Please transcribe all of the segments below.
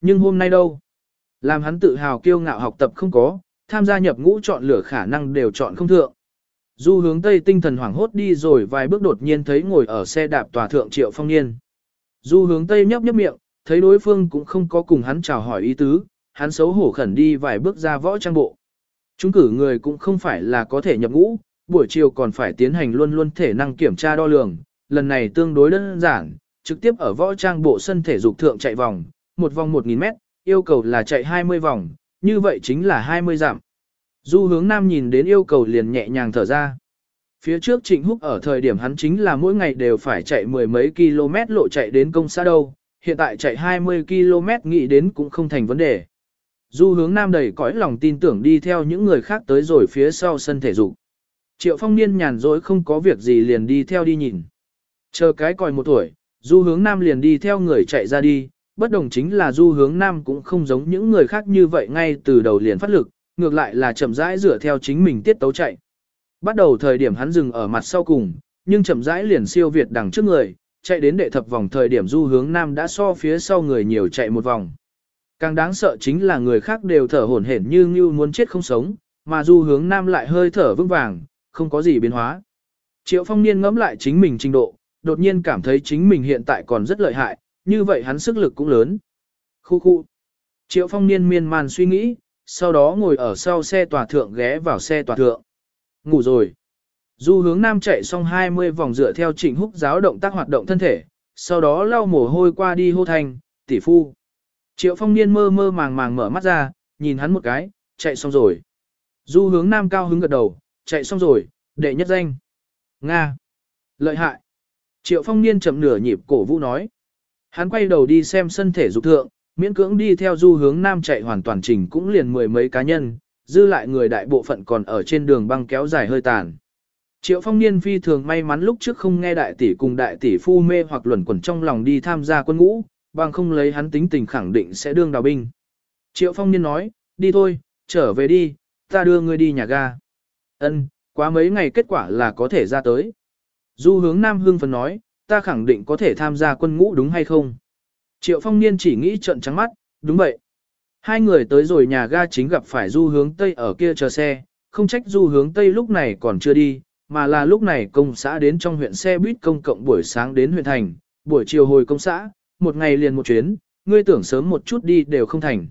Nhưng hôm nay đâu? Làm hắn tự hào kiêu ngạo học tập không có, tham gia nhập ngũ chọn lựa khả năng đều chọn không thượng. Du hướng Tây tinh thần hoảng hốt đi rồi vài bước đột nhiên thấy ngồi ở xe đạp tòa thượng triệu phong niên. Du hướng Tây nhấp nhấp miệng, thấy đối phương cũng không có cùng hắn chào hỏi ý tứ, hắn xấu hổ khẩn đi vài bước ra võ trang bộ. Chúng cử người cũng không phải là có thể nhập ngũ, buổi chiều còn phải tiến hành luôn luôn thể năng kiểm tra đo lường, lần này tương đối đơn giản, trực tiếp ở võ trang bộ sân thể dục thượng chạy vòng, một vòng 1.000 mét, yêu cầu là chạy 20 vòng, như vậy chính là 20 giảm. Du hướng nam nhìn đến yêu cầu liền nhẹ nhàng thở ra. Phía trước Trịnh Húc ở thời điểm hắn chính là mỗi ngày đều phải chạy mười mấy km lộ chạy đến công xã đâu, hiện tại chạy 20 km nghĩ đến cũng không thành vấn đề. Du hướng nam đầy cõi lòng tin tưởng đi theo những người khác tới rồi phía sau sân thể dục. Triệu phong niên nhàn rỗi không có việc gì liền đi theo đi nhìn. Chờ cái còi một tuổi, du hướng nam liền đi theo người chạy ra đi, bất đồng chính là du hướng nam cũng không giống những người khác như vậy ngay từ đầu liền phát lực, ngược lại là chậm rãi dựa theo chính mình tiết tấu chạy. Bắt đầu thời điểm hắn dừng ở mặt sau cùng, nhưng chậm rãi liền siêu việt đằng trước người, chạy đến đệ thập vòng thời điểm du hướng nam đã so phía sau người nhiều chạy một vòng. Càng đáng sợ chính là người khác đều thở hổn hển như như muốn chết không sống, mà du hướng nam lại hơi thở vững vàng, không có gì biến hóa. Triệu phong niên ngẫm lại chính mình trình độ, đột nhiên cảm thấy chính mình hiện tại còn rất lợi hại, như vậy hắn sức lực cũng lớn. Khu khu. Triệu phong niên miên man suy nghĩ, sau đó ngồi ở sau xe tòa thượng ghé vào xe tòa thượng. Ngủ rồi. Du hướng nam chạy xong 20 vòng dựa theo trịnh húc giáo động tác hoạt động thân thể, sau đó lau mồ hôi qua đi hô thành, tỷ phu. Triệu phong niên mơ mơ màng màng mở mắt ra, nhìn hắn một cái, chạy xong rồi. Du hướng nam cao hứng gật đầu, chạy xong rồi, đệ nhất danh. Nga. Lợi hại. Triệu phong niên chậm nửa nhịp cổ vũ nói. Hắn quay đầu đi xem sân thể dục thượng, miễn cưỡng đi theo du hướng nam chạy hoàn toàn trình cũng liền mười mấy cá nhân, dư lại người đại bộ phận còn ở trên đường băng kéo dài hơi tàn. Triệu phong niên phi thường may mắn lúc trước không nghe đại tỷ cùng đại tỷ phu mê hoặc luẩn quẩn trong lòng đi tham gia quân ngũ, bằng không lấy hắn tính tình khẳng định sẽ đương đào binh. Triệu phong niên nói, đi thôi, trở về đi, ta đưa ngươi đi nhà ga. Ân, quá mấy ngày kết quả là có thể ra tới. Du hướng Nam Hương Phần nói, ta khẳng định có thể tham gia quân ngũ đúng hay không? Triệu phong niên chỉ nghĩ trận trắng mắt, đúng vậy. Hai người tới rồi nhà ga chính gặp phải du hướng Tây ở kia chờ xe, không trách du hướng Tây lúc này còn chưa đi, mà là lúc này công xã đến trong huyện xe buýt công cộng buổi sáng đến huyện thành, buổi chiều hồi công xã, một ngày liền một chuyến, ngươi tưởng sớm một chút đi đều không thành.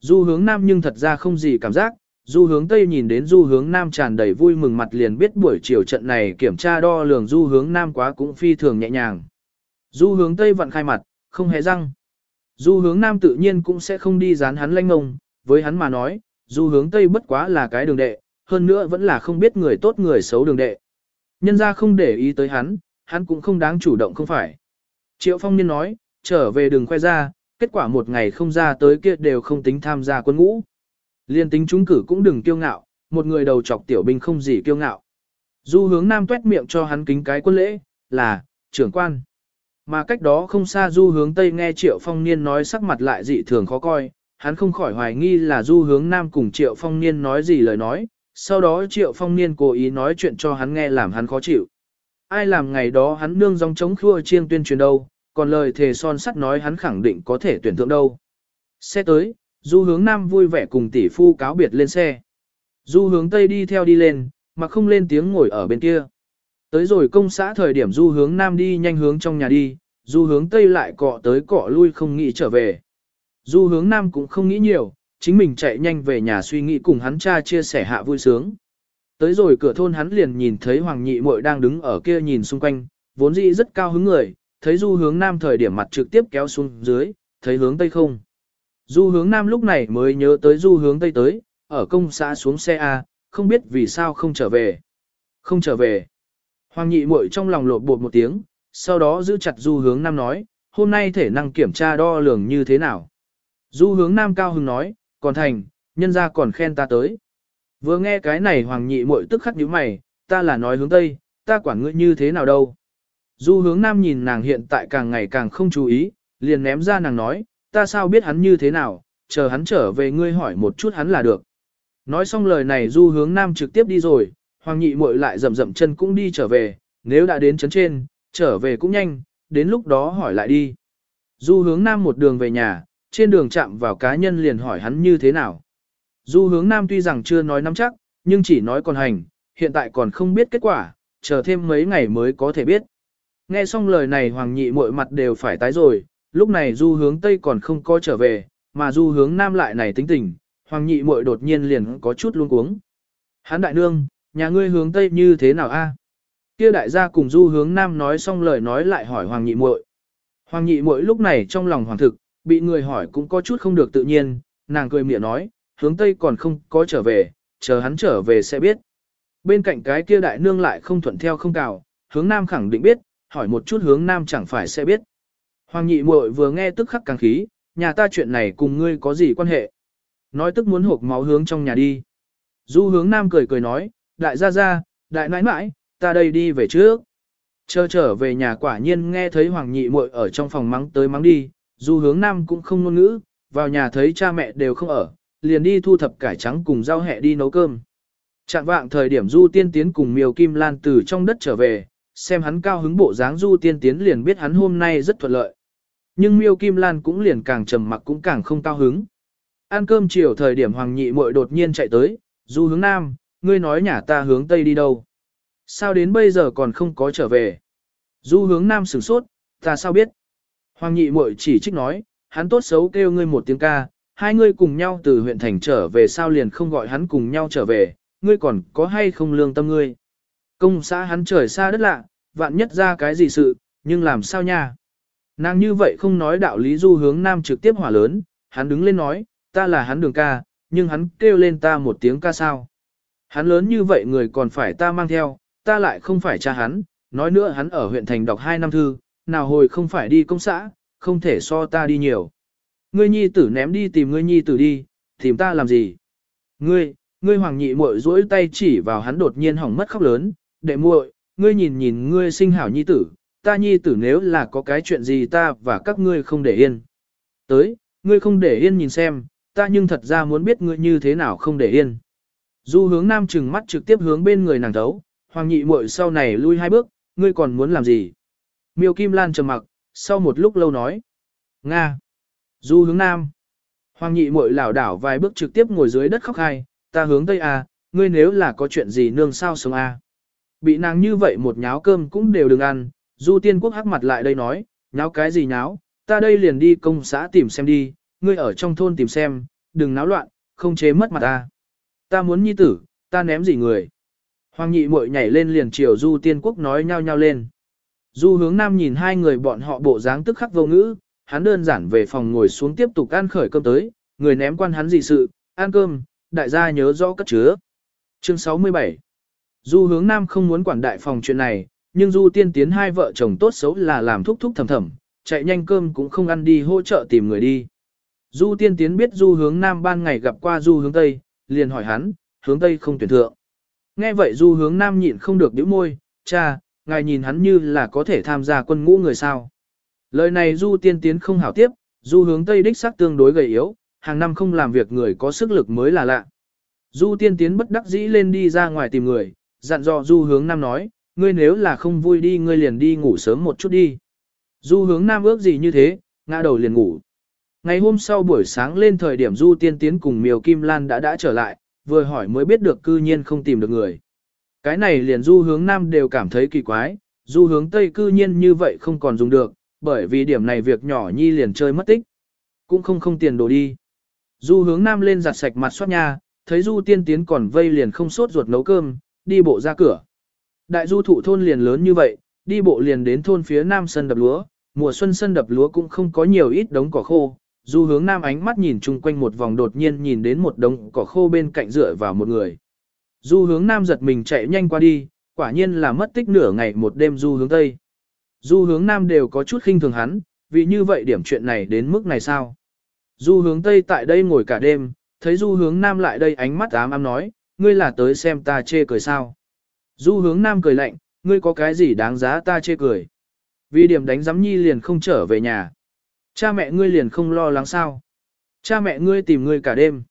Du hướng Nam nhưng thật ra không gì cảm giác, du hướng Tây nhìn đến du hướng Nam tràn đầy vui mừng mặt liền biết buổi chiều trận này kiểm tra đo lường du hướng Nam quá cũng phi thường nhẹ nhàng. Du hướng Tây vặn khai mặt, không hề răng. Du hướng Nam tự nhiên cũng sẽ không đi dán hắn lanh ngông, với hắn mà nói, du hướng Tây bất quá là cái đường đệ, hơn nữa vẫn là không biết người tốt người xấu đường đệ. Nhân ra không để ý tới hắn, hắn cũng không đáng chủ động không phải. Triệu Phong Niên nói, trở về đừng khoe ra, kết quả một ngày không ra tới kia đều không tính tham gia quân ngũ. Liên tính chúng cử cũng đừng kiêu ngạo, một người đầu chọc tiểu binh không gì kiêu ngạo. Du hướng nam tuét miệng cho hắn kính cái quân lễ, là, trưởng quan. Mà cách đó không xa du hướng tây nghe triệu phong niên nói sắc mặt lại dị thường khó coi, hắn không khỏi hoài nghi là du hướng nam cùng triệu phong niên nói gì lời nói, sau đó triệu phong niên cố ý nói chuyện cho hắn nghe làm hắn khó chịu. Ai làm ngày đó hắn nương dòng chống khua chiêng tuyên truyền đâu, còn lời thề son sắt nói hắn khẳng định có thể tuyển thượng đâu. Xe tới, du hướng nam vui vẻ cùng tỷ phu cáo biệt lên xe. Du hướng tây đi theo đi lên, mà không lên tiếng ngồi ở bên kia. Tới rồi công xã thời điểm du hướng nam đi nhanh hướng trong nhà đi, du hướng tây lại cọ tới cọ lui không nghĩ trở về. Du hướng nam cũng không nghĩ nhiều, chính mình chạy nhanh về nhà suy nghĩ cùng hắn cha chia sẻ hạ vui sướng. Tới rồi cửa thôn hắn liền nhìn thấy Hoàng Nhị Muội đang đứng ở kia nhìn xung quanh, vốn dĩ rất cao hứng người, thấy du hướng nam thời điểm mặt trực tiếp kéo xuống dưới, thấy hướng tây không. Du hướng nam lúc này mới nhớ tới du hướng tây tới, ở công xã xuống xe A, không biết vì sao không trở về. Không trở về. Hoàng nhị muội trong lòng lột bột một tiếng, sau đó giữ chặt du hướng nam nói, hôm nay thể năng kiểm tra đo lường như thế nào. Du hướng nam cao hứng nói, còn thành, nhân ra còn khen ta tới. Vừa nghe cái này hoàng nhị muội tức khắc nhíu mày, ta là nói hướng tây, ta quản ngươi như thế nào đâu. Du hướng nam nhìn nàng hiện tại càng ngày càng không chú ý, liền ném ra nàng nói, ta sao biết hắn như thế nào, chờ hắn trở về ngươi hỏi một chút hắn là được. Nói xong lời này du hướng nam trực tiếp đi rồi, hoàng nhị muội lại rầm rầm chân cũng đi trở về, nếu đã đến chấn trên, trở về cũng nhanh, đến lúc đó hỏi lại đi. Du hướng nam một đường về nhà, trên đường chạm vào cá nhân liền hỏi hắn như thế nào. Du hướng nam tuy rằng chưa nói nắm chắc, nhưng chỉ nói còn hành, hiện tại còn không biết kết quả, chờ thêm mấy ngày mới có thể biết. Nghe xong lời này hoàng nhị muội mặt đều phải tái rồi, lúc này du hướng tây còn không có trở về, mà du hướng nam lại này tính tình, hoàng nhị muội đột nhiên liền có chút luống cuống. Hán đại nương, nhà ngươi hướng tây như thế nào a? Kia đại gia cùng du hướng nam nói xong lời nói lại hỏi hoàng nhị muội. Hoàng nhị muội lúc này trong lòng hoàng thực, bị người hỏi cũng có chút không được tự nhiên, nàng cười miệng nói, hướng tây còn không có trở về, chờ hắn trở về sẽ biết. Bên cạnh cái kia đại nương lại không thuận theo không cào, hướng nam khẳng định biết, hỏi một chút hướng nam chẳng phải sẽ biết. Hoàng nhị muội vừa nghe tức khắc càng khí, nhà ta chuyện này cùng ngươi có gì quan hệ. Nói tức muốn hộp máu hướng trong nhà đi. Du hướng nam cười cười nói, đại gia gia, đại nãi nãi, ta đây đi về trước. Chờ trở về nhà quả nhiên nghe thấy hoàng nhị muội ở trong phòng mắng tới mắng đi, du hướng nam cũng không ngôn ngữ, vào nhà thấy cha mẹ đều không ở, liền đi thu thập cải trắng cùng rau hẹ đi nấu cơm. Trạng vạng thời điểm du tiên tiến cùng miều kim lan từ trong đất trở về, xem hắn cao hứng bộ dáng du tiên tiến liền biết hắn hôm nay rất thuận lợi. Nhưng miêu kim lan cũng liền càng trầm mặc cũng càng không cao hứng. Ăn cơm chiều thời điểm hoàng nhị muội đột nhiên chạy tới, du hướng nam, ngươi nói nhà ta hướng tây đi đâu. Sao đến bây giờ còn không có trở về? Du hướng nam sửng sốt, ta sao biết? Hoàng nhị muội chỉ trích nói, hắn tốt xấu kêu ngươi một tiếng ca, hai ngươi cùng nhau từ huyện thành trở về sao liền không gọi hắn cùng nhau trở về, ngươi còn có hay không lương tâm ngươi? Công xã hắn trời xa đất lạ, vạn nhất ra cái gì sự, nhưng làm sao nha? Nàng như vậy không nói đạo lý du hướng nam trực tiếp hỏa lớn, hắn đứng lên nói, ta là hắn đường ca, nhưng hắn kêu lên ta một tiếng ca sao. Hắn lớn như vậy người còn phải ta mang theo, ta lại không phải cha hắn, nói nữa hắn ở huyện thành đọc 2 năm thư, nào hồi không phải đi công xã, không thể so ta đi nhiều. Ngươi nhi tử ném đi tìm ngươi nhi tử đi, tìm ta làm gì? Ngươi, ngươi hoàng nhị muội duỗi tay chỉ vào hắn đột nhiên hỏng mất khóc lớn, đệ muội, ngươi nhìn nhìn ngươi sinh hảo nhi tử, ta nhi tử nếu là có cái chuyện gì ta và các ngươi không để yên. Tới, ngươi không để yên nhìn xem, ta nhưng thật ra muốn biết ngươi như thế nào không để yên. Du hướng nam trừng mắt trực tiếp hướng bên người nàng thấu, hoàng nhị muội sau này lui hai bước, ngươi còn muốn làm gì? Miêu Kim Lan trầm mặc, sau một lúc lâu nói. Nga. Du hướng nam. Hoàng nhị muội lảo đảo vài bước trực tiếp ngồi dưới đất khóc hai, ta hướng tây à, ngươi nếu là có chuyện gì nương sao sống à. Bị nàng như vậy một nháo cơm cũng đều đừng ăn, du tiên quốc hắc mặt lại đây nói, nháo cái gì nháo, ta đây liền đi công xã tìm xem đi, ngươi ở trong thôn tìm xem, đừng náo loạn, không chế mất mặt ta. Ta muốn nhi tử, ta ném gì người. Hoàng nhị muội nhảy lên liền chiều du tiên quốc nói nhau nhau lên. Du hướng nam nhìn hai người bọn họ bộ dáng tức khắc vô ngữ, hắn đơn giản về phòng ngồi xuống tiếp tục ăn khởi cơm tới, người ném quan hắn gì sự, ăn cơm, đại gia nhớ rõ cất chứa. Chương 67 Du hướng nam không muốn quản đại phòng chuyện này, nhưng du tiên tiến hai vợ chồng tốt xấu là làm thúc thúc thầm thầm, chạy nhanh cơm cũng không ăn đi hỗ trợ tìm người đi. Du tiên tiến biết du hướng nam ban ngày gặp qua du hướng tây, liền hỏi hắn, hướng tây không tuyển thượng. Nghe vậy du hướng nam nhịn không được điểm môi, cha, ngài nhìn hắn như là có thể tham gia quân ngũ người sao. Lời này du tiên tiến không hảo tiếp, du hướng tây đích xác tương đối gầy yếu, hàng năm không làm việc người có sức lực mới là lạ. Du tiên tiến bất đắc dĩ lên đi ra ngoài tìm người, dặn dò du hướng nam nói, ngươi nếu là không vui đi ngươi liền đi ngủ sớm một chút đi. Du hướng nam ước gì như thế, ngã đầu liền ngủ. Ngày hôm sau buổi sáng lên thời điểm du tiên tiến cùng miều kim lan đã đã trở lại, vừa hỏi mới biết được cư nhiên không tìm được người. Cái này liền du hướng nam đều cảm thấy kỳ quái, du hướng tây cư nhiên như vậy không còn dùng được, bởi vì điểm này việc nhỏ nhi liền chơi mất tích. Cũng không không tiền đồ đi. Du hướng nam lên giặt sạch mặt soát nha, thấy du tiên tiến còn vây liền không sốt ruột nấu cơm, đi bộ ra cửa. Đại du thụ thôn liền lớn như vậy, đi bộ liền đến thôn phía nam sân đập lúa, mùa xuân sân đập lúa cũng không có nhiều ít đống cỏ khô. Du hướng nam ánh mắt nhìn chung quanh một vòng đột nhiên nhìn đến một đống cỏ khô bên cạnh dựa vào một người. Du hướng nam giật mình chạy nhanh qua đi, quả nhiên là mất tích nửa ngày một đêm du hướng tây. Du hướng nam đều có chút khinh thường hắn, vì như vậy điểm chuyện này đến mức này sao? Du hướng tây tại đây ngồi cả đêm, thấy du hướng nam lại đây ánh mắt ám ám nói, ngươi là tới xem ta chê cười sao? Du hướng nam cười lạnh, ngươi có cái gì đáng giá ta chê cười? Vì điểm đánh giám nhi liền không trở về nhà. Cha mẹ ngươi liền không lo lắng sao? Cha mẹ ngươi tìm ngươi cả đêm.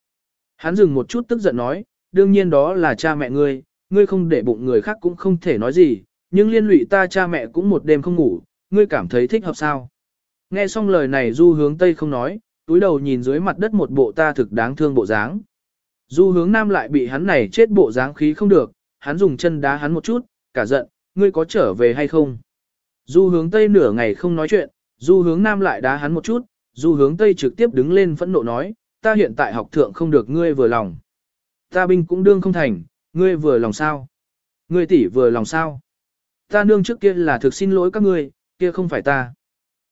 Hắn dừng một chút tức giận nói, đương nhiên đó là cha mẹ ngươi, ngươi không để bụng người khác cũng không thể nói gì, nhưng liên lụy ta cha mẹ cũng một đêm không ngủ, ngươi cảm thấy thích hợp sao? Nghe xong lời này du hướng Tây không nói, túi đầu nhìn dưới mặt đất một bộ ta thực đáng thương bộ dáng. Du hướng nam lại bị hắn này chết bộ dáng khí không được, hắn dùng chân đá hắn một chút, cả giận, ngươi có trở về hay không? Du hướng tây nửa ngày không nói chuyện, du hướng nam lại đá hắn một chút, du hướng tây trực tiếp đứng lên phẫn nộ nói, ta hiện tại học thượng không được ngươi vừa lòng. Ta binh cũng đương không thành, ngươi vừa lòng sao? Ngươi tỷ vừa lòng sao? Ta nương trước kia là thực xin lỗi các ngươi, kia không phải ta.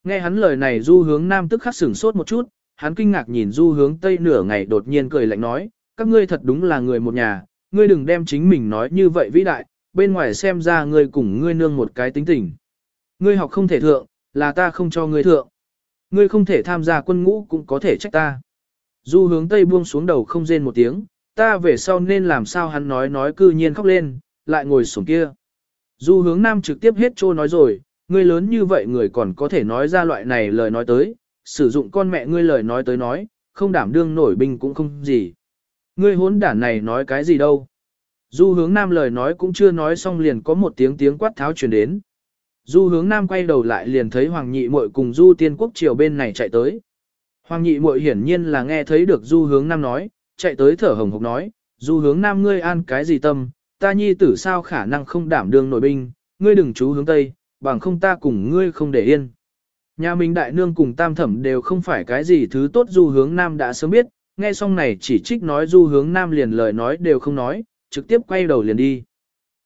Nghe hắn lời này du hướng nam tức khắc sửng sốt một chút, hắn kinh ngạc nhìn du hướng tây nửa ngày đột nhiên cười lạnh nói, các ngươi thật đúng là người một nhà, ngươi đừng đem chính mình nói như vậy vĩ đại, bên ngoài xem ra ngươi cùng ngươi nương một cái tính tình. Ngươi học không thể thượng, là ta không cho ngươi thượng. Ngươi không thể tham gia quân ngũ cũng có thể trách ta. Du hướng tây buông xuống đầu không rên một tiếng, ta về sau nên làm sao hắn nói nói cư nhiên khóc lên, lại ngồi xuống kia. Du hướng nam trực tiếp hết trô nói rồi, ngươi lớn như vậy người còn có thể nói ra loại này lời nói tới, sử dụng con mẹ ngươi lời nói tới nói, không đảm đương nổi binh cũng không gì. Ngươi hốn đản này nói cái gì đâu. Du hướng nam lời nói cũng chưa nói xong liền có một tiếng tiếng quát tháo truyền đến. Du hướng nam quay đầu lại liền thấy Hoàng nhị muội cùng Du tiên quốc triều bên này chạy tới. Hoàng nhị muội hiển nhiên là nghe thấy được Du hướng nam nói, chạy tới thở hồng hộc nói, Du hướng nam ngươi an cái gì tâm, ta nhi tử sao khả năng không đảm đương nội binh, ngươi đừng chú hướng tây, bằng không ta cùng ngươi không để yên. Nhà mình đại nương cùng tam thẩm đều không phải cái gì thứ tốt Du hướng nam đã sớm biết, nghe xong này chỉ trích nói Du hướng nam liền lời nói đều không nói, trực tiếp quay đầu liền đi.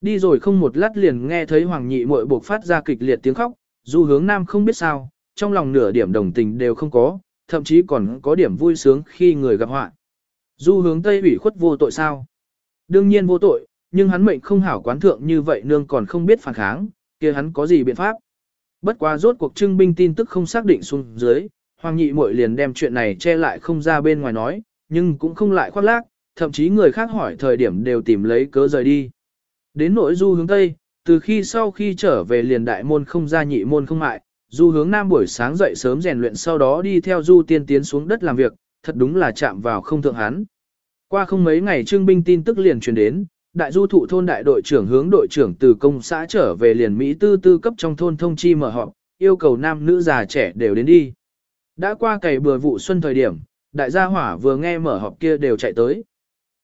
Đi rồi không một lát liền nghe thấy Hoàng nhị muội buộc phát ra kịch liệt tiếng khóc, Du hướng nam không biết sao, trong lòng nửa điểm đồng tình đều không có, thậm chí còn có điểm vui sướng khi người gặp họa. Du hướng Tây ủy khuất vô tội sao? Đương nhiên vô tội, nhưng hắn mệnh không hảo quán thượng như vậy nương còn không biết phản kháng, kia hắn có gì biện pháp? Bất quá rốt cuộc trưng binh tin tức không xác định xuống dưới, Hoàng nhị muội liền đem chuyện này che lại không ra bên ngoài nói, nhưng cũng không lại khoác lác, thậm chí người khác hỏi thời điểm đều tìm lấy cớ rời đi. Đến nội du hướng Tây, từ khi sau khi trở về liền đại môn không ra nhị môn không mại, du hướng Nam buổi sáng dậy sớm rèn luyện sau đó đi theo du tiên tiến xuống đất làm việc, thật đúng là chạm vào không thượng hắn. Qua không mấy ngày trương binh tin tức liền truyền đến, đại du thụ thôn đại đội trưởng hướng đội trưởng từ công xã trở về liền Mỹ tư tư cấp trong thôn thông chi mở họp, yêu cầu nam nữ già trẻ đều đến đi. Đã qua cày bừa vụ xuân thời điểm, đại gia hỏa vừa nghe mở họp kia đều chạy tới.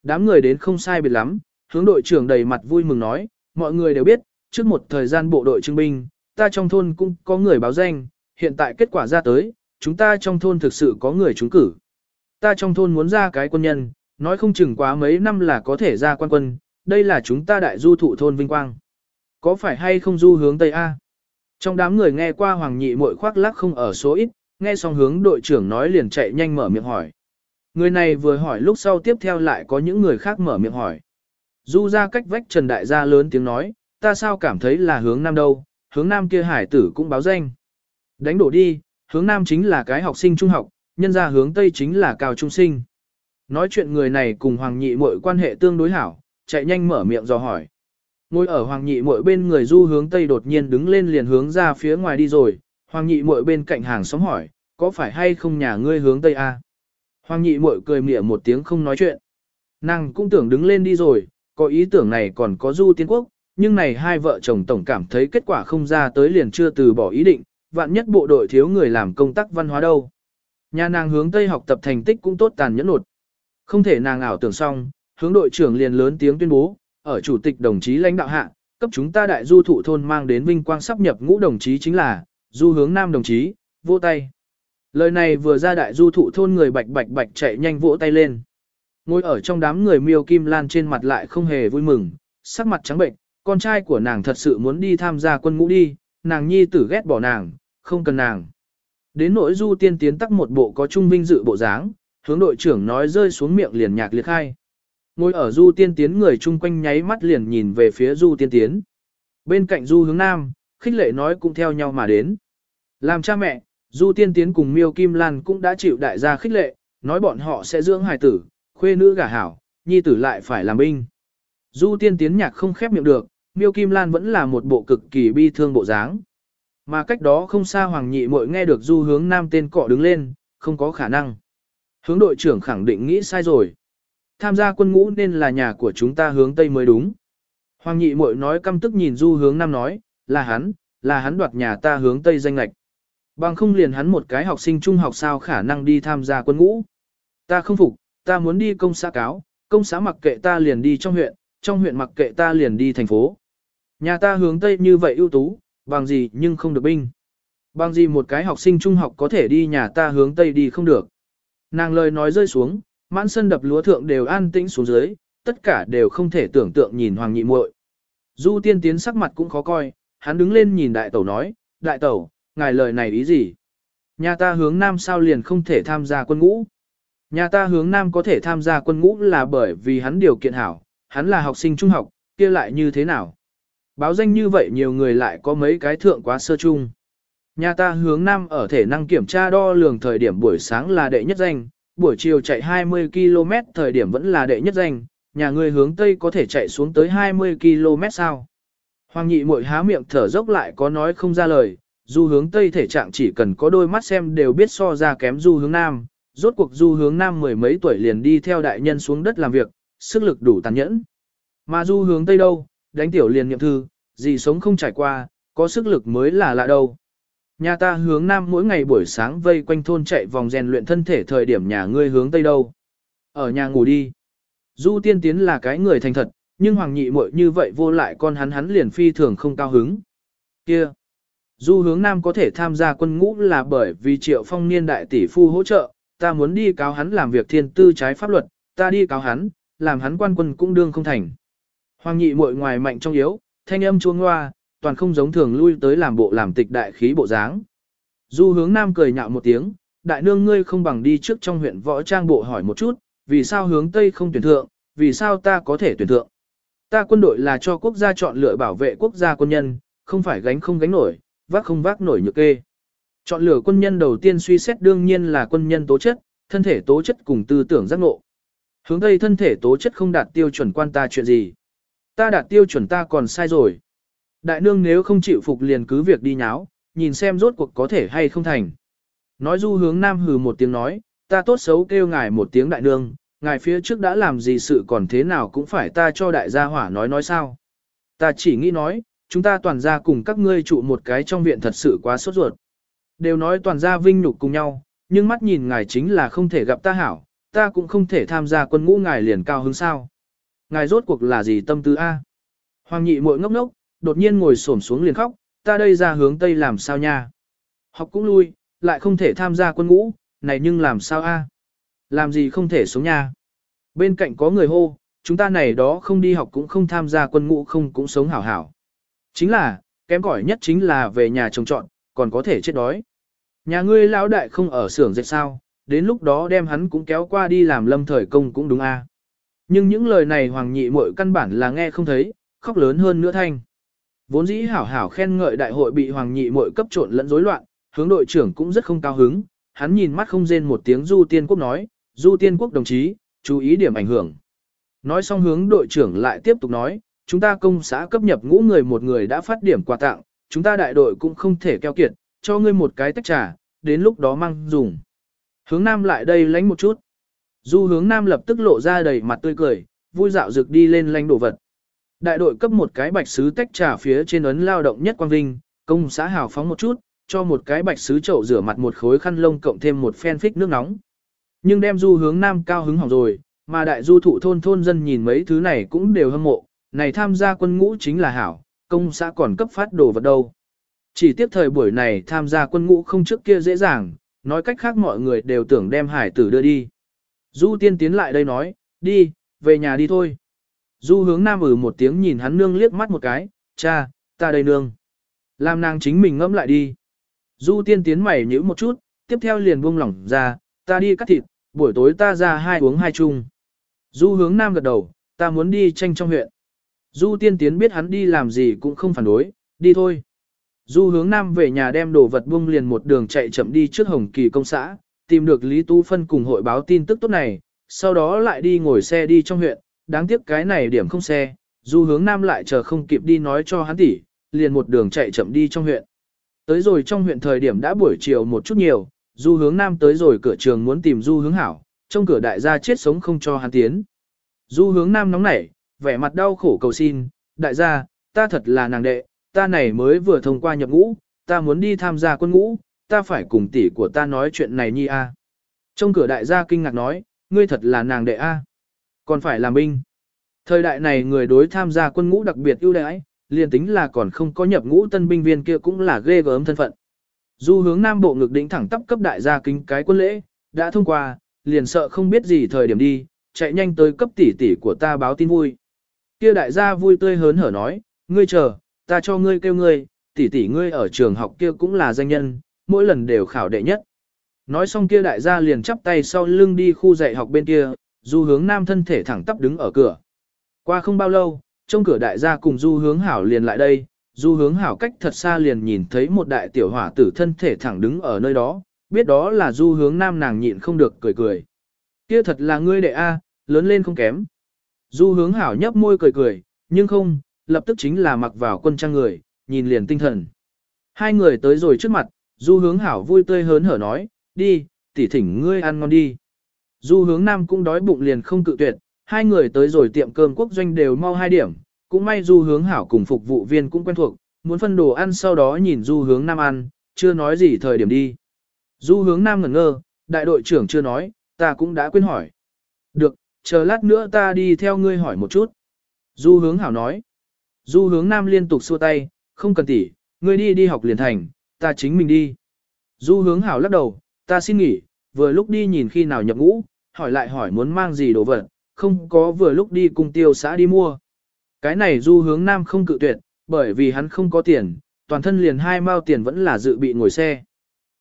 Đám người đến không sai biệt lắm, hướng đội trưởng đầy mặt vui mừng nói, mọi người đều biết, trước một thời gian bộ đội trưng binh, ta trong thôn cũng có người báo danh, hiện tại kết quả ra tới, chúng ta trong thôn thực sự có người trúng cử. Ta trong thôn muốn ra cái quân nhân, nói không chừng quá mấy năm là có thể ra quan quân, đây là chúng ta đại du thụ thôn vinh quang. Có phải hay không du hướng Tây A? Trong đám người nghe qua Hoàng Nhị mội khoác lác không ở số ít, nghe xong hướng đội trưởng nói liền chạy nhanh mở miệng hỏi. Người này vừa hỏi lúc sau tiếp theo lại có những người khác mở miệng hỏi. Du ra cách vách Trần Đại gia lớn tiếng nói, ta sao cảm thấy là hướng nam đâu, hướng nam kia hải tử cũng báo danh. Đánh đổ đi, hướng nam chính là cái học sinh trung học, nhân ra hướng tây chính là cao trung sinh. Nói chuyện người này cùng Hoàng Nhị Muội quan hệ tương đối hảo, chạy nhanh mở miệng dò hỏi. Ngồi ở Hoàng Nhị Muội bên người du hướng tây đột nhiên đứng lên liền hướng ra phía ngoài đi rồi, Hoàng Nhị Muội bên cạnh hàng xóm hỏi, có phải hay không nhà ngươi hướng tây a? Hoàng Nhị Muội cười mỉa một tiếng không nói chuyện. Nàng cũng tưởng đứng lên đi rồi, có ý tưởng này còn có du tiên quốc, nhưng này hai vợ chồng tổng cảm thấy kết quả không ra tới liền chưa từ bỏ ý định, vạn nhất bộ đội thiếu người làm công tác văn hóa đâu. Nhà nàng hướng Tây học tập thành tích cũng tốt tàn nhẫn nột. Không thể nàng ảo tưởng xong, hướng đội trưởng liền lớn tiếng tuyên bố, ở chủ tịch đồng chí lãnh đạo hạ, cấp chúng ta đại du thụ thôn mang đến vinh quang sắp nhập ngũ đồng chí chính là, du hướng nam đồng chí, vỗ tay. Lời này vừa ra đại du thụ thôn người bạch bạch bạch chạy nhanh vỗ tay lên. Ngồi ở trong đám người miêu kim lan trên mặt lại không hề vui mừng, sắc mặt trắng bệnh, con trai của nàng thật sự muốn đi tham gia quân ngũ đi, nàng nhi tử ghét bỏ nàng, không cần nàng. Đến nỗi du tiên tiến tắc một bộ có trung vinh dự bộ dáng, hướng đội trưởng nói rơi xuống miệng liền nhạc liệt khai. Ngồi ở du tiên tiến người chung quanh nháy mắt liền nhìn về phía du tiên tiến. Bên cạnh du hướng nam, khích lệ nói cũng theo nhau mà đến. Làm cha mẹ, du tiên tiến cùng miêu kim lan cũng đã chịu đại gia khích lệ, nói bọn họ sẽ dưỡng hài tử, khuê nữ gả hảo, nhi tử lại phải làm binh. Du tiên tiến nhạc không khép miệng được, miêu kim lan vẫn là một bộ cực kỳ bi thương bộ dáng. Mà cách đó không xa Hoàng Nhị Mội nghe được du hướng nam tên cọ đứng lên, không có khả năng. Hướng đội trưởng khẳng định nghĩ sai rồi. Tham gia quân ngũ nên là nhà của chúng ta hướng Tây mới đúng. Hoàng Nhị Mội nói căm tức nhìn du hướng nam nói, là hắn, là hắn đoạt nhà ta hướng Tây danh lạch. Bằng không liền hắn một cái học sinh trung học sao khả năng đi tham gia quân ngũ. Ta không phục, ta muốn đi công xã cáo, công xã mặc kệ ta liền đi trong huyện, trong huyện mặc kệ ta liền đi thành phố. Nhà ta hướng Tây như vậy ưu tú, bằng gì nhưng không được binh. Bằng gì một cái học sinh trung học có thể đi nhà ta hướng Tây đi không được. Nàng lời nói rơi xuống, mãn sân đập lúa thượng đều an tĩnh xuống dưới, tất cả đều không thể tưởng tượng nhìn Hoàng Nhị muội. Du tiên tiến sắc mặt cũng khó coi, hắn đứng lên nhìn đại tẩu nói, đại tẩu, ngài lời này ý gì? Nhà ta hướng nam sao liền không thể tham gia quân ngũ. Nhà ta hướng nam có thể tham gia quân ngũ là bởi vì hắn điều kiện hảo, hắn là học sinh trung học, kia lại như thế nào? Báo danh như vậy nhiều người lại có mấy cái thượng quá sơ chung. Nhà ta hướng nam ở thể năng kiểm tra đo lường thời điểm buổi sáng là đệ nhất danh, buổi chiều chạy 20 km thời điểm vẫn là đệ nhất danh, nhà người hướng Tây có thể chạy xuống tới 20 km sao. Hoàng nhị muội há miệng thở dốc lại có nói không ra lời, du hướng Tây thể trạng chỉ cần có đôi mắt xem đều biết so ra kém du hướng Nam, rốt cuộc du hướng Nam mười mấy tuổi liền đi theo đại nhân xuống đất làm việc, sức lực đủ tàn nhẫn. Mà du hướng Tây đâu, đánh tiểu liền nhậm thư, gì sống không trải qua, có sức lực mới là lạ đâu. Nhà ta hướng Nam mỗi ngày buổi sáng vây quanh thôn chạy vòng rèn luyện thân thể thời điểm nhà ngươi hướng Tây đâu. Ở nhà ngủ đi. Du tiên tiến là cái người thành thật, nhưng hoàng nhị muội như vậy vô lại con hắn hắn liền phi thường không cao hứng. Kia! Du hướng nam có thể tham gia quân ngũ là bởi vì triệu phong niên đại tỷ phu hỗ trợ, ta muốn đi cáo hắn làm việc thiên tư trái pháp luật, ta đi cáo hắn, làm hắn quan quân cũng đương không thành. Hoàng nhị muội ngoài mạnh trong yếu, thanh âm chuông hoa, toàn không giống thường lui tới làm bộ làm tịch đại khí bộ dáng. Du hướng nam cười nhạo một tiếng, đại nương ngươi không bằng đi trước trong huyện võ trang bộ hỏi một chút, vì sao hướng Tây không tuyển thượng, vì sao ta có thể tuyển thượng. Ta quân đội là cho quốc gia chọn lựa bảo vệ quốc gia quân nhân, không phải gánh không gánh nổi, vác không vác nổi nhược kê. Chọn lựa quân nhân đầu tiên suy xét đương nhiên là quân nhân tố chất, thân thể tố chất cùng tư tưởng giác ngộ. Hướng Tây thân thể tố chất không đạt tiêu chuẩn quan ta chuyện gì. Ta đạt tiêu chuẩn ta còn sai rồi. Đại nương nếu không chịu phục liền cứ việc đi nháo, nhìn xem rốt cuộc có thể hay không thành. Nói du hướng nam hừ một tiếng nói, ta tốt xấu kêu ngài một tiếng đại nương, ngài phía trước đã làm gì sự còn thế nào cũng phải ta cho đại gia hỏa nói nói sao. Ta chỉ nghĩ nói, chúng ta toàn gia cùng các ngươi trụ một cái trong viện thật sự quá sốt ruột. Đều nói toàn gia vinh nhục cùng nhau, nhưng mắt nhìn ngài chính là không thể gặp ta hảo, ta cũng không thể tham gia quân ngũ ngài liền cao hứng sao. Ngài rốt cuộc là gì tâm tư A? Hoàng nhị muội ngốc ngốc, đột nhiên ngồi xổm xuống liền khóc, ta đây ra hướng tây làm sao nha? Học cũng lui, lại không thể tham gia quân ngũ, này nhưng làm sao a? Làm gì không thể sống nha? Bên cạnh có người hô, chúng ta này đó không đi học cũng không tham gia quân ngũ không cũng sống hảo hảo. Chính là, kém cỏi nhất chính là về nhà trồng trọn, còn có thể chết đói. Nhà ngươi lão đại không ở xưởng dệt sao, đến lúc đó đem hắn cũng kéo qua đi làm lâm thời công cũng đúng a. À. Nhưng những lời này hoàng nhị muội căn bản là nghe không thấy, khóc lớn hơn nữa thanh. Vốn dĩ hảo hảo khen ngợi đại hội bị hoàng nhị muội cấp trộn lẫn rối loạn, hướng đội trưởng cũng rất không cao hứng, hắn nhìn mắt không rên một tiếng Du Tiên Quốc nói, Du Tiên Quốc đồng chí, chú ý điểm ảnh hưởng. Nói xong hướng đội trưởng lại tiếp tục nói, chúng ta công xã cấp nhập ngũ người một người đã phát điểm quà tặng, chúng ta đại đội cũng không thể keo kiệt, cho ngươi một cái tách trà, đến lúc đó mang dùng. Hướng Nam lại đây lánh một chút. Du hướng Nam lập tức lộ ra đầy mặt tươi cười, vui dạo rực đi lên lánh đồ vật. Đại đội cấp một cái bạch sứ tách trà phía trên ấn lao động nhất quang vinh, công xã hào phóng một chút, cho một cái bạch sứ chậu rửa mặt một khối khăn lông cộng thêm một phen phích nước nóng. Nhưng đem du hướng nam cao hứng hỏng rồi, mà đại du thụ thôn thôn dân nhìn mấy thứ này cũng đều hâm mộ, này tham gia quân ngũ chính là hảo, công xã còn cấp phát đồ vật đâu. Chỉ tiếp thời buổi này tham gia quân ngũ không trước kia dễ dàng, nói cách khác mọi người đều tưởng đem hải tử đưa đi. Du tiên tiến lại đây nói, đi, về nhà đi thôi. Du hướng nam ử một tiếng nhìn hắn nương liếc mắt một cái, cha, ta đây nương. Làm nàng chính mình ngẫm lại đi. Du tiên tiến mày nhữ một chút, tiếp theo liền buông lỏng ra, ta đi cắt thịt, buổi tối ta ra hai uống hai chung. Du hướng nam gật đầu, ta muốn đi tranh trong huyện. Du tiên tiến biết hắn đi làm gì cũng không phản đối, đi thôi. Du hướng nam về nhà đem đồ vật buông liền một đường chạy chậm đi trước Hồng Kỳ công xã, tìm được Lý Tu Phân cùng hội báo tin tức tốt này, sau đó lại đi ngồi xe đi trong huyện, đáng tiếc cái này điểm không xe, du hướng nam lại chờ không kịp đi nói cho hắn tỷ, liền một đường chạy chậm đi trong huyện. Tới rồi trong huyện thời điểm đã buổi chiều một chút nhiều, du hướng nam tới rồi cửa trường muốn tìm du hướng hảo, trong cửa đại gia chết sống không cho hắn tiến. Du hướng nam nóng nảy, vẻ mặt đau khổ cầu xin, đại gia, ta thật là nàng đệ, ta này mới vừa thông qua nhập ngũ, ta muốn đi tham gia quân ngũ, ta phải cùng tỷ của ta nói chuyện này nhi a. Trong cửa đại gia kinh ngạc nói, ngươi thật là nàng đệ a. Còn phải làm binh. Thời đại này người đối tham gia quân ngũ đặc biệt ưu đãi, liền tính là còn không có nhập ngũ tân binh viên kia cũng là ghê gớm thân phận. Du hướng nam bộ ngực đỉnh thẳng tắp cấp đại gia kính cái quân lễ, đã thông qua, liền sợ không biết gì thời điểm đi, chạy nhanh tới cấp tỷ tỷ của ta báo tin vui. Kia đại gia vui tươi hớn hở nói, ngươi chờ, ta cho ngươi kêu ngươi, tỷ tỷ ngươi ở trường học kia cũng là danh nhân, mỗi lần đều khảo đệ nhất. Nói xong kia đại gia liền chắp tay sau lưng đi khu dạy học bên kia, du hướng nam thân thể thẳng tắp đứng ở cửa. Qua không bao lâu, trong cửa đại gia cùng du hướng hảo liền lại đây, du hướng hảo cách thật xa liền nhìn thấy một đại tiểu hỏa tử thân thể thẳng đứng ở nơi đó, biết đó là du hướng nam nàng nhịn không được cười cười. Kia thật là ngươi đệ A, lớn lên không kém. Du hướng hảo nhấp môi cười cười, nhưng không, lập tức chính là mặc vào quân trang người, nhìn liền tinh thần. Hai người tới rồi trước mặt, du hướng hảo vui tươi hớn hở nói, đi, tỉ thỉnh ngươi ăn ngon đi. Du hướng nam cũng đói bụng liền không cự tuyệt, hai người tới rồi tiệm cơm quốc doanh đều mau hai điểm, cũng may du hướng hảo cùng phục vụ viên cũng quen thuộc, muốn phân đồ ăn sau đó nhìn du hướng nam ăn, chưa nói gì thời điểm đi. Du hướng nam ngẩn ngơ, đại đội trưởng chưa nói, ta cũng đã quên hỏi. Được, chờ lát nữa ta đi theo ngươi hỏi một chút. Du hướng hảo nói. Du hướng nam liên tục xua tay, không cần tỉ, ngươi đi đi học liền thành, ta chính mình đi. Du hướng hảo lắc đầu, ta xin nghỉ, vừa lúc đi nhìn khi nào nhập ngũ, hỏi lại hỏi muốn mang gì đồ vật, không có vừa lúc đi cùng tiêu xã đi mua. Cái này du hướng nam không cự tuyệt, bởi vì hắn không có tiền, toàn thân liền hai mao tiền vẫn là dự bị ngồi xe.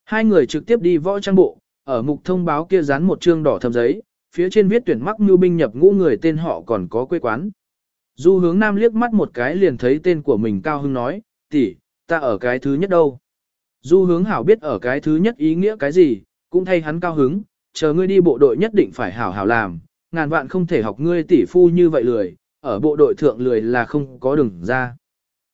Hai người trực tiếp đi võ trang bộ, ở mục thông báo kia dán một chương đỏ thầm giấy, phía trên viết tuyển mắc mưu binh nhập ngũ người tên họ còn có quê quán. Du hướng nam liếc mắt một cái liền thấy tên của mình cao hưng nói, tỷ, ta ở cái thứ nhất đâu. Du hướng hảo biết ở cái thứ nhất ý nghĩa cái gì, cũng thay hắn cao hứng, chờ ngươi đi bộ đội nhất định phải hảo hảo làm, ngàn vạn không thể học ngươi tỷ phu như vậy lười, ở bộ đội thượng lười là không có đường ra.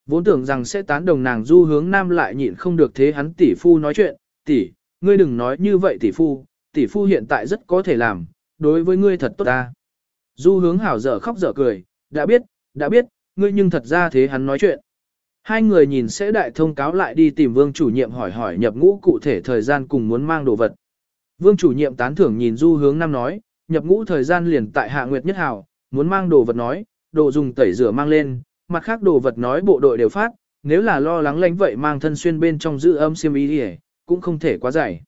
Vốn tưởng rằng sẽ tán đồng nàng du hướng nam lại nhịn không được thế hắn tỷ phu nói chuyện, tỷ, ngươi đừng nói như vậy tỷ phu, tỷ phu hiện tại rất có thể làm, đối với ngươi thật tốt ta. Du hướng hảo dở khóc dở cười, đã biết, đã biết, ngươi nhưng thật ra thế hắn nói chuyện. Hai người nhìn sẽ đại thông cáo lại đi tìm vương chủ nhiệm hỏi hỏi nhập ngũ cụ thể thời gian cùng muốn mang đồ vật. Vương chủ nhiệm tán thưởng nhìn du hướng năm nói, nhập ngũ thời gian liền tại hạ nguyệt nhất hảo, muốn mang đồ vật nói, đồ dùng tẩy rửa mang lên, mặt khác đồ vật nói bộ đội đều phát, nếu là lo lắng lánh vậy mang thân xuyên bên trong giữ âm xiêm ý đi cũng không thể quá dày.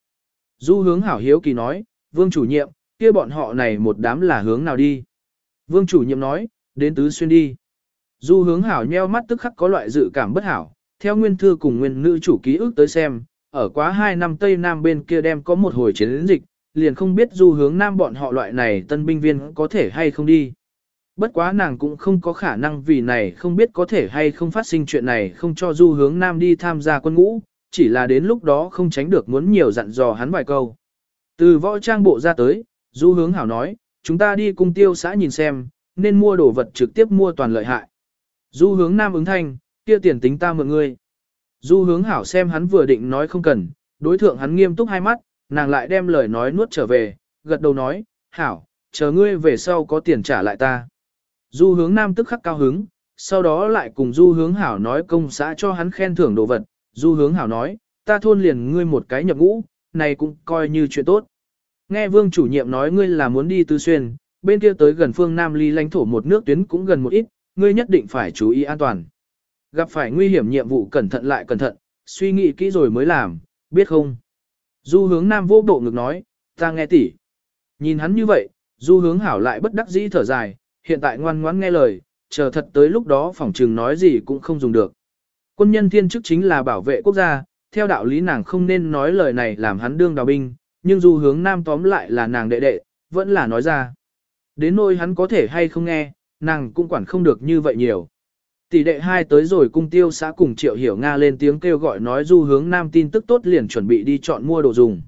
Du hướng hảo hiếu kỳ nói, vương chủ nhiệm, kia bọn họ này một đám là hướng nào đi. Vương chủ nhiệm nói, đến tứ xuyên đi. Du hướng hảo nheo mắt tức khắc có loại dự cảm bất hảo, theo nguyên thư cùng nguyên nữ chủ ký ức tới xem, ở quá 2 năm Tây Nam bên kia đem có một hồi chiến dịch, liền không biết du hướng Nam bọn họ loại này tân binh viên có thể hay không đi. Bất quá nàng cũng không có khả năng vì này không biết có thể hay không phát sinh chuyện này không cho du hướng Nam đi tham gia quân ngũ, chỉ là đến lúc đó không tránh được muốn nhiều dặn dò hắn vài câu. Từ võ trang bộ ra tới, du hướng hảo nói, chúng ta đi cung tiêu xã nhìn xem, nên mua đồ vật trực tiếp mua toàn lợi hại. Du hướng nam ứng thanh, kia tiền tính ta mượn ngươi. Du hướng hảo xem hắn vừa định nói không cần, đối thượng hắn nghiêm túc hai mắt, nàng lại đem lời nói nuốt trở về, gật đầu nói, hảo, chờ ngươi về sau có tiền trả lại ta. Du hướng nam tức khắc cao hứng, sau đó lại cùng du hướng hảo nói công xã cho hắn khen thưởng đồ vật, du hướng hảo nói, ta thôn liền ngươi một cái nhập ngũ, này cũng coi như chuyện tốt. Nghe vương chủ nhiệm nói ngươi là muốn đi tư xuyên, bên kia tới gần phương Nam ly lãnh thổ một nước tuyến cũng gần một ít, ngươi nhất định phải chú ý an toàn. Gặp phải nguy hiểm nhiệm vụ cẩn thận lại cẩn thận, suy nghĩ kỹ rồi mới làm, biết không? Du hướng Nam vô bộ ngực nói, ta nghe tỉ. Nhìn hắn như vậy, du hướng hảo lại bất đắc dĩ thở dài, hiện tại ngoan ngoãn nghe lời, chờ thật tới lúc đó phỏng trừng nói gì cũng không dùng được. Quân nhân thiên chức chính là bảo vệ quốc gia, theo đạo lý nàng không nên nói lời này làm hắn đương đào binh, nhưng du hướng nam tóm lại là nàng đệ đệ, vẫn là nói ra. Đến nôi hắn có thể hay không nghe, nàng cũng quản không được như vậy nhiều. Tỷ đệ hai tới rồi cung tiêu xã cùng Triệu Hiểu Nga lên tiếng kêu gọi nói du hướng nam tin tức tốt liền chuẩn bị đi chọn mua đồ dùng.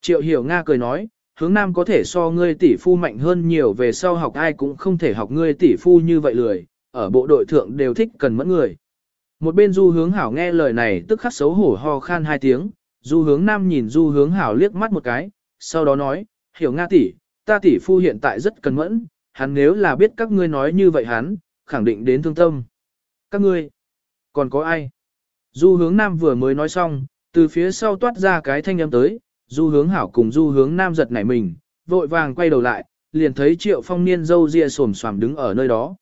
Triệu Hiểu Nga cười nói, hướng nam có thể so ngươi tỷ phu mạnh hơn nhiều về sau học ai cũng không thể học ngươi tỷ phu như vậy lười, ở bộ đội thượng đều thích cần mẫn người. Một bên du hướng hảo nghe lời này tức khắc xấu hổ ho khan hai tiếng, du hướng nam nhìn du hướng hảo liếc mắt một cái, sau đó nói, hiểu Nga tỷ, ta tỷ phu hiện tại rất cần mẫn, hắn nếu là biết các ngươi nói như vậy hắn, khẳng định đến thương tâm. Các ngươi, còn có ai? Du hướng nam vừa mới nói xong, Từ phía sau toát ra cái thanh âm tới, du hướng hảo cùng du hướng nam giật nảy mình, vội vàng quay đầu lại, liền thấy triệu phong niên dâu ria xồm xoàm đứng ở nơi đó.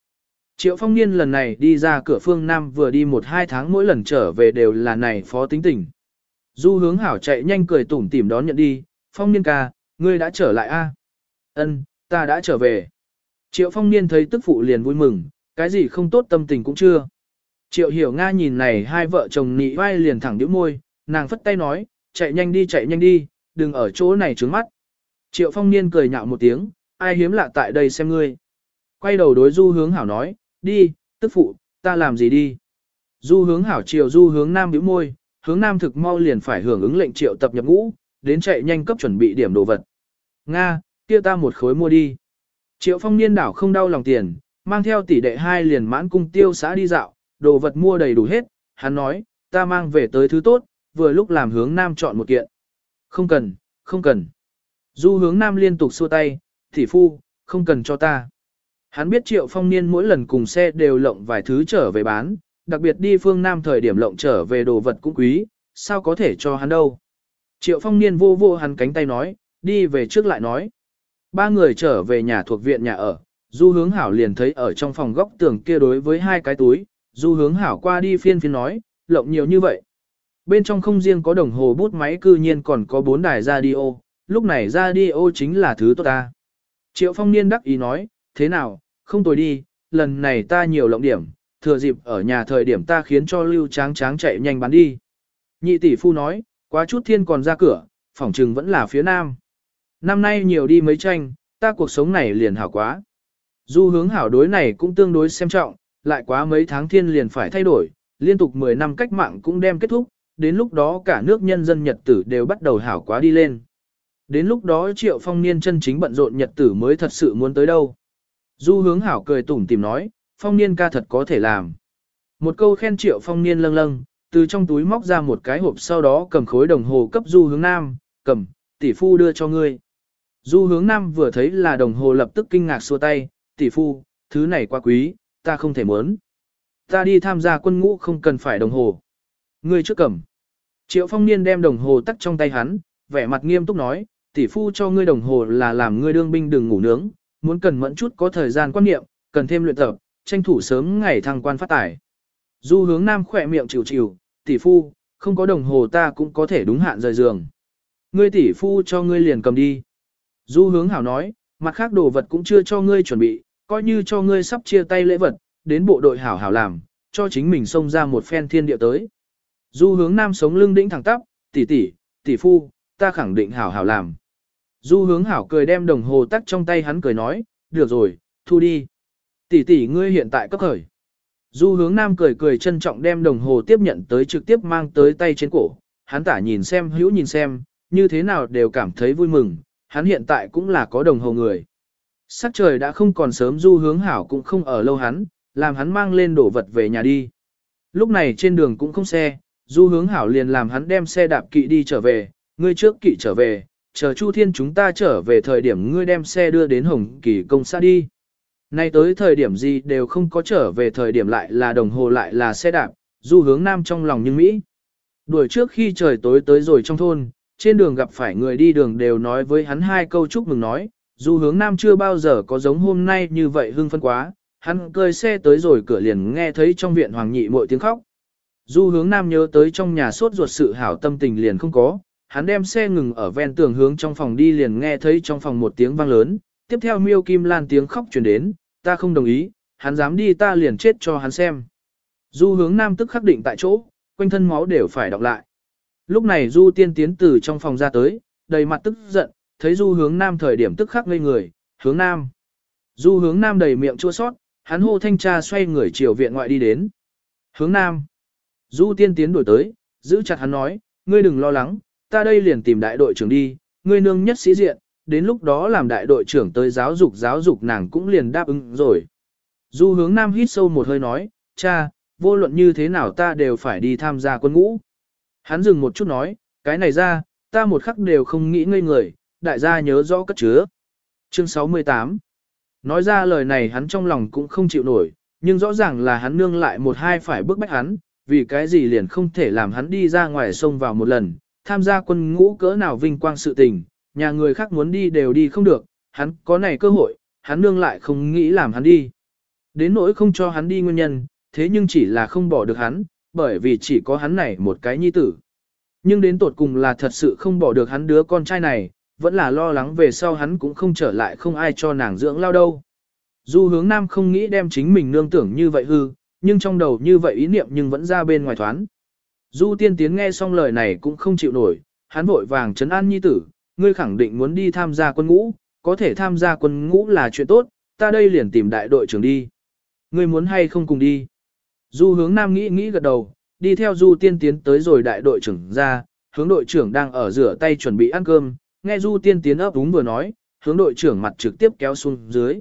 Triệu phong niên lần này đi ra cửa phương Nam vừa đi một hai tháng mỗi lần trở về đều là này phó tính tình. Du hướng hảo chạy nhanh cười tủm tỉm đón nhận đi, phong niên ca, ngươi đã trở lại a? Ân, ta đã trở về. Triệu phong niên thấy tức phụ liền vui mừng, cái gì không tốt tâm tình cũng chưa. Triệu hiểu Nga nhìn này hai vợ chồng nị vai liền thẳng điếu môi, nàng phất tay nói, chạy nhanh đi chạy nhanh đi, đừng ở chỗ này trướng mắt. Triệu phong niên cười nhạo một tiếng, ai hiếm lạ tại đây xem ngươi. Quay đầu đối du hướng hảo nói, đi, tức phụ, ta làm gì đi. Du hướng hảo triệu du hướng nam bĩu môi, hướng nam thực mau liền phải hưởng ứng lệnh triệu tập nhập ngũ, đến chạy nhanh cấp chuẩn bị điểm đồ vật. Nga, kia ta một khối mua đi. Triệu phong niên đảo không đau lòng tiền, mang theo tỷ đệ hai liền mãn cung tiêu xã đi dạo, đồ vật mua đầy đủ hết, hắn nói, ta mang về tới thứ tốt, vừa lúc làm hướng nam chọn một kiện. Không cần, không cần. Du hướng nam liên tục xua tay, tỷ phu, không cần cho ta. Hắn biết triệu phong niên mỗi lần cùng xe đều lộng vài thứ trở về bán, đặc biệt đi phương nam thời điểm lộng trở về đồ vật cũng quý, sao có thể cho hắn đâu. Triệu phong niên vô vô hắn cánh tay nói, đi về trước lại nói. Ba người trở về nhà thuộc viện nhà ở, du hướng hảo liền thấy ở trong phòng góc tường kia đối với hai cái túi, du hướng hảo qua đi phiên phiên nói, lộng nhiều như vậy. Bên trong không riêng có đồng hồ bút máy cư nhiên còn có bốn đài radio, lúc này radio chính là thứ tốt ta. Triệu phong niên đắc ý nói, thế nào, không tồi đi, lần này ta nhiều lộng điểm, thừa dịp ở nhà thời điểm ta khiến cho lưu tráng tráng chạy nhanh bán đi. Nhị tỷ phu nói, quá chút thiên còn ra cửa, phỏng trừng vẫn là phía nam. Năm nay nhiều đi mấy tranh, ta cuộc sống này liền hảo quá. Du hướng hảo đối này cũng tương đối xem trọng, lại quá mấy tháng thiên liền phải thay đổi, liên tục 10 năm cách mạng cũng đem kết thúc, đến lúc đó cả nước nhân dân Nhật tử đều bắt đầu hảo quá đi lên. Đến lúc đó triệu phong niên chân chính bận rộn Nhật tử mới thật sự muốn tới đâu. Du hướng hảo cười tủm tìm nói, phong niên ca thật có thể làm. Một câu khen triệu phong niên lâng lâng, từ trong túi móc ra một cái hộp sau đó cầm khối đồng hồ cấp du hướng nam, cầm, tỷ phu đưa cho ngươi. Du hướng nam vừa thấy là đồng hồ lập tức kinh ngạc xua tay, tỷ phu, thứ này quá quý, ta không thể muốn. Ta đi tham gia quân ngũ không cần phải đồng hồ. Ngươi trước cầm. Triệu phong niên đem đồng hồ tắt trong tay hắn, vẻ mặt nghiêm túc nói, tỷ phu cho ngươi đồng hồ là làm ngươi đương binh đừng ngủ nướng, muốn cần mẫn chút có thời gian quan niệm, cần thêm luyện tập, tranh thủ sớm ngày thăng quan phát tài. Du hướng nam khỏe miệng chịu chịu, tỷ phu, không có đồng hồ ta cũng có thể đúng hạn rời giường. Ngươi tỷ phu cho ngươi liền cầm đi. Du hướng hảo nói, mặt khác đồ vật cũng chưa cho ngươi chuẩn bị, coi như cho ngươi sắp chia tay lễ vật, đến bộ đội hảo hảo làm, cho chính mình xông ra một phen thiên địa tới. Du hướng nam sống lưng đĩnh thẳng tắp, tỷ tỷ, tỷ phu, ta khẳng định hảo hảo làm. Du hướng hảo cười đem đồng hồ tắt trong tay hắn cười nói, được rồi, thu đi. Tỷ tỷ ngươi hiện tại cấp khởi. Du hướng nam cười cười trân trọng đem đồng hồ tiếp nhận tới trực tiếp mang tới tay trên cổ. Hắn tả nhìn xem hữu nhìn xem, như thế nào đều cảm thấy vui mừng, hắn hiện tại cũng là có đồng hồ người. Sắc trời đã không còn sớm du hướng hảo cũng không ở lâu hắn, làm hắn mang lên đổ vật về nhà đi. Lúc này trên đường cũng không xe, du hướng hảo liền làm hắn đem xe đạp kỵ đi trở về, ngươi trước kỵ trở về, chờ Chu Thiên chúng ta trở về thời điểm ngươi đem xe đưa đến Hồng Kỳ công xã đi. Nay tới thời điểm gì đều không có trở về thời điểm lại là đồng hồ lại là xe đạp, du hướng nam trong lòng nhưng Mỹ. Đuổi trước khi trời tối tới rồi trong thôn, trên đường gặp phải người đi đường đều nói với hắn hai câu chúc mừng nói, du hướng nam chưa bao giờ có giống hôm nay như vậy hưng phân quá, hắn cơi xe tới rồi cửa liền nghe thấy trong viện hoàng nhị mọi tiếng khóc. Du hướng nam nhớ tới trong nhà sốt ruột sự hảo tâm tình liền không có, hắn đem xe ngừng ở ven tường hướng trong phòng đi liền nghe thấy trong phòng một tiếng vang lớn, tiếp theo miêu kim lan tiếng khóc truyền đến, ta không đồng ý, hắn dám đi ta liền chết cho hắn xem. Du hướng nam tức khắc định tại chỗ, quanh thân máu đều phải đọc lại. Lúc này du tiên tiến từ trong phòng ra tới, đầy mặt tức giận, thấy du hướng nam thời điểm tức khắc ngây người, hướng nam. Du hướng nam đầy miệng chua sót, hắn hô thanh tra xoay người chiều viện ngoại đi đến. Hướng nam. Du tiên tiến đổi tới, giữ chặt hắn nói, ngươi đừng lo lắng, ta đây liền tìm đại đội trưởng đi, ngươi nương nhất sĩ diện, đến lúc đó làm đại đội trưởng tới giáo dục giáo dục nàng cũng liền đáp ứng rồi. Du hướng nam hít sâu một hơi nói, cha, vô luận như thế nào ta đều phải đi tham gia quân ngũ. Hắn dừng một chút nói, cái này ra, ta một khắc đều không nghĩ ngây người, đại gia nhớ rõ cất chứa. Chương 68 Nói ra lời này hắn trong lòng cũng không chịu nổi, nhưng rõ ràng là hắn nương lại một hai phải bước bách hắn, vì cái gì liền không thể làm hắn đi ra ngoài sông vào một lần, tham gia quân ngũ cỡ nào vinh quang sự tình, nhà người khác muốn đi đều đi không được, hắn có này cơ hội, hắn nương lại không nghĩ làm hắn đi. Đến nỗi không cho hắn đi nguyên nhân, thế nhưng chỉ là không bỏ được hắn, bởi vì chỉ có hắn này một cái nhi tử. Nhưng đến tột cùng là thật sự không bỏ được hắn đứa con trai này, vẫn là lo lắng về sau hắn cũng không trở lại không ai cho nàng dưỡng lao đâu. Dù hướng nam không nghĩ đem chính mình nương tưởng như vậy hư, nhưng trong đầu như vậy ý niệm nhưng vẫn ra bên ngoài thoán. Du tiên tiến nghe xong lời này cũng không chịu nổi, hắn vội vàng trấn an nhi tử, ngươi khẳng định muốn đi tham gia quân ngũ, có thể tham gia quân ngũ là chuyện tốt, ta đây liền tìm đại đội trưởng đi. Ngươi muốn hay không cùng đi? Du hướng nam nghĩ nghĩ gật đầu, đi theo du tiên tiến tới rồi đại đội trưởng ra, hướng đội trưởng đang ở rửa tay chuẩn bị ăn cơm, nghe du tiên tiến ấp úng vừa nói, hướng đội trưởng mặt trực tiếp kéo xuống dưới.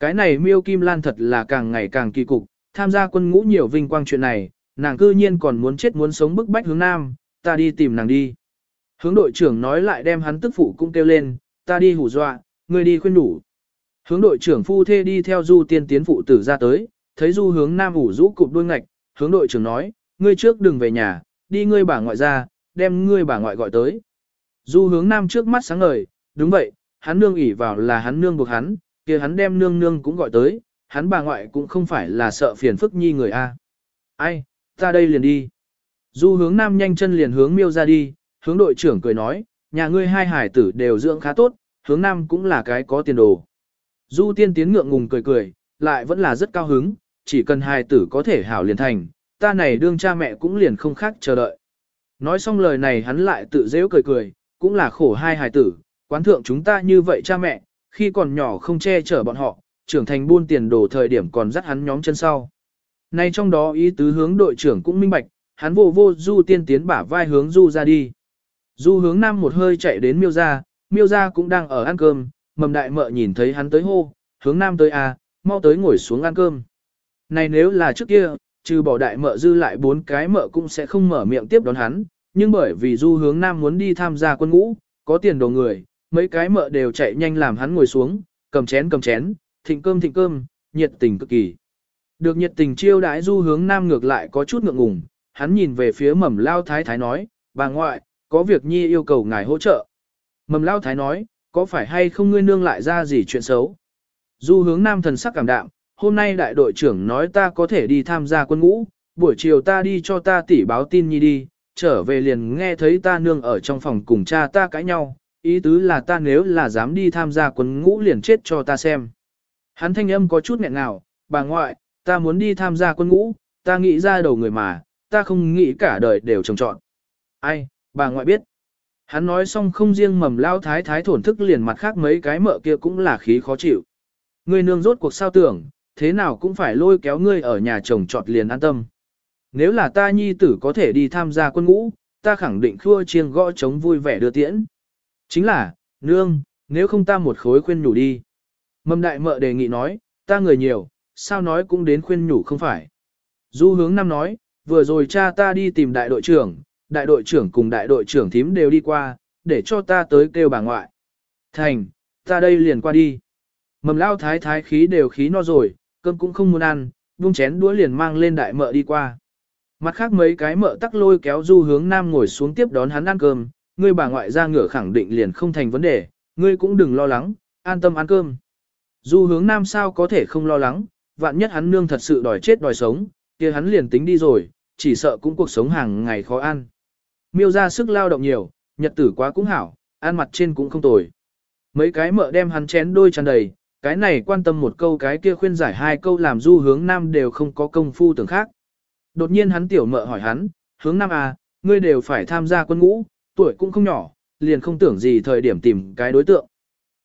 Cái này miêu kim lan thật là càng ngày càng kỳ cục, tham gia quân ngũ nhiều vinh quang chuyện này, nàng cư nhiên còn muốn chết muốn sống bức bách hướng nam, ta đi tìm nàng đi. Hướng đội trưởng nói lại đem hắn tức phụ cũng kêu lên, ta đi hù dọa, ngươi đi khuyên đủ. Hướng đội trưởng phu thê đi theo du tiên tiến phụ tử ra tới, thấy du hướng nam ủ rũ cụp đuôi ngạch, hướng đội trưởng nói, ngươi trước đừng về nhà, đi ngươi bà ngoại ra, đem ngươi bà ngoại gọi tới. Du hướng nam trước mắt sáng ngời, đúng vậy, hắn nương ỉ vào là hắn nương buộc hắn, kia hắn đem nương nương cũng gọi tới, hắn bà ngoại cũng không phải là sợ phiền phức nhi người a. Ai, ta đây liền đi. Du hướng nam nhanh chân liền hướng miêu ra đi, hướng đội trưởng cười nói, nhà ngươi hai hải tử đều dưỡng khá tốt, hướng nam cũng là cái có tiền đồ. Du tiên tiến ngượng ngùng cười cười, lại vẫn là rất cao hứng, chỉ cần hài tử có thể hảo liền thành, ta này đương cha mẹ cũng liền không khác chờ đợi. Nói xong lời này hắn lại tự dễ cười cười, cũng là khổ hai hài tử, quán thượng chúng ta như vậy cha mẹ, khi còn nhỏ không che chở bọn họ, trưởng thành buôn tiền đồ thời điểm còn dắt hắn nhóm chân sau. Nay trong đó ý tứ hướng đội trưởng cũng minh bạch, hắn vô vô du tiên tiến bả vai hướng du ra đi. Du hướng nam một hơi chạy đến miêu ra, miêu ra cũng đang ở ăn cơm, mầm đại mợ nhìn thấy hắn tới hô, hướng nam tới à, mau tới ngồi xuống ăn cơm. Này nếu là trước kia, trừ bỏ đại mợ dư lại bốn cái mợ cũng sẽ không mở miệng tiếp đón hắn, nhưng bởi vì du hướng nam muốn đi tham gia quân ngũ, có tiền đồ người, mấy cái mợ đều chạy nhanh làm hắn ngồi xuống, cầm chén cầm chén, thịnh cơm thịnh cơm, nhiệt tình cực kỳ. Được nhiệt tình chiêu đãi du hướng nam ngược lại có chút ngượng ngùng, hắn nhìn về phía mầm lao thái thái nói, bà ngoại, có việc nhi yêu cầu ngài hỗ trợ. Mầm lao thái nói, có phải hay không ngươi nương lại ra gì chuyện xấu? Du hướng nam thần sắc cảm đạm, hôm nay đại đội trưởng nói ta có thể đi tham gia quân ngũ, buổi chiều ta đi cho ta tỉ báo tin nhi đi, trở về liền nghe thấy ta nương ở trong phòng cùng cha ta cãi nhau, ý tứ là ta nếu là dám đi tham gia quân ngũ liền chết cho ta xem. Hắn thanh âm có chút nghẹn ngào, bà ngoại, ta muốn đi tham gia quân ngũ, ta nghĩ ra đầu người mà, ta không nghĩ cả đời đều trồng trọn. Ai, bà ngoại biết. Hắn nói xong không riêng mầm lao thái thái thổn thức liền mặt khác mấy cái mợ kia cũng là khí khó chịu. Ngươi nương rốt cuộc sao tưởng, thế nào cũng phải lôi kéo ngươi ở nhà chồng trọt liền an tâm. Nếu là ta nhi tử có thể đi tham gia quân ngũ, ta khẳng định khua chiêng gõ chống vui vẻ đưa tiễn. Chính là, nương, nếu không ta một khối khuyên nhủ đi. Mầm đại mợ đề nghị nói, ta người nhiều, sao nói cũng đến khuyên nhủ không phải. Du hướng năm nói, vừa rồi cha ta đi tìm đại đội trưởng, đại đội trưởng cùng đại đội trưởng thím đều đi qua, để cho ta tới kêu bà ngoại. Thành, ta đây liền qua đi. Mầm lao thái thái khí đều khí no rồi, cơm cũng không muốn ăn, buông chén đũa liền mang lên đại mợ đi qua. Mặt khác mấy cái mợ tắc lôi kéo du hướng nam ngồi xuống tiếp đón hắn ăn cơm, ngươi bà ngoại ra ngửa khẳng định liền không thành vấn đề, ngươi cũng đừng lo lắng, an tâm ăn cơm. Du hướng nam sao có thể không lo lắng, vạn nhất hắn nương thật sự đòi chết đòi sống, kia hắn liền tính đi rồi, chỉ sợ cũng cuộc sống hàng ngày khó ăn. Miêu ra sức lao động nhiều, nhật tử quá cũng hảo, ăn mặt trên cũng không tồi. Mấy cái mợ đem hắn chén đôi tràn đầy, cái này quan tâm một câu cái kia khuyên giải hai câu làm du hướng nam đều không có công phu tưởng khác. Đột nhiên hắn tiểu mợ hỏi hắn, hướng nam à, ngươi đều phải tham gia quân ngũ, tuổi cũng không nhỏ, liền không tưởng gì thời điểm tìm cái đối tượng.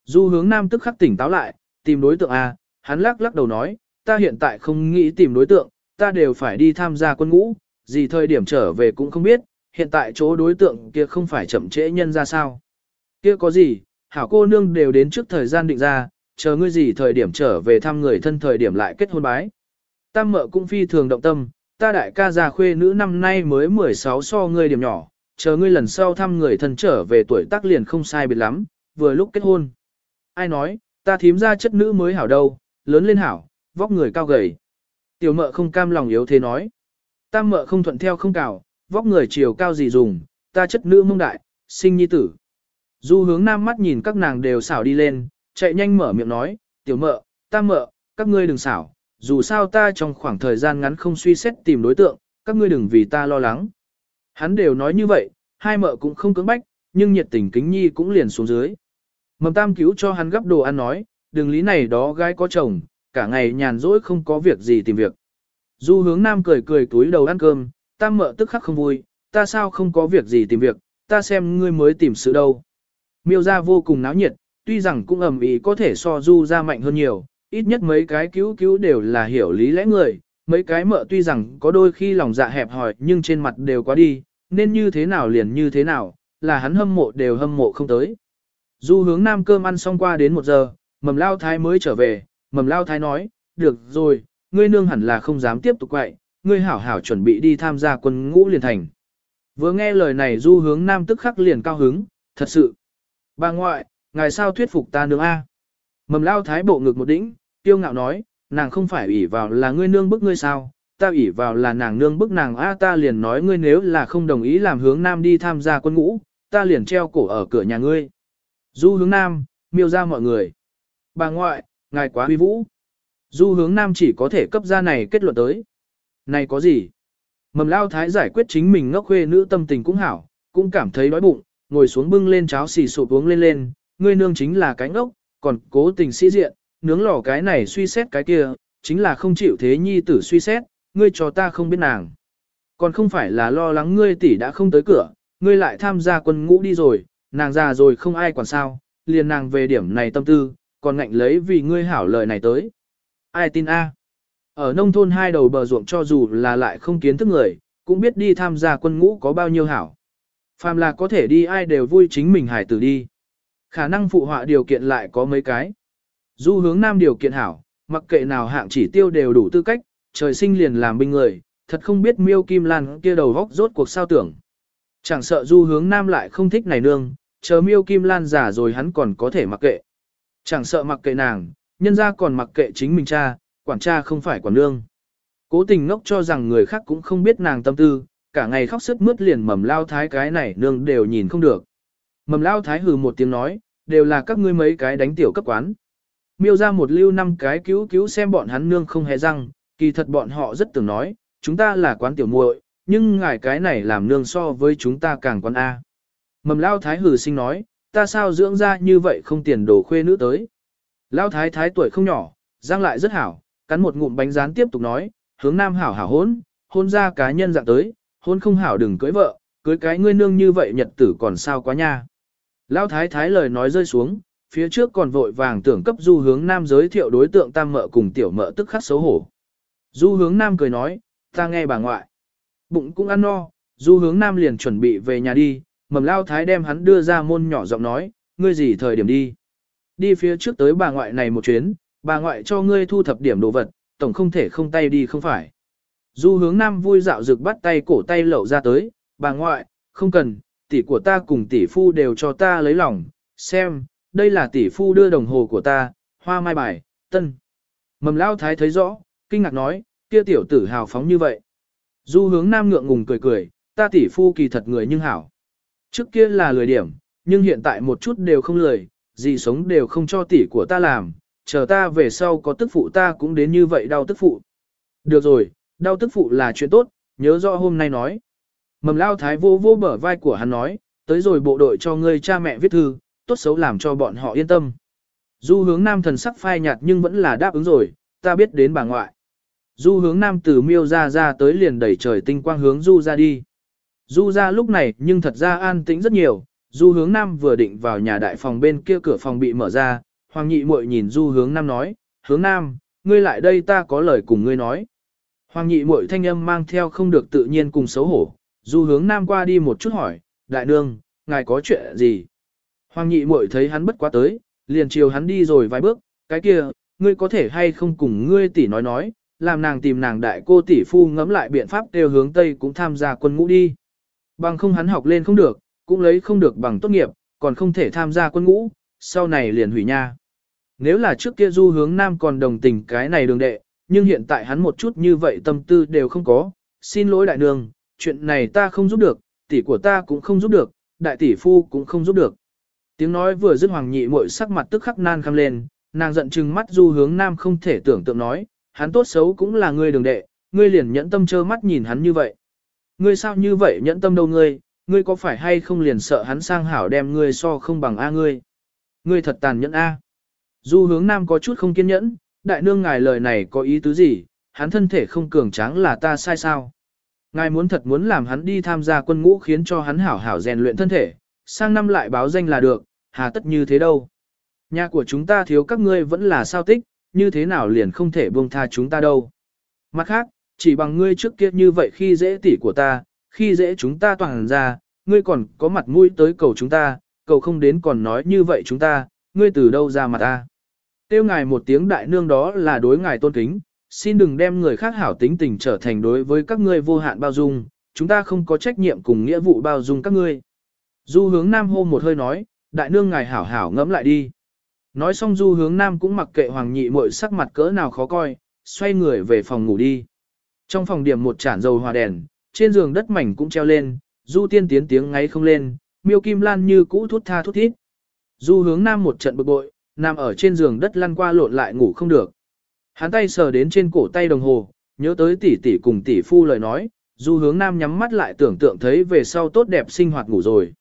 Du hướng nam tức khắc tỉnh táo lại, tìm đối tượng à, hắn lắc lắc đầu nói, ta hiện tại không nghĩ tìm đối tượng, ta đều phải đi tham gia quân ngũ, gì thời điểm trở về cũng không biết, hiện tại chỗ đối tượng kia không phải chậm trễ nhân ra sao. Kia có gì, hảo cô nương đều đến trước thời gian định ra, chờ ngươi gì thời điểm trở về thăm người thân thời điểm lại kết hôn bái. Tam mợ cũng phi thường động tâm, ta đại ca già khuê nữ năm nay mới 16 so ngươi điểm nhỏ, chờ ngươi lần sau thăm người thân trở về tuổi tác liền không sai biệt lắm, vừa lúc kết hôn. Ai nói, ta thím ra chất nữ mới hảo đâu, lớn lên hảo, vóc người cao gầy. Tiểu mợ không cam lòng yếu thế nói. Tam mợ không thuận theo không cào, vóc người chiều cao gì dùng, ta chất nữ mông đại, sinh nhi tử. Du hướng nam mắt nhìn các nàng đều xảo đi lên, chạy nhanh mở miệng nói, tiểu mợ, ta mợ, các ngươi đừng xảo, dù sao ta trong khoảng thời gian ngắn không suy xét tìm đối tượng, các ngươi đừng vì ta lo lắng. Hắn đều nói như vậy, hai mợ cũng không cưỡng bách, nhưng nhiệt tình kính nhi cũng liền xuống dưới. Mầm tam cứu cho hắn gấp đồ ăn nói, đừng lý này đó gái có chồng, cả ngày nhàn rỗi không có việc gì tìm việc. Du hướng nam cười cười túi đầu ăn cơm, tam mợ tức khắc không vui, ta sao không có việc gì tìm việc, ta xem ngươi mới tìm sự đâu. Miêu ra vô cùng náo nhiệt, tuy rằng cũng ầm ý có thể so du ra mạnh hơn nhiều, ít nhất mấy cái cứu cứu đều là hiểu lý lẽ người, mấy cái mợ tuy rằng có đôi khi lòng dạ hẹp hòi nhưng trên mặt đều quá đi, nên như thế nào liền như thế nào, là hắn hâm mộ đều hâm mộ không tới. Du hướng nam cơm ăn xong qua đến một giờ, mầm lao thái mới trở về, mầm lao thái nói, được rồi, ngươi nương hẳn là không dám tiếp tục quậy, ngươi hảo hảo chuẩn bị đi tham gia quân ngũ liền thành. Vừa nghe lời này du hướng nam tức khắc liền cao hứng, thật sự. Bà ngoại, ngài sao thuyết phục ta nương A. Mầm lao thái bộ ngực một đỉnh, tiêu ngạo nói, nàng không phải ủy vào là ngươi nương bức ngươi sao, ta ủy vào là nàng nương bức nàng A ta liền nói ngươi nếu là không đồng ý làm hướng nam đi tham gia quân ngũ, ta liền treo cổ ở cửa nhà ngươi. Du hướng nam, miêu ra mọi người. Bà ngoại, ngài quá huy vũ. Du hướng nam chỉ có thể cấp ra này kết luận tới. Này có gì? Mầm lao thái giải quyết chính mình ngốc khuê nữ tâm tình cũng hảo, cũng cảm thấy đói bụng, ngồi xuống bưng lên cháo xì sụp uống lên lên, ngươi nương chính là cái ngốc, còn cố tình sĩ diện, nướng lò cái này suy xét cái kia, chính là không chịu thế nhi tử suy xét, ngươi cho ta không biết nàng. Còn không phải là lo lắng ngươi tỷ đã không tới cửa, ngươi lại tham gia quân ngũ đi rồi, nàng già rồi không ai quản sao, liền nàng về điểm này tâm tư, còn ngạnh lấy vì ngươi hảo lời này tới. Ai tin a? Ở nông thôn hai đầu bờ ruộng cho dù là lại không kiến thức người, cũng biết đi tham gia quân ngũ có bao nhiêu hảo. Phàm là có thể đi ai đều vui chính mình hải tử đi. Khả năng phụ họa điều kiện lại có mấy cái. Du hướng nam điều kiện hảo, mặc kệ nào hạng chỉ tiêu đều đủ tư cách, trời sinh liền làm binh người, thật không biết miêu kim lan kia đầu vóc rốt cuộc sao tưởng. Chẳng sợ du hướng nam lại không thích này nương, chờ miêu kim lan giả rồi hắn còn có thể mặc kệ. Chẳng sợ mặc kệ nàng, nhân ra còn mặc kệ chính mình cha, quản cha không phải quản nương. Cố tình ngốc cho rằng người khác cũng không biết nàng tâm tư, cả ngày khóc sức mướt liền mầm lao thái cái này nương đều nhìn không được. Mầm lao thái hừ một tiếng nói, đều là các ngươi mấy cái đánh tiểu cấp quán. Miêu ra một lưu năm cái cứu cứu xem bọn hắn nương không hề răng, kỳ thật bọn họ rất tưởng nói, chúng ta là quán tiểu muội, nhưng ngài cái này làm nương so với chúng ta càng quán A. Mầm lao thái hừ sinh nói, ta sao dưỡng ra như vậy không tiền đồ khuê nữ tới. Lao thái thái tuổi không nhỏ, giang lại rất hảo, cắn một ngụm bánh rán tiếp tục nói, hướng nam hảo hảo hôn, hôn ra cá nhân dạng tới, hôn không hảo đừng cưới vợ, cưới cái ngươi nương như vậy nhật tử còn sao quá nha. Lão thái thái lời nói rơi xuống, phía trước còn vội vàng tưởng cấp du hướng nam giới thiệu đối tượng tam mợ cùng tiểu mợ tức khắc xấu hổ. Du hướng nam cười nói, ta nghe bà ngoại. Bụng cũng ăn no, du hướng nam liền chuẩn bị về nhà đi, mầm lao thái đem hắn đưa ra môn nhỏ giọng nói, ngươi gì thời điểm đi. Đi phía trước tới bà ngoại này một chuyến, bà ngoại cho ngươi thu thập điểm đồ vật, tổng không thể không tay đi không phải. Du hướng nam vui dạo rực bắt tay cổ tay lậu ra tới, bà ngoại, không cần, tỷ của ta cùng tỷ phu đều cho ta lấy lòng, xem, đây là tỷ phu đưa đồng hồ của ta, hoa mai bài, tân. Mầm lao thái thấy rõ, kinh ngạc nói, kia tiểu tử hào phóng như vậy. Du hướng nam ngượng ngùng cười cười, ta tỷ phu kỳ thật người nhưng hảo. Trước kia là lười điểm, nhưng hiện tại một chút đều không lười, gì sống đều không cho tỷ của ta làm, chờ ta về sau có tức phụ ta cũng đến như vậy đau tức phụ. Được rồi, đau tức phụ là chuyện tốt, nhớ rõ hôm nay nói. Mầm lao thái vô vô bở vai của hắn nói, tới rồi bộ đội cho ngươi cha mẹ viết thư, tốt xấu làm cho bọn họ yên tâm. Du hướng nam thần sắc phai nhạt nhưng vẫn là đáp ứng rồi, ta biết đến bà ngoại. Du hướng nam từ miêu ra ra tới liền đẩy trời tinh quang hướng du ra đi. Du ra lúc này nhưng thật ra an tĩnh rất nhiều, du hướng nam vừa định vào nhà đại phòng bên kia cửa phòng bị mở ra, hoàng nhị muội nhìn du hướng nam nói, hướng nam, ngươi lại đây ta có lời cùng ngươi nói. Hoàng nhị muội thanh âm mang theo không được tự nhiên cùng xấu hổ, du hướng nam qua đi một chút hỏi, đại nương, ngài có chuyện gì? Hoàng nhị muội thấy hắn bất quá tới, liền chiều hắn đi rồi vài bước, cái kia, ngươi có thể hay không cùng ngươi tỷ nói nói, làm nàng tìm nàng đại cô tỷ phu ngẫm lại biện pháp đều hướng Tây cũng tham gia quân ngũ đi. Bằng không hắn học lên không được, cũng lấy không được bằng tốt nghiệp, còn không thể tham gia quân ngũ, sau này liền hủy nha. Nếu là trước kia du hướng nam còn đồng tình cái này đường đệ, nhưng hiện tại hắn một chút như vậy tâm tư đều không có, xin lỗi đại nương, chuyện này ta không giúp được, tỷ của ta cũng không giúp được, đại tỷ phu cũng không giúp được. Tiếng nói vừa dứt hoàng nhị muội sắc mặt tức khắc nan khăm lên, nàng giận chừng mắt du hướng nam không thể tưởng tượng nói, hắn tốt xấu cũng là ngươi đường đệ, ngươi liền nhẫn tâm trơ mắt nhìn hắn như vậy. Ngươi sao như vậy nhẫn tâm đâu ngươi, ngươi có phải hay không liền sợ hắn sang hảo đem ngươi so không bằng A ngươi. Ngươi thật tàn nhẫn A. Du hướng nam có chút không kiên nhẫn, đại nương ngài lời này có ý tứ gì, hắn thân thể không cường tráng là ta sai sao. Ngài muốn thật muốn làm hắn đi tham gia quân ngũ khiến cho hắn hảo hảo rèn luyện thân thể, sang năm lại báo danh là được, hà tất như thế đâu. Nhà của chúng ta thiếu các ngươi vẫn là sao tích, như thế nào liền không thể buông tha chúng ta đâu. Mặt khác, chỉ bằng ngươi trước kia như vậy khi dễ tỉ của ta, khi dễ chúng ta toàn ra, ngươi còn có mặt mũi tới cầu chúng ta, cầu không đến còn nói như vậy chúng ta, ngươi từ đâu ra mặt ta. Tiêu ngài một tiếng đại nương đó là đối ngài tôn kính, xin đừng đem người khác hảo tính tình trở thành đối với các ngươi vô hạn bao dung, chúng ta không có trách nhiệm cùng nghĩa vụ bao dung các ngươi. Du hướng nam hô một hơi nói, đại nương ngài hảo hảo ngẫm lại đi. Nói xong du hướng nam cũng mặc kệ hoàng nhị muội sắc mặt cỡ nào khó coi, xoay người về phòng ngủ đi. Trong phòng điểm một chản dầu hòa đèn, trên giường đất mảnh cũng treo lên, du tiên tiến tiếng ngáy không lên, miêu kim lan như cũ thút tha thút thít. Du hướng nam một trận bực bội, nằm ở trên giường đất lăn qua lộn lại ngủ không được. Hắn tay sờ đến trên cổ tay đồng hồ, nhớ tới tỷ tỷ cùng tỷ phu lời nói, du hướng nam nhắm mắt lại tưởng tượng thấy về sau tốt đẹp sinh hoạt ngủ rồi.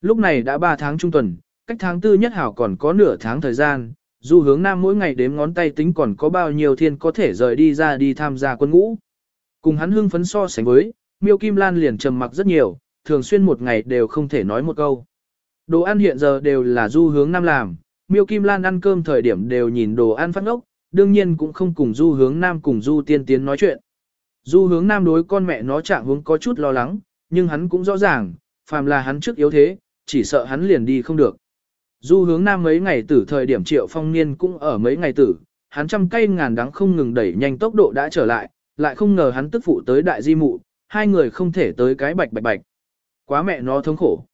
Lúc này đã 3 tháng trung tuần, cách tháng tư nhất hảo còn có nửa tháng thời gian, du hướng nam mỗi ngày đếm ngón tay tính còn có bao nhiêu thiên có thể rời đi ra đi tham gia quân ngũ. Cùng hắn hưng phấn so sánh với, miêu kim lan liền trầm mặc rất nhiều, thường xuyên một ngày đều không thể nói một câu. Đồ ăn hiện giờ đều là du hướng nam làm, miêu kim lan ăn cơm thời điểm đều nhìn đồ ăn phát ngốc, đương nhiên cũng không cùng du hướng nam cùng du tiên tiến nói chuyện. Du hướng nam đối con mẹ nó trạng hướng có chút lo lắng, nhưng hắn cũng rõ ràng, phàm là hắn trước yếu thế, chỉ sợ hắn liền đi không được. Du hướng nam mấy ngày tử thời điểm triệu phong niên cũng ở mấy ngày tử, hắn trăm cây ngàn đắng không ngừng đẩy nhanh tốc độ đã trở lại, lại không ngờ hắn tức phụ tới đại di mụ, hai người không thể tới cái bạch bạch bạch. Quá mẹ nó thống khổ.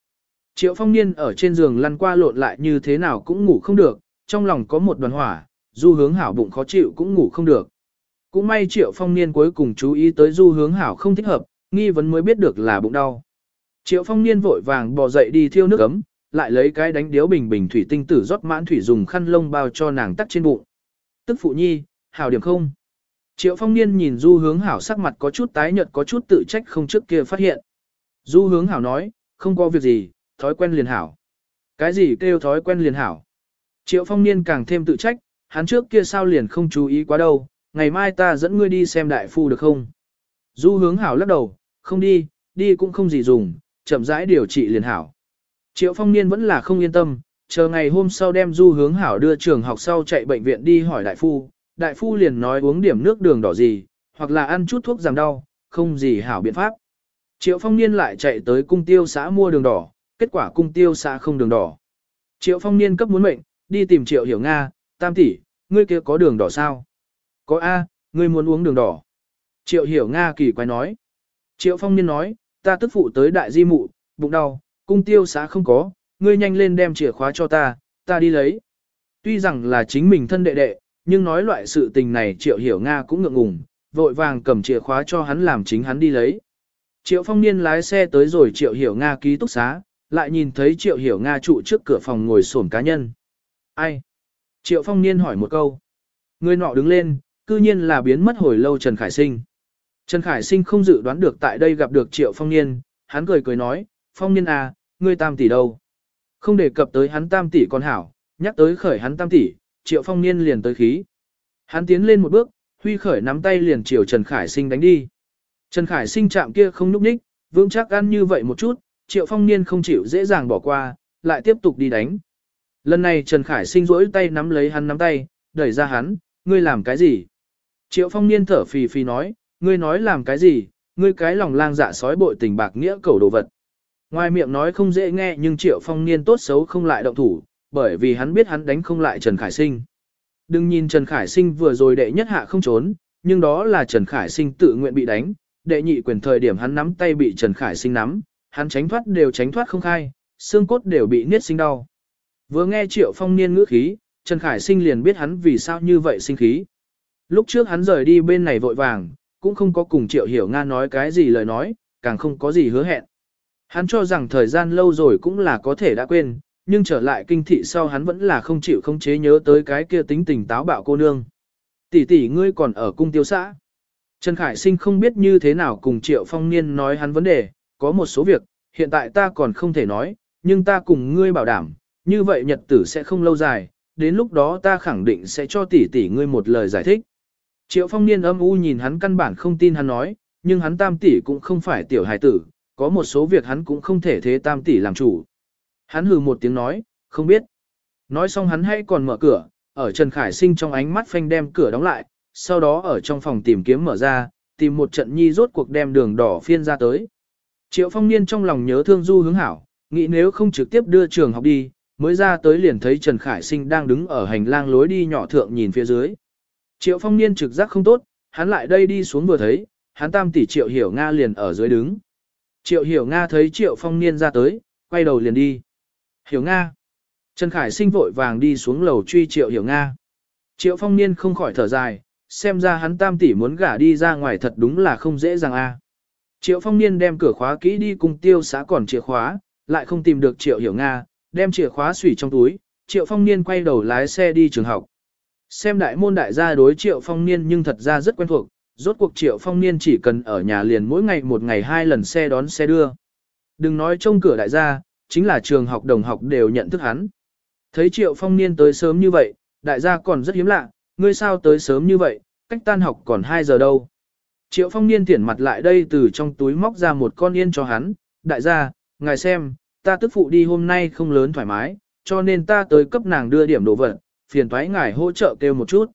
Triệu phong niên ở trên giường lăn qua lộn lại như thế nào cũng ngủ không được, trong lòng có một đoàn hỏa, du hướng hảo bụng khó chịu cũng ngủ không được. Cũng may triệu phong niên cuối cùng chú ý tới du hướng hảo không thích hợp, nghi vấn mới biết được là bụng đau. Triệu phong niên vội vàng bò dậy đi thiêu nước ấm, lại lấy cái đánh điếu bình bình thủy tinh tử rót mãn thủy dùng khăn lông bao cho nàng tắt trên bụng. Tức phụ nhi, hảo điểm không? Triệu phong niên nhìn du hướng hảo sắc mặt có chút tái nhợt có chút tự trách không trước kia phát hiện. Du hướng hảo nói, không có việc gì, thói quen liền hảo. Cái gì kêu thói quen liền hảo? Triệu phong niên càng thêm tự trách, hắn trước kia sao liền không chú ý quá đâu, ngày mai ta dẫn ngươi đi xem đại phu được không? Du hướng hảo lắc đầu, không đi, đi cũng không gì dùng, chậm rãi điều trị liền hảo. Triệu phong niên vẫn là không yên tâm, chờ ngày hôm sau đem du hướng hảo đưa trường học sau chạy bệnh viện đi hỏi đại phu, đại phu liền nói uống điểm nước đường đỏ gì, hoặc là ăn chút thuốc giảm đau, không gì hảo biện pháp. Triệu phong niên lại chạy tới cung tiêu xã mua đường đỏ, kết quả cung tiêu xã không đường đỏ. Triệu phong niên cấp muốn mệnh, đi tìm triệu hiểu Nga, tam tỷ, ngươi kia có đường đỏ sao? Có A, ngươi muốn uống đường đỏ. Triệu hiểu Nga kỳ quái nói. Triệu phong niên nói, ta tức phụ tới đại di mụ, bụng đau, cung tiêu xã không có, ngươi nhanh lên đem chìa khóa cho ta, ta đi lấy. Tuy rằng là chính mình thân đệ đệ, nhưng nói loại sự tình này triệu hiểu Nga cũng ngượng ngùng, vội vàng cầm chìa khóa cho hắn làm chính hắn đi lấy. Triệu phong niên lái xe tới rồi triệu hiểu Nga ký túc xá, lại nhìn thấy triệu hiểu Nga trụ trước cửa phòng ngồi sổn cá nhân. Ai? Triệu phong niên hỏi một câu. Người nọ đứng lên, cư nhiên là biến mất hồi lâu Trần Khải Sinh. Trần Khải Sinh không dự đoán được tại đây gặp được triệu phong niên, hắn cười cười nói, phong niên à, ngươi tam tỷ đâu? Không đề cập tới hắn tam tỷ con hảo, nhắc tới khởi hắn tam tỷ, triệu phong niên liền tới khí. Hắn tiến lên một bước, huy khởi nắm tay liền chiều Trần Khải Sinh đánh đi. Trần Khải Sinh chạm kia không núp ních, vững chắc ăn như vậy một chút, triệu phong niên không chịu dễ dàng bỏ qua, lại tiếp tục đi đánh. Lần này Trần Khải Sinh rỗi tay nắm lấy hắn nắm tay, đẩy ra hắn, ngươi làm cái gì? Triệu phong niên thở phì phì nói, ngươi nói làm cái gì, ngươi cái lòng lang dạ sói bội tình bạc nghĩa cầu đồ vật. Ngoài miệng nói không dễ nghe nhưng Triệu Phong Niên tốt xấu không lại động thủ, bởi vì hắn biết hắn đánh không lại Trần Khải Sinh. Đừng nhìn Trần Khải Sinh vừa rồi đệ nhất hạ không trốn, nhưng đó là Trần Khải Sinh tự nguyện bị đánh, đệ nhị quyền thời điểm hắn nắm tay bị Trần Khải Sinh nắm, hắn tránh thoát đều tránh thoát không khai, xương cốt đều bị niết sinh đau. Vừa nghe Triệu Phong Niên ngữ khí, Trần Khải Sinh liền biết hắn vì sao như vậy sinh khí. Lúc trước hắn rời đi bên này vội vàng, cũng không có cùng Triệu Hiểu Nga nói cái gì lời nói, càng không có gì hứa hẹn. Hắn cho rằng thời gian lâu rồi cũng là có thể đã quên, nhưng trở lại kinh thị sau hắn vẫn là không chịu không chế nhớ tới cái kia tính tình táo bạo cô nương. Tỷ tỷ ngươi còn ở cung tiêu xã. Trần Khải Sinh không biết như thế nào cùng Triệu Phong Niên nói hắn vấn đề, có một số việc, hiện tại ta còn không thể nói, nhưng ta cùng ngươi bảo đảm, như vậy nhật tử sẽ không lâu dài, đến lúc đó ta khẳng định sẽ cho tỷ tỷ ngươi một lời giải thích. Triệu Phong Niên âm u nhìn hắn căn bản không tin hắn nói, nhưng hắn tam tỷ cũng không phải tiểu hài tử, có một số việc hắn cũng không thể thế tam tỷ làm chủ. Hắn hừ một tiếng nói, không biết. Nói xong hắn hay còn mở cửa, ở Trần Khải Sinh trong ánh mắt phanh đem cửa đóng lại, sau đó ở trong phòng tìm kiếm mở ra, tìm một trận nhi rốt cuộc đem đường đỏ phiên ra tới. Triệu Phong Niên trong lòng nhớ thương Du hướng hảo, nghĩ nếu không trực tiếp đưa trường học đi, mới ra tới liền thấy Trần Khải Sinh đang đứng ở hành lang lối đi nhỏ thượng nhìn phía dưới. Triệu Phong Niên trực giác không tốt, hắn lại đây đi xuống vừa thấy, hắn tam tỷ Triệu Hiểu Nga liền ở dưới đứng. Triệu Hiểu Nga thấy Triệu Phong Niên ra tới, quay đầu liền đi. Hiểu Nga. Trần Khải Sinh vội vàng đi xuống lầu truy Triệu Hiểu Nga. Triệu Phong Niên không khỏi thở dài, xem ra hắn tam tỷ muốn gả đi ra ngoài thật đúng là không dễ dàng a. Triệu Phong Niên đem cửa khóa kỹ đi cùng tiêu xã còn chìa khóa, lại không tìm được Triệu Hiểu Nga, đem chìa khóa xủy trong túi, Triệu Phong Niên quay đầu lái xe đi trường học. Xem đại môn đại gia đối Triệu Phong Niên nhưng thật ra rất quen thuộc, rốt cuộc Triệu Phong Niên chỉ cần ở nhà liền mỗi ngày một ngày hai lần xe đón xe đưa. Đừng nói trông cửa đại gia, chính là trường học đồng học đều nhận thức hắn. Thấy Triệu Phong Niên tới sớm như vậy, đại gia còn rất hiếm lạ, ngươi sao tới sớm như vậy, cách tan học còn 2 giờ đâu. Triệu Phong Niên tiển mặt lại đây từ trong túi móc ra một con yên cho hắn, đại gia, ngài xem, ta tức phụ đi hôm nay không lớn thoải mái, cho nên ta tới cấp nàng đưa điểm đồ vật, phiền thoái ngài hỗ trợ kêu một chút.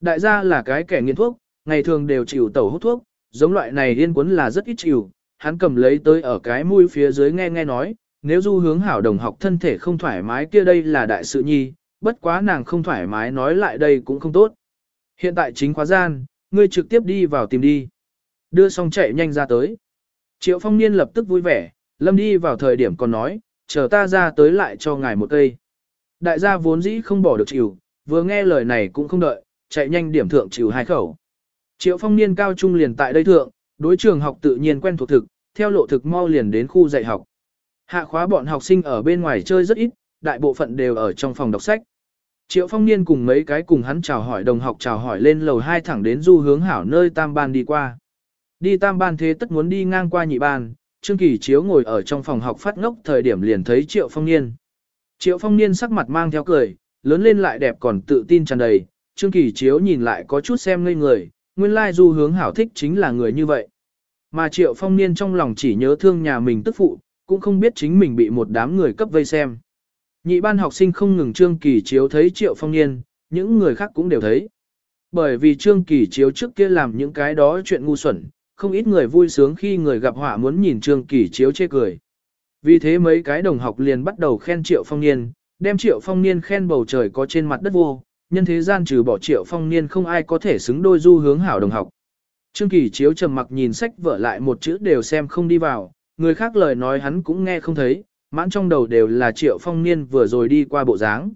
Đại gia là cái kẻ nghiện thuốc, ngày thường đều chịu tẩu hút thuốc, giống loại này yên cuốn là rất ít chịu, hắn cầm lấy tới ở cái mũi phía dưới nghe nghe nói, nếu du hướng hảo đồng học thân thể không thoải mái kia đây là đại sự nhi, bất quá nàng không thoải mái nói lại đây cũng không tốt. Hiện tại chính khóa gian, ngươi trực tiếp đi vào tìm đi. Đưa xong chạy nhanh ra tới. Triệu phong niên lập tức vui vẻ, lâm đi vào thời điểm còn nói, chờ ta ra tới lại cho ngài một cây. Đại gia vốn dĩ không bỏ được chịu, vừa nghe lời này cũng không đợi, chạy nhanh điểm thượng chịu hai khẩu. Triệu phong niên cao trung liền tại đây thượng, đối trường học tự nhiên quen thuộc thực, theo lộ thực mau liền đến khu dạy học. Hạ khóa bọn học sinh ở bên ngoài chơi rất ít, đại bộ phận đều ở trong phòng đọc sách. Triệu phong niên cùng mấy cái cùng hắn chào hỏi đồng học chào hỏi lên lầu hai thẳng đến du hướng hảo nơi tam ban đi qua. Đi tam ban thế tất muốn đi ngang qua nhị ban, Trương Kỳ Chiếu ngồi ở trong phòng học phát ngốc thời điểm liền thấy Triệu Phong Niên. Triệu Phong Niên sắc mặt mang theo cười, lớn lên lại đẹp còn tự tin tràn đầy, Trương Kỳ Chiếu nhìn lại có chút xem ngây người, nguyên lai du hướng hảo thích chính là người như vậy. Mà Triệu Phong Niên trong lòng chỉ nhớ thương nhà mình tức phụ, cũng không biết chính mình bị một đám người cấp vây xem. Nhị ban học sinh không ngừng Trương Kỳ Chiếu thấy Triệu Phong Niên, những người khác cũng đều thấy. Bởi vì Trương Kỳ Chiếu trước kia làm những cái đó chuyện ngu xuẩn, không ít người vui sướng khi người gặp họa muốn nhìn Trương Kỳ Chiếu chê cười. Vì thế mấy cái đồng học liền bắt đầu khen Triệu Phong Niên, đem Triệu Phong Niên khen bầu trời có trên mặt đất vô, nhân thế gian trừ bỏ Triệu Phong Niên không ai có thể xứng đôi du hướng hảo đồng học. Trương Kỳ Chiếu trầm mặc nhìn sách vở lại một chữ đều xem không đi vào, người khác lời nói hắn cũng nghe không thấy, mãn trong đầu đều là triệu phong niên vừa rồi đi qua bộ dáng.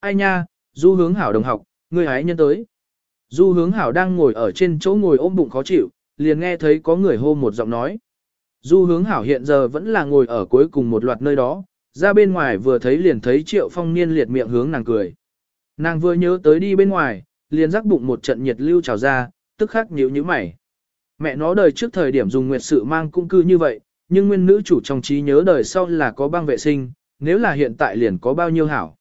Ai nha, du hướng hảo đồng học, người hái nhân tới. Du hướng hảo đang ngồi ở trên chỗ ngồi ôm bụng khó chịu, liền nghe thấy có người hô một giọng nói. Du hướng hảo hiện giờ vẫn là ngồi ở cuối cùng một loạt nơi đó, ra bên ngoài vừa thấy liền thấy triệu phong niên liệt miệng hướng nàng cười. Nàng vừa nhớ tới đi bên ngoài, liền rắc bụng một trận nhiệt lưu trào ra, tức khắc nhíu như mày. Mẹ nó đời trước thời điểm dùng nguyệt sự mang cũng cư như vậy, nhưng nguyên nữ chủ trong trí nhớ đời sau là có băng vệ sinh, nếu là hiện tại liền có bao nhiêu hảo.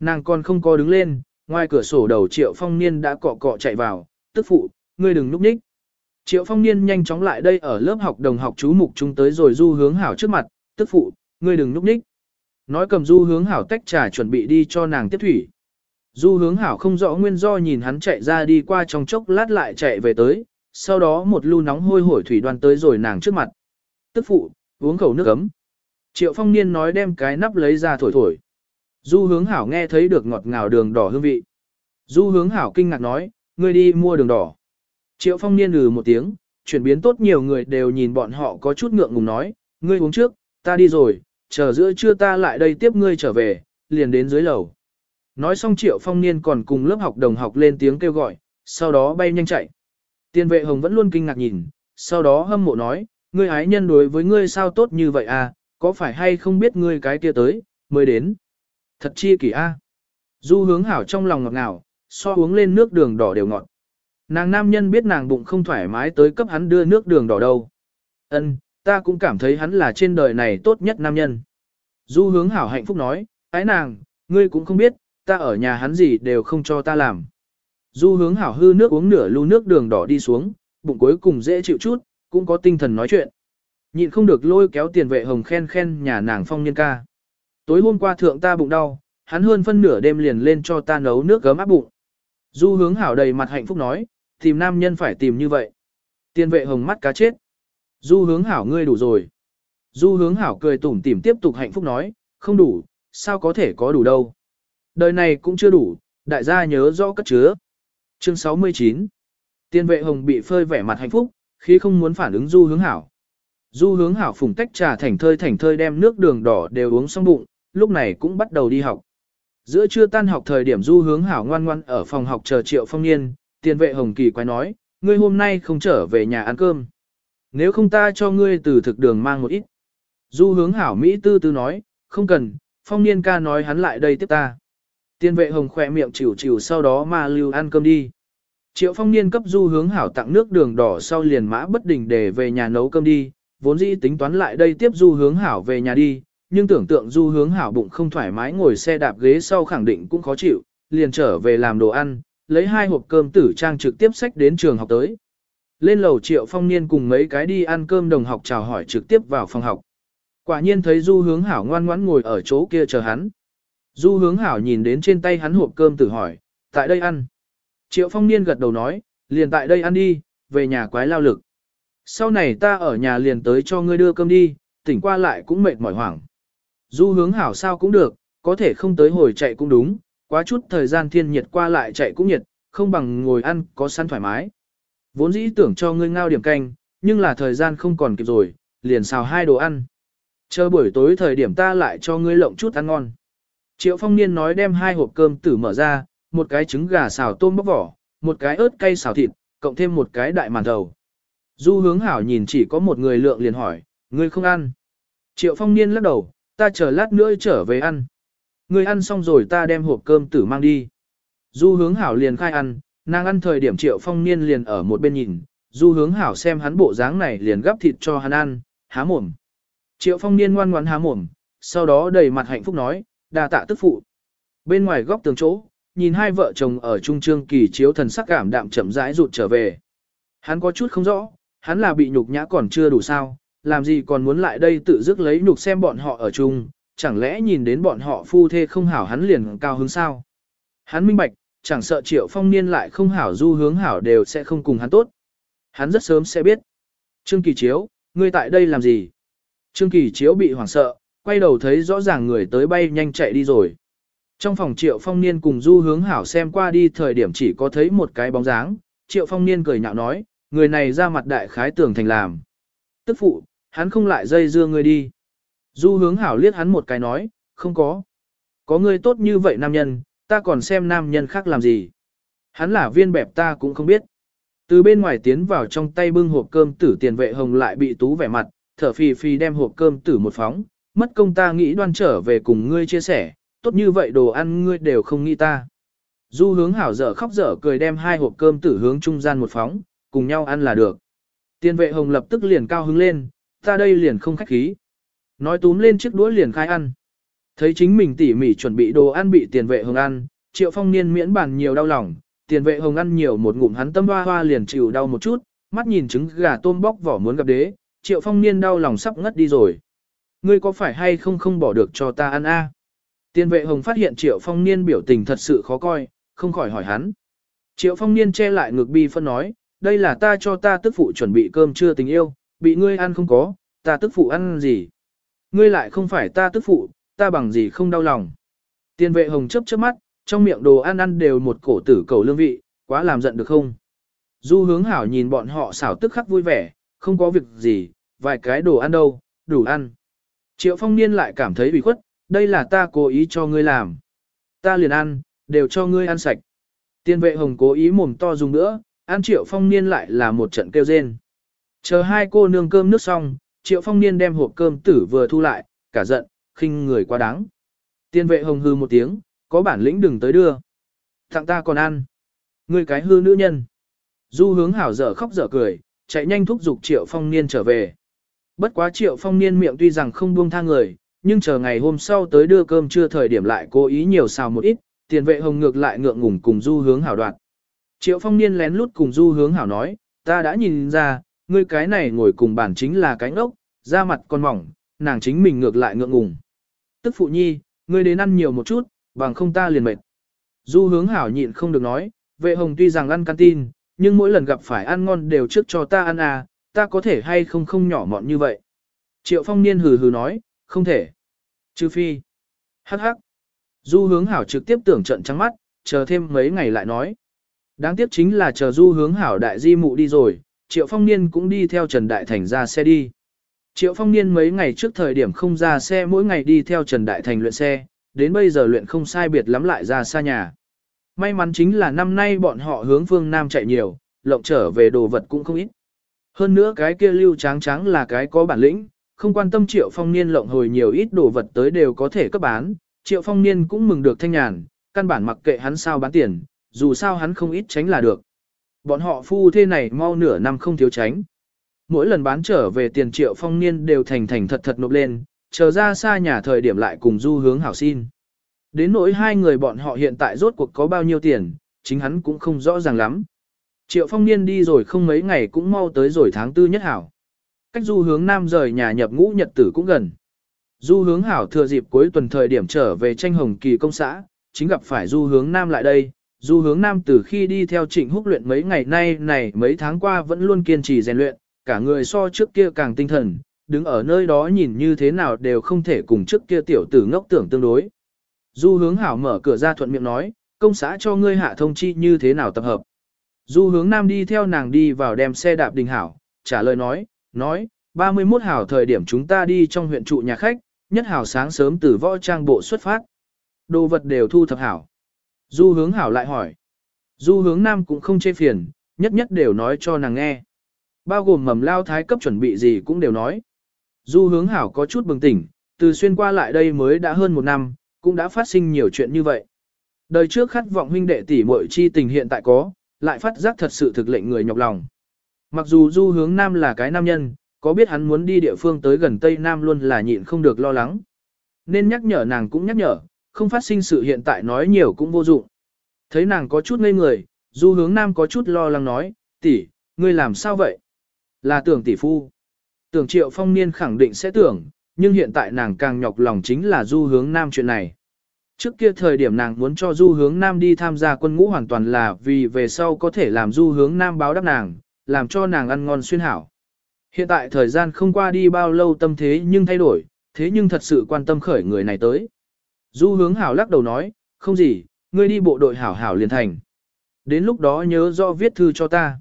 Nàng còn không có đứng lên, ngoài cửa sổ đầu triệu phong niên đã cọ cọ chạy vào, tức phụ, ngươi đừng núp ních. Triệu phong niên nhanh chóng lại đây ở lớp học đồng học chú mục chúng tới rồi du hướng hảo trước mặt, tức phụ, ngươi đừng núp ních. Nói cầm du hướng hảo tách trà chuẩn bị đi cho nàng tiếp thủy. Du hướng hảo không rõ nguyên do nhìn hắn chạy ra đi qua trong chốc lát lại chạy về tới, sau đó một lu nóng hôi hổi thủy đoan tới rồi nàng trước mặt tức phụ, uống khẩu nước ấm. Triệu phong niên nói đem cái nắp lấy ra thổi thổi. Du hướng hảo nghe thấy được ngọt ngào đường đỏ hương vị. Du hướng hảo kinh ngạc nói, ngươi đi mua đường đỏ. Triệu phong niên lừ một tiếng, chuyển biến tốt nhiều người đều nhìn bọn họ có chút ngượng ngùng nói, ngươi uống trước, ta đi rồi, chờ giữa trưa ta lại đây tiếp ngươi trở về, liền đến dưới lầu. Nói xong triệu phong niên còn cùng lớp học đồng học lên tiếng kêu gọi, sau đó bay nhanh chạy. tiên vệ hồng vẫn luôn kinh ngạc nhìn, sau đó hâm mộ nói, ngươi ái nhân đối với ngươi sao tốt như vậy à, có phải hay không biết ngươi cái kia tới, mới đến. Thật chi kỷ a. Du hướng hảo trong lòng ngọt ngào, so uống lên nước đường đỏ đều ngọt. Nàng nam nhân biết nàng bụng không thoải mái tới cấp hắn đưa nước đường đỏ đâu. Ân, ta cũng cảm thấy hắn là trên đời này tốt nhất nam nhân. Du hướng hảo hạnh phúc nói, ái nàng, ngươi cũng không biết, ta ở nhà hắn gì đều không cho ta làm. Du hướng hảo hư nước uống nửa lu nước đường đỏ đi xuống, bụng cuối cùng dễ chịu chút, cũng có tinh thần nói chuyện. Nhịn không được lôi kéo tiền vệ hồng khen khen nhà nàng phong niên ca. Tối hôm qua thượng ta bụng đau, hắn hơn phân nửa đêm liền lên cho ta nấu nước gấm áp bụng. Du hướng hảo đầy mặt hạnh phúc nói, tìm nam nhân phải tìm như vậy. Tiền vệ hồng mắt cá chết. Du hướng hảo ngươi đủ rồi. Du hướng hảo cười tủm tỉm tiếp tục hạnh phúc nói, không đủ, sao có thể có đủ đâu. Đời này cũng chưa đủ, đại gia nhớ rõ cất chứa. Chương 69 Tiên vệ hồng bị phơi vẻ mặt hạnh phúc, khi không muốn phản ứng du hướng hảo. Du hướng hảo phùng tách trà thành thơi thành thơi đem nước đường đỏ đều uống xong bụng, lúc này cũng bắt đầu đi học. Giữa trưa tan học thời điểm du hướng hảo ngoan ngoan ở phòng học chờ triệu phong niên, tiền vệ hồng kỳ quay nói, ngươi hôm nay không trở về nhà ăn cơm. Nếu không ta cho ngươi từ thực đường mang một ít. Du hướng hảo Mỹ tư tư nói, không cần, phong niên ca nói hắn lại đây tiếp ta. Tiền vệ hồng khỏe miệng chịu chịu sau đó mà lưu ăn cơm đi. Triệu phong niên cấp du hướng hảo tặng nước đường đỏ sau liền mã bất đình để về nhà nấu cơm đi, vốn dĩ tính toán lại đây tiếp du hướng hảo về nhà đi, nhưng tưởng tượng du hướng hảo bụng không thoải mái ngồi xe đạp ghế sau khẳng định cũng khó chịu, liền trở về làm đồ ăn, lấy hai hộp cơm tử trang trực tiếp sách đến trường học tới. Lên lầu triệu phong niên cùng mấy cái đi ăn cơm đồng học chào hỏi trực tiếp vào phòng học. Quả nhiên thấy du hướng hảo ngoan ngoãn ngồi ở chỗ kia chờ hắn. Du hướng hảo nhìn đến trên tay hắn hộp cơm tử hỏi, tại đây ăn. Triệu phong niên gật đầu nói, liền tại đây ăn đi, về nhà quái lao lực. Sau này ta ở nhà liền tới cho ngươi đưa cơm đi, tỉnh qua lại cũng mệt mỏi hoảng. Du hướng hảo sao cũng được, có thể không tới hồi chạy cũng đúng, quá chút thời gian thiên nhiệt qua lại chạy cũng nhiệt, không bằng ngồi ăn có săn thoải mái. Vốn dĩ tưởng cho ngươi ngao điểm canh, nhưng là thời gian không còn kịp rồi, liền xào hai đồ ăn. Chờ buổi tối thời điểm ta lại cho ngươi lộng chút ăn ngon. Triệu phong niên nói đem hai hộp cơm tử mở ra, một cái trứng gà xào tôm bóc vỏ, một cái ớt cay xào thịt, cộng thêm một cái đại màn thầu. Du hướng hảo nhìn chỉ có một người lượng liền hỏi, ngươi không ăn. Triệu phong niên lắc đầu, ta chờ lát nữa trở về ăn. Ngươi ăn xong rồi ta đem hộp cơm tử mang đi. Du hướng hảo liền khai ăn, nàng ăn thời điểm triệu phong niên liền ở một bên nhìn, du hướng hảo xem hắn bộ dáng này liền gắp thịt cho hắn ăn, há mồm. Triệu phong niên ngoan ngoãn há mồm, sau đó đầy mặt hạnh phúc nói, đà tạ tức phụ. Bên ngoài góc tường chỗ, nhìn hai vợ chồng ở trung trương kỳ chiếu thần sắc cảm đạm chậm rãi rụt trở về. Hắn có chút không rõ, hắn là bị nhục nhã còn chưa đủ sao, làm gì còn muốn lại đây tự dứt lấy nhục xem bọn họ ở chung, chẳng lẽ nhìn đến bọn họ phu thê không hảo hắn liền cao hứng sao. Hắn minh bạch, chẳng sợ triệu phong niên lại không hảo du hướng hảo đều sẽ không cùng hắn tốt. Hắn rất sớm sẽ biết. Trương Kỳ Chiếu, ngươi tại đây làm gì? Trương Kỳ Chiếu bị hoảng sợ, quay đầu thấy rõ ràng người tới bay nhanh chạy đi rồi. Trong phòng Triệu Phong Niên cùng Du Hướng Hảo xem qua đi thời điểm chỉ có thấy một cái bóng dáng, Triệu Phong Niên cười nhạo nói, người này ra mặt đại khái tưởng thành làm. Tức phụ, hắn không lại dây dưa ngươi đi. Du Hướng Hảo liếc hắn một cái nói, không có. Có ngươi tốt như vậy nam nhân, ta còn xem nam nhân khác làm gì. Hắn là viên bẹp ta cũng không biết. Từ bên ngoài tiến vào trong tay bưng hộp cơm tử tiền vệ hồng lại bị tú vẻ mặt, thở phì phì đem hộp cơm tử một phóng, mất công ta nghĩ đoan trở về cùng ngươi chia sẻ, tốt như vậy đồ ăn ngươi đều không nghĩ ta. Du hướng hảo dở khóc dở cười đem hai hộp cơm tử hướng trung gian một phóng, cùng nhau ăn là được. Tiền vệ hồng lập tức liền cao hứng lên, ta đây liền không khách khí. Nói túm lên chiếc đũa liền khai ăn. Thấy chính mình tỉ mỉ chuẩn bị đồ ăn bị tiền vệ hồng ăn, triệu phong niên miễn bàn nhiều đau lòng, tiền vệ hồng ăn nhiều một ngụm hắn tâm hoa hoa liền chịu đau một chút, mắt nhìn trứng gà tôm bóc vỏ muốn gặp đế, triệu phong niên đau lòng sắp ngất đi rồi. Ngươi có phải hay không không bỏ được cho ta ăn a? Tiên vệ hồng phát hiện triệu phong niên biểu tình thật sự khó coi, không khỏi hỏi hắn. Triệu phong niên che lại ngực bi phân nói, đây là ta cho ta tức phụ chuẩn bị cơm trưa tình yêu, bị ngươi ăn không có, ta tức phụ ăn gì. Ngươi lại không phải ta tức phụ, ta bằng gì không đau lòng. Tiên vệ hồng chấp chớp mắt, trong miệng đồ ăn ăn đều một cổ tử cầu lương vị, quá làm giận được không? Du hướng hảo nhìn bọn họ xảo tức khắc vui vẻ, không có việc gì, vài cái đồ ăn đâu, đủ ăn. Triệu phong niên lại cảm thấy bị khuất, đây là ta cố ý cho ngươi làm. Ta liền ăn, đều cho ngươi ăn sạch. Tiên vệ hồng cố ý mồm to dùng nữa, ăn triệu phong niên lại là một trận kêu rên. Chờ hai cô nương cơm nước xong, triệu phong niên đem hộp cơm tử vừa thu lại, cả giận, khinh người quá đáng. Tiên vệ hồng hư một tiếng, có bản lĩnh đừng tới đưa. Thằng ta còn ăn. ngươi cái hư nữ nhân. Du hướng hảo dở khóc dở cười, chạy nhanh thúc giục triệu phong niên trở về. Bất quá triệu phong niên miệng tuy rằng không buông tha người, nhưng chờ ngày hôm sau tới đưa cơm chưa thời điểm lại cố ý nhiều xào một ít, tiền vệ hồng ngược lại ngượng ngùng cùng du hướng hảo đoạn. Triệu phong niên lén lút cùng du hướng hảo nói, ta đã nhìn ra, ngươi cái này ngồi cùng bản chính là cánh ốc, da mặt còn mỏng, nàng chính mình ngược lại ngượng ngùng. Tức phụ nhi, ngươi đến ăn nhiều một chút, bằng không ta liền mệt. Du hướng hảo nhịn không được nói, vệ hồng tuy rằng ăn canteen, nhưng mỗi lần gặp phải ăn ngon đều trước cho ta ăn à, ta có thể hay không không nhỏ mọn như vậy. Triệu phong niên hừ hừ nói, không thể. Trừ phi. Hắc hắc. Du hướng hảo trực tiếp tưởng trận trắng mắt, chờ thêm mấy ngày lại nói. Đáng tiếc chính là chờ du hướng hảo đại di mụ đi rồi, Triệu Phong Niên cũng đi theo Trần Đại Thành ra xe đi. Triệu Phong Niên mấy ngày trước thời điểm không ra xe mỗi ngày đi theo Trần Đại Thành luyện xe, đến bây giờ luyện không sai biệt lắm lại ra xa nhà. May mắn chính là năm nay bọn họ hướng phương Nam chạy nhiều, lộng trở về đồ vật cũng không ít. Hơn nữa cái kia lưu tráng tráng là cái có bản lĩnh, không quan tâm Triệu Phong Niên lộng hồi nhiều ít đồ vật tới đều có thể cấp bán, Triệu Phong Niên cũng mừng được thanh nhàn, căn bản mặc kệ hắn sao bán tiền, dù sao hắn không ít tránh là được. Bọn họ phu thế này mau nửa năm không thiếu tránh. Mỗi lần bán trở về tiền Triệu Phong Niên đều thành thành thật thật nộp lên, chờ ra xa nhà thời điểm lại cùng du hướng hảo xin. Đến nỗi hai người bọn họ hiện tại rốt cuộc có bao nhiêu tiền, chính hắn cũng không rõ ràng lắm. Triệu phong niên đi rồi không mấy ngày cũng mau tới rồi tháng tư nhất hảo. Cách du hướng nam rời nhà nhập ngũ nhật tử cũng gần. Du hướng hảo thừa dịp cuối tuần thời điểm trở về tranh hồng kỳ công xã, chính gặp phải du hướng nam lại đây. Du hướng nam từ khi đi theo trịnh húc luyện mấy ngày nay này mấy tháng qua vẫn luôn kiên trì rèn luyện, cả người so trước kia càng tinh thần, đứng ở nơi đó nhìn như thế nào đều không thể cùng trước kia tiểu tử ngốc tưởng tương đối. Du hướng hảo mở cửa ra thuận miệng nói, công xã cho ngươi hạ thông chi như thế nào tập hợp. Du hướng nam đi theo nàng đi vào đem xe đạp đình hảo, trả lời nói, nói, 31 hảo thời điểm chúng ta đi trong huyện trụ nhà khách, nhất hảo sáng sớm từ võ trang bộ xuất phát. Đồ vật đều thu thập hảo. Du hướng hảo lại hỏi. Du hướng nam cũng không chê phiền, nhất nhất đều nói cho nàng nghe. Bao gồm mầm lao thái cấp chuẩn bị gì cũng đều nói. Du hướng hảo có chút bừng tỉnh, từ xuyên qua lại đây mới đã hơn một năm, cũng đã phát sinh nhiều chuyện như vậy. Đời trước khát vọng huynh đệ tỷ muội chi tình hiện tại có, lại phát giác thật sự thực lệnh người nhọc lòng. Mặc dù du hướng nam là cái nam nhân, có biết hắn muốn đi địa phương tới gần Tây Nam luôn là nhịn không được lo lắng. Nên nhắc nhở nàng cũng nhắc nhở, không phát sinh sự hiện tại nói nhiều cũng vô dụng. Thấy nàng có chút ngây người, du hướng nam có chút lo lắng nói, tỷ, ngươi làm sao vậy? Là tưởng tỷ phu. Tưởng triệu phong niên khẳng định sẽ tưởng, nhưng hiện tại nàng càng nhọc lòng chính là du hướng nam chuyện này. Trước kia thời điểm nàng muốn cho du hướng nam đi tham gia quân ngũ hoàn toàn là vì về sau có thể làm du hướng nam báo đáp nàng, làm cho nàng ăn ngon xuyên hảo. Hiện tại thời gian không qua đi bao lâu tâm thế nhưng thay đổi, thế nhưng thật sự quan tâm khởi người này tới. Du hướng hảo lắc đầu nói, không gì, ngươi đi bộ đội hảo hảo liền thành. Đến lúc đó nhớ do viết thư cho ta.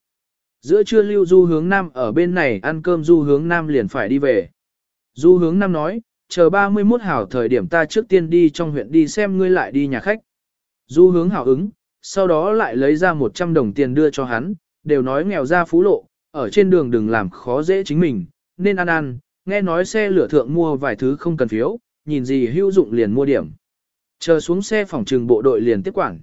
Giữa trưa lưu du hướng nam ở bên này ăn cơm du hướng nam liền phải đi về. Du hướng nam nói, chờ 31 hảo thời điểm ta trước tiên đi trong huyện đi xem ngươi lại đi nhà khách. Du hướng hảo ứng, sau đó lại lấy ra 100 đồng tiền đưa cho hắn, đều nói nghèo ra phú lộ, ở trên đường đừng làm khó dễ chính mình, nên ăn ăn, nghe nói xe lửa thượng mua vài thứ không cần phiếu, nhìn gì hữu dụng liền mua điểm. Chờ xuống xe phòng trừng bộ đội liền tiếp quản.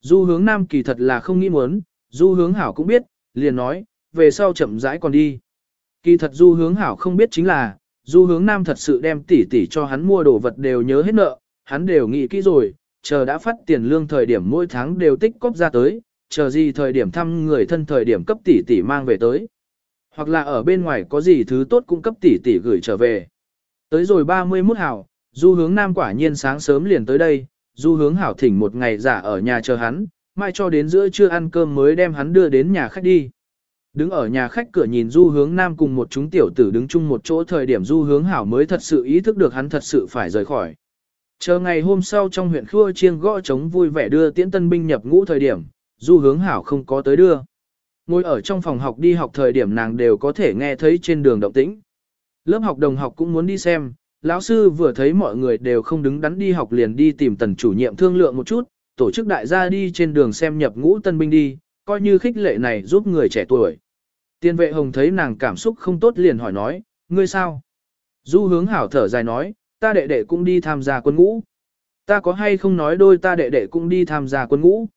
Du hướng nam kỳ thật là không nghĩ muốn, du hướng hảo cũng biết, liền nói, về sau chậm rãi còn đi. Kỳ thật du hướng hảo không biết chính là, du hướng nam thật sự đem tỉ tỉ cho hắn mua đồ vật đều nhớ hết nợ, hắn đều nghĩ kỹ rồi, chờ đã phát tiền lương thời điểm mỗi tháng đều tích cóp ra tới, chờ gì thời điểm thăm người thân thời điểm cấp tỷ tỷ mang về tới. Hoặc là ở bên ngoài có gì thứ tốt cũng cấp tỷ tỷ gửi trở về. Tới rồi 31 hảo, du hướng nam quả nhiên sáng sớm liền tới đây, du hướng hảo thỉnh một ngày giả ở nhà chờ hắn, mai cho đến giữa trưa ăn cơm mới đem hắn đưa đến nhà khách đi. Đứng ở nhà khách cửa nhìn du hướng nam cùng một chúng tiểu tử đứng chung một chỗ thời điểm du hướng hảo mới thật sự ý thức được hắn thật sự phải rời khỏi. Chờ ngày hôm sau trong huyện khua chiêng gõ trống vui vẻ đưa tiễn tân binh nhập ngũ thời điểm, du hướng hảo không có tới đưa. Ngồi ở trong phòng học đi học thời điểm nàng đều có thể nghe thấy trên đường động tĩnh. Lớp học đồng học cũng muốn đi xem, lão sư vừa thấy mọi người đều không đứng đắn đi học liền đi tìm tần chủ nhiệm thương lượng một chút, tổ chức đại gia đi trên đường xem nhập ngũ tân binh đi, coi như khích lệ này giúp người trẻ tuổi. Tiên vệ hồng thấy nàng cảm xúc không tốt liền hỏi nói, ngươi sao? Du hướng hảo thở dài nói, ta đệ đệ cũng đi tham gia quân ngũ. Ta có hay không nói đôi ta đệ đệ cũng đi tham gia quân ngũ?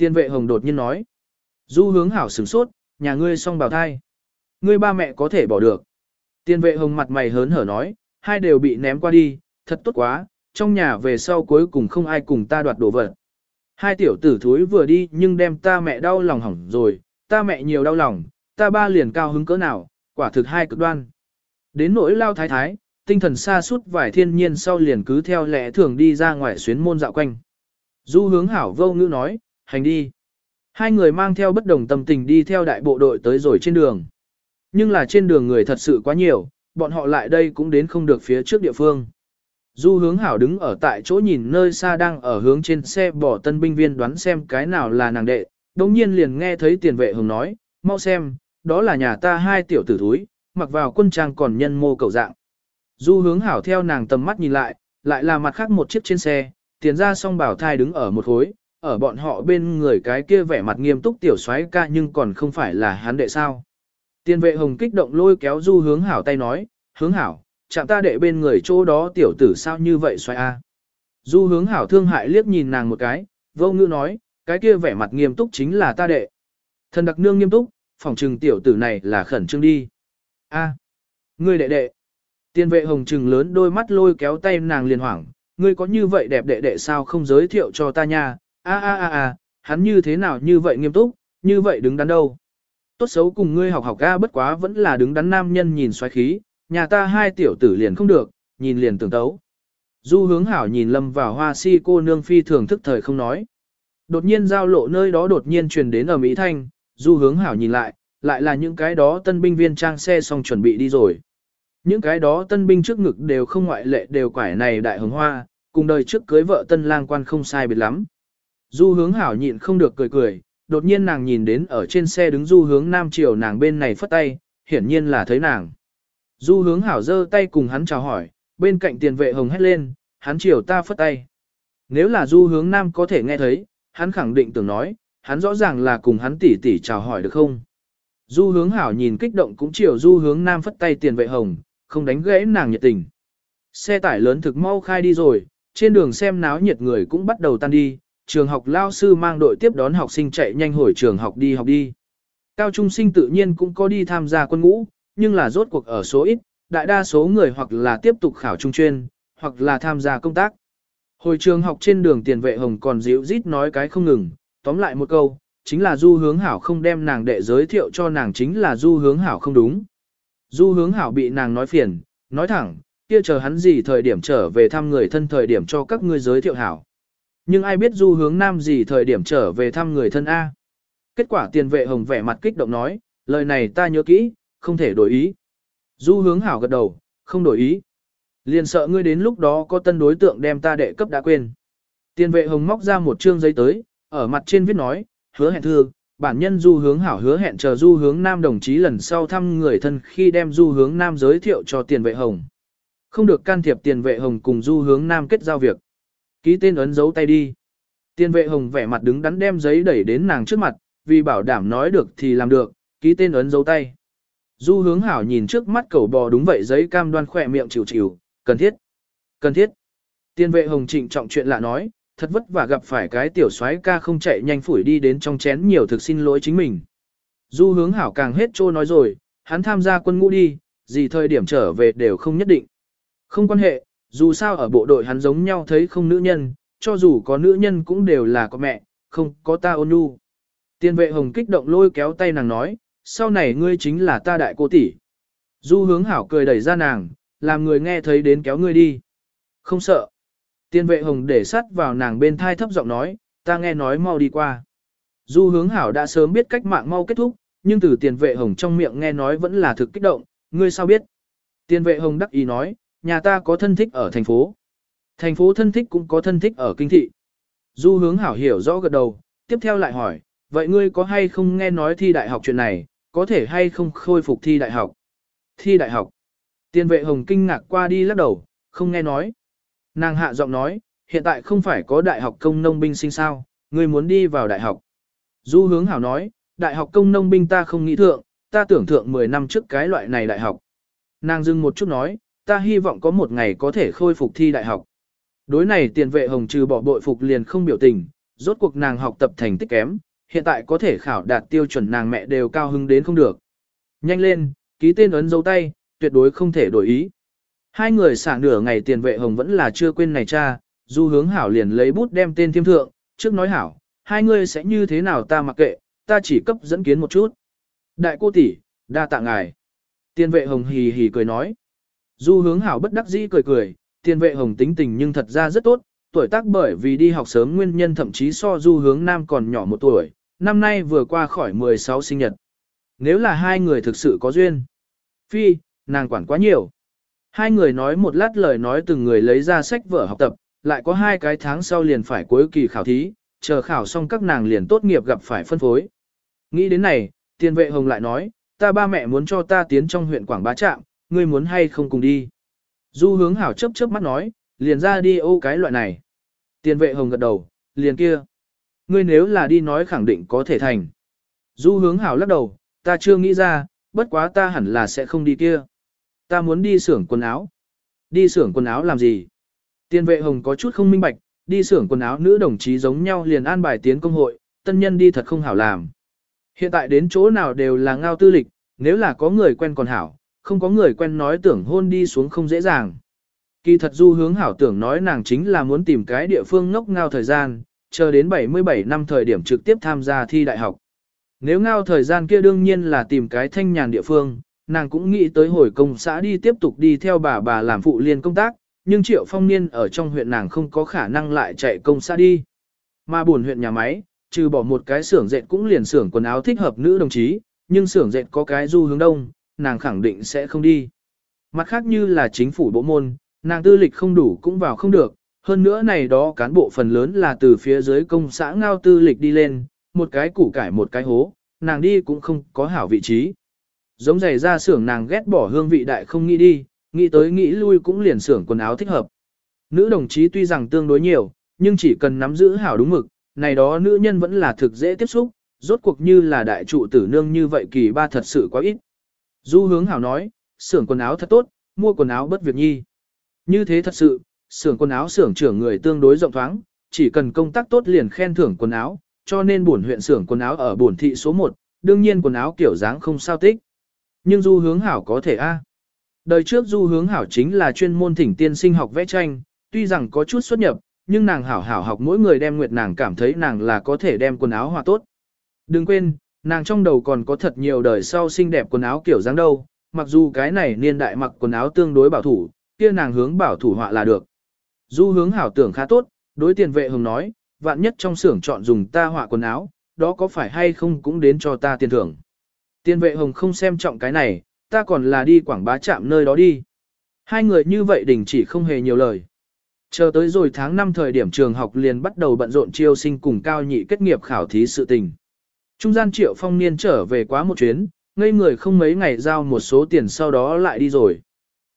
Tiên vệ hồng đột nhiên nói. Du hướng hảo sửng sốt, nhà ngươi song bào thai. Ngươi ba mẹ có thể bỏ được. Tiên vệ hồng mặt mày hớn hở nói, hai đều bị ném qua đi, thật tốt quá, trong nhà về sau cuối cùng không ai cùng ta đoạt đồ vật. Hai tiểu tử thúi vừa đi nhưng đem ta mẹ đau lòng hỏng rồi, ta mẹ nhiều đau lòng, ta ba liền cao hứng cỡ nào, quả thực hai cực đoan. Đến nỗi lao thái thái, tinh thần xa suốt vài thiên nhiên sau liền cứ theo lẽ thường đi ra ngoài xuyến môn dạo quanh. Du hướng hảo vô ngữ nói, hành đi. Hai người mang theo bất đồng tâm tình đi theo đại bộ đội tới rồi trên đường. Nhưng là trên đường người thật sự quá nhiều, bọn họ lại đây cũng đến không được phía trước địa phương. Du hướng hảo đứng ở tại chỗ nhìn nơi xa đang ở hướng trên xe bỏ tân binh viên đoán xem cái nào là nàng đệ, đồng nhiên liền nghe thấy tiền vệ hồng nói, mau xem, đó là nhà ta hai tiểu tử thúi, mặc vào quân trang còn nhân mô cầu dạng. Du hướng hảo theo nàng tầm mắt nhìn lại, lại là mặt khác một chiếc trên xe, tiền ra song bảo thai đứng ở một khối, ở bọn họ bên người cái kia vẻ mặt nghiêm túc tiểu soái ca nhưng còn không phải là hắn đệ sao. Tiên vệ hồng kích động lôi kéo du hướng hảo tay nói, hướng hảo, chạm ta đệ bên người chỗ đó tiểu tử sao như vậy xoay a. Du hướng hảo thương hại liếc nhìn nàng một cái, vô ngữ nói, cái kia vẻ mặt nghiêm túc chính là ta đệ. Thần đặc nương nghiêm túc, phòng trừng tiểu tử này là khẩn trương đi. A, à, ngươi đệ đệ. Tiên vệ hồng trừng lớn đôi mắt lôi kéo tay nàng liền hoảng, ngươi có như vậy đẹp đệ đệ sao không giới thiệu cho ta nha, a a a a, hắn như thế nào như vậy nghiêm túc, như vậy đứng đắn đâu. Tốt xấu cùng ngươi học học ga bất quá vẫn là đứng đắn nam nhân nhìn xoáy khí, nhà ta hai tiểu tử liền không được, nhìn liền tưởng tấu. Du hướng hảo nhìn lâm vào hoa si cô nương phi thường thức thời không nói. Đột nhiên giao lộ nơi đó đột nhiên truyền đến ở Mỹ Thanh, du hướng hảo nhìn lại, lại là những cái đó tân binh viên trang xe xong chuẩn bị đi rồi. Những cái đó tân binh trước ngực đều không ngoại lệ đều quải này đại hồng hoa, cùng đời trước cưới vợ tân lang quan không sai biệt lắm. Du hướng hảo nhịn không được cười cười, đột nhiên nàng nhìn đến ở trên xe đứng du hướng nam chiều nàng bên này phất tay, hiển nhiên là thấy nàng. Du hướng hảo giơ tay cùng hắn chào hỏi, bên cạnh tiền vệ hồng hét lên, hắn chiều ta phất tay. Nếu là du hướng nam có thể nghe thấy, hắn khẳng định tưởng nói, hắn rõ ràng là cùng hắn tỉ tỉ chào hỏi được không. Du hướng hảo nhìn kích động cũng chiều du hướng nam phất tay tiền vệ hồng, không đánh gãy nàng nhiệt tình. Xe tải lớn thực mau khai đi rồi, trên đường xem náo nhiệt người cũng bắt đầu tan đi, trường học lao sư mang đội tiếp đón học sinh chạy nhanh hồi trường học đi học đi. Cao trung sinh tự nhiên cũng có đi tham gia quân ngũ, nhưng là rốt cuộc ở số ít, đại đa số người hoặc là tiếp tục khảo trung chuyên, hoặc là tham gia công tác. Hồi trường học trên đường tiền vệ hồng còn dịu rít nói cái không ngừng, tóm lại một câu, chính là du hướng hảo không đem nàng đệ giới thiệu cho nàng chính là du hướng hảo không đúng. Du hướng hảo bị nàng nói phiền, nói thẳng, kia chờ hắn gì thời điểm trở về thăm người thân thời điểm cho các ngươi giới thiệu hảo. Nhưng ai biết du hướng nam gì thời điểm trở về thăm người thân A. Kết quả tiền vệ hồng vẻ mặt kích động nói, lời này ta nhớ kỹ, không thể đổi ý. Du hướng hảo gật đầu, không đổi ý. Liền sợ ngươi đến lúc đó có tân đối tượng đem ta đệ cấp đã quên. Tiền vệ hồng móc ra một chương giấy tới, ở mặt trên viết nói, hứa hẹn thư, bản nhân du hướng hảo hứa hẹn chờ du hướng nam đồng chí lần sau thăm người thân khi đem du hướng nam giới thiệu cho tiền vệ hồng. Không được can thiệp tiền vệ hồng cùng du hướng nam kết giao việc. Ký tên ấn dấu tay đi. Tiên vệ hồng vẻ mặt đứng đắn đem giấy đẩy đến nàng trước mặt, vì bảo đảm nói được thì làm được, ký tên ấn dấu tay. Du hướng hảo nhìn trước mắt cẩu bò đúng vậy giấy cam đoan khỏe miệng chịu chịu, cần thiết. Cần thiết. Tiên vệ hồng trịnh trọng chuyện lạ nói, thật vất vả gặp phải cái tiểu soái ca không chạy nhanh phủi đi đến trong chén nhiều thực xin lỗi chính mình. Du hướng hảo càng hết trô nói rồi, hắn tham gia quân ngũ đi, gì thời điểm trở về đều không nhất định. Không quan hệ, dù sao ở bộ đội hắn giống nhau thấy không nữ nhân, cho dù có nữ nhân cũng đều là có mẹ, không có ta ôn nhu. Tiên vệ hồng kích động lôi kéo tay nàng nói, sau này ngươi chính là ta đại cô tỷ. Du hướng hảo cười đẩy ra nàng, làm người nghe thấy đến kéo ngươi đi. Không sợ. Tiên vệ hồng để sắt vào nàng bên thai thấp giọng nói, ta nghe nói mau đi qua. Du hướng hảo đã sớm biết cách mạng mau kết thúc, nhưng từ tiền vệ hồng trong miệng nghe nói vẫn là thực kích động, ngươi sao biết. Tiền vệ hồng đắc ý nói, nhà ta có thân thích ở thành phố. Thành phố thân thích cũng có thân thích ở kinh thị. Du hướng hảo hiểu rõ gật đầu, tiếp theo lại hỏi, vậy ngươi có hay không nghe nói thi đại học chuyện này, có thể hay không khôi phục thi đại học? Thi đại học. Tiên vệ hồng kinh ngạc qua đi lắc đầu, không nghe nói. Nàng hạ giọng nói, hiện tại không phải có đại học công nông binh sinh sao, ngươi muốn đi vào đại học. Du hướng hảo nói, đại học công nông binh ta không nghĩ thượng, ta tưởng thượng 10 năm trước cái loại này đại học. Nàng dừng một chút nói, ta hy vọng có một ngày có thể khôi phục thi đại học. Đối này tiền vệ hồng trừ bỏ bội phục liền không biểu tình, rốt cuộc nàng học tập thành tích kém, hiện tại có thể khảo đạt tiêu chuẩn nàng mẹ đều cao hứng đến không được. Nhanh lên, ký tên ấn dấu tay, tuyệt đối không thể đổi ý. Hai người xả nửa ngày tiền vệ hồng vẫn là chưa quên này cha, du hướng hảo liền lấy bút đem tên thiêm thượng, trước nói hảo, hai người sẽ như thế nào ta mặc kệ, ta chỉ cấp dẫn kiến một chút. Đại cô tỷ, đa tạ ngài. Tiền vệ hồng hì hì cười nói. Du hướng hảo bất đắc dĩ cười cười, tiền vệ hồng tính tình nhưng thật ra rất tốt, tuổi tác bởi vì đi học sớm nguyên nhân thậm chí so du hướng nam còn nhỏ một tuổi, năm nay vừa qua khỏi 16 sinh nhật. Nếu là hai người thực sự có duyên. Phi, nàng quản quá nhiều. Hai người nói một lát lời nói từng người lấy ra sách vở học tập, lại có hai cái tháng sau liền phải cuối kỳ khảo thí, chờ khảo xong các nàng liền tốt nghiệp gặp phải phân phối. Nghĩ đến này, tiền vệ hồng lại nói, ta ba mẹ muốn cho ta tiến trong huyện Quảng Bá Trạm, ngươi muốn hay không cùng đi. Du hướng hảo chớp chớp mắt nói, liền ra đi ô cái loại này. Tiền vệ hồng gật đầu, liền kia. Ngươi nếu là đi nói khẳng định có thể thành. Du hướng hảo lắc đầu, ta chưa nghĩ ra, bất quá ta hẳn là sẽ không đi kia. Ta muốn đi xưởng quần áo. Đi xưởng quần áo làm gì? Tiền vệ hồng có chút không minh bạch, đi xưởng quần áo nữ đồng chí giống nhau liền an bài tiến công hội, tân nhân đi thật không hảo làm. Hiện tại đến chỗ nào đều là ngao tư lịch, nếu là có người quen còn hảo, không có người quen nói tưởng hôn đi xuống không dễ dàng. Kỳ thật du hướng hảo tưởng nói nàng chính là muốn tìm cái địa phương ngốc ngao thời gian, chờ đến 77 năm thời điểm trực tiếp tham gia thi đại học. Nếu ngao thời gian kia đương nhiên là tìm cái thanh nhàn địa phương, nàng cũng nghĩ tới hồi công xã đi tiếp tục đi theo bà bà làm phụ liên công tác, nhưng triệu phong niên ở trong huyện nàng không có khả năng lại chạy công xã đi. Mà buồn huyện nhà máy, trừ bỏ một cái xưởng dệt cũng liền xưởng quần áo thích hợp nữ đồng chí, nhưng xưởng dệt có cái du hướng đông, nàng khẳng định sẽ không đi. Mặt khác như là chính phủ bộ môn, nàng tư lịch không đủ cũng vào không được, hơn nữa này đó cán bộ phần lớn là từ phía dưới công xã ngao tư lịch đi lên, một cái củ cải một cái hố, nàng đi cũng không có hảo vị trí. Giống giày ra xưởng nàng ghét bỏ hương vị đại không nghĩ đi, nghĩ tới nghĩ lui cũng liền xưởng quần áo thích hợp. Nữ đồng chí tuy rằng tương đối nhiều, nhưng chỉ cần nắm giữ hảo đúng mực, này đó nữ nhân vẫn là thực dễ tiếp xúc, rốt cuộc như là đại trụ tử nương như vậy kỳ ba thật sự quá ít. Du hướng hảo nói, xưởng quần áo thật tốt, mua quần áo bất việc nhi. Như thế thật sự, xưởng quần áo xưởng trưởng người tương đối rộng thoáng, chỉ cần công tác tốt liền khen thưởng quần áo, cho nên buồn huyện xưởng quần áo ở buồn thị số 1, đương nhiên quần áo kiểu dáng không sao tích. Nhưng du hướng hảo có thể a. Đời trước du hướng hảo chính là chuyên môn thỉnh tiên sinh học vẽ tranh, tuy rằng có chút xuất nhập, nhưng nàng hảo hảo học mỗi người đem nguyệt nàng cảm thấy nàng là có thể đem quần áo hòa tốt. Đừng quên, nàng trong đầu còn có thật nhiều đời sau xinh đẹp quần áo kiểu dáng đâu, mặc dù cái này niên đại mặc quần áo tương đối bảo thủ, kia nàng hướng bảo thủ họa là được. Du hướng hảo tưởng khá tốt, đối tiền vệ hồng nói, vạn nhất trong xưởng chọn dùng ta họa quần áo, đó có phải hay không cũng đến cho ta tiền thưởng. Tiền vệ hồng không xem trọng cái này, ta còn là đi quảng bá chạm nơi đó đi. Hai người như vậy đình chỉ không hề nhiều lời. Chờ tới rồi tháng 5 thời điểm trường học liền bắt đầu bận rộn chiêu sinh cùng cao nhị kết nghiệp khảo thí sự tình. Trung gian triệu phong niên trở về quá một chuyến, ngây người không mấy ngày giao một số tiền sau đó lại đi rồi.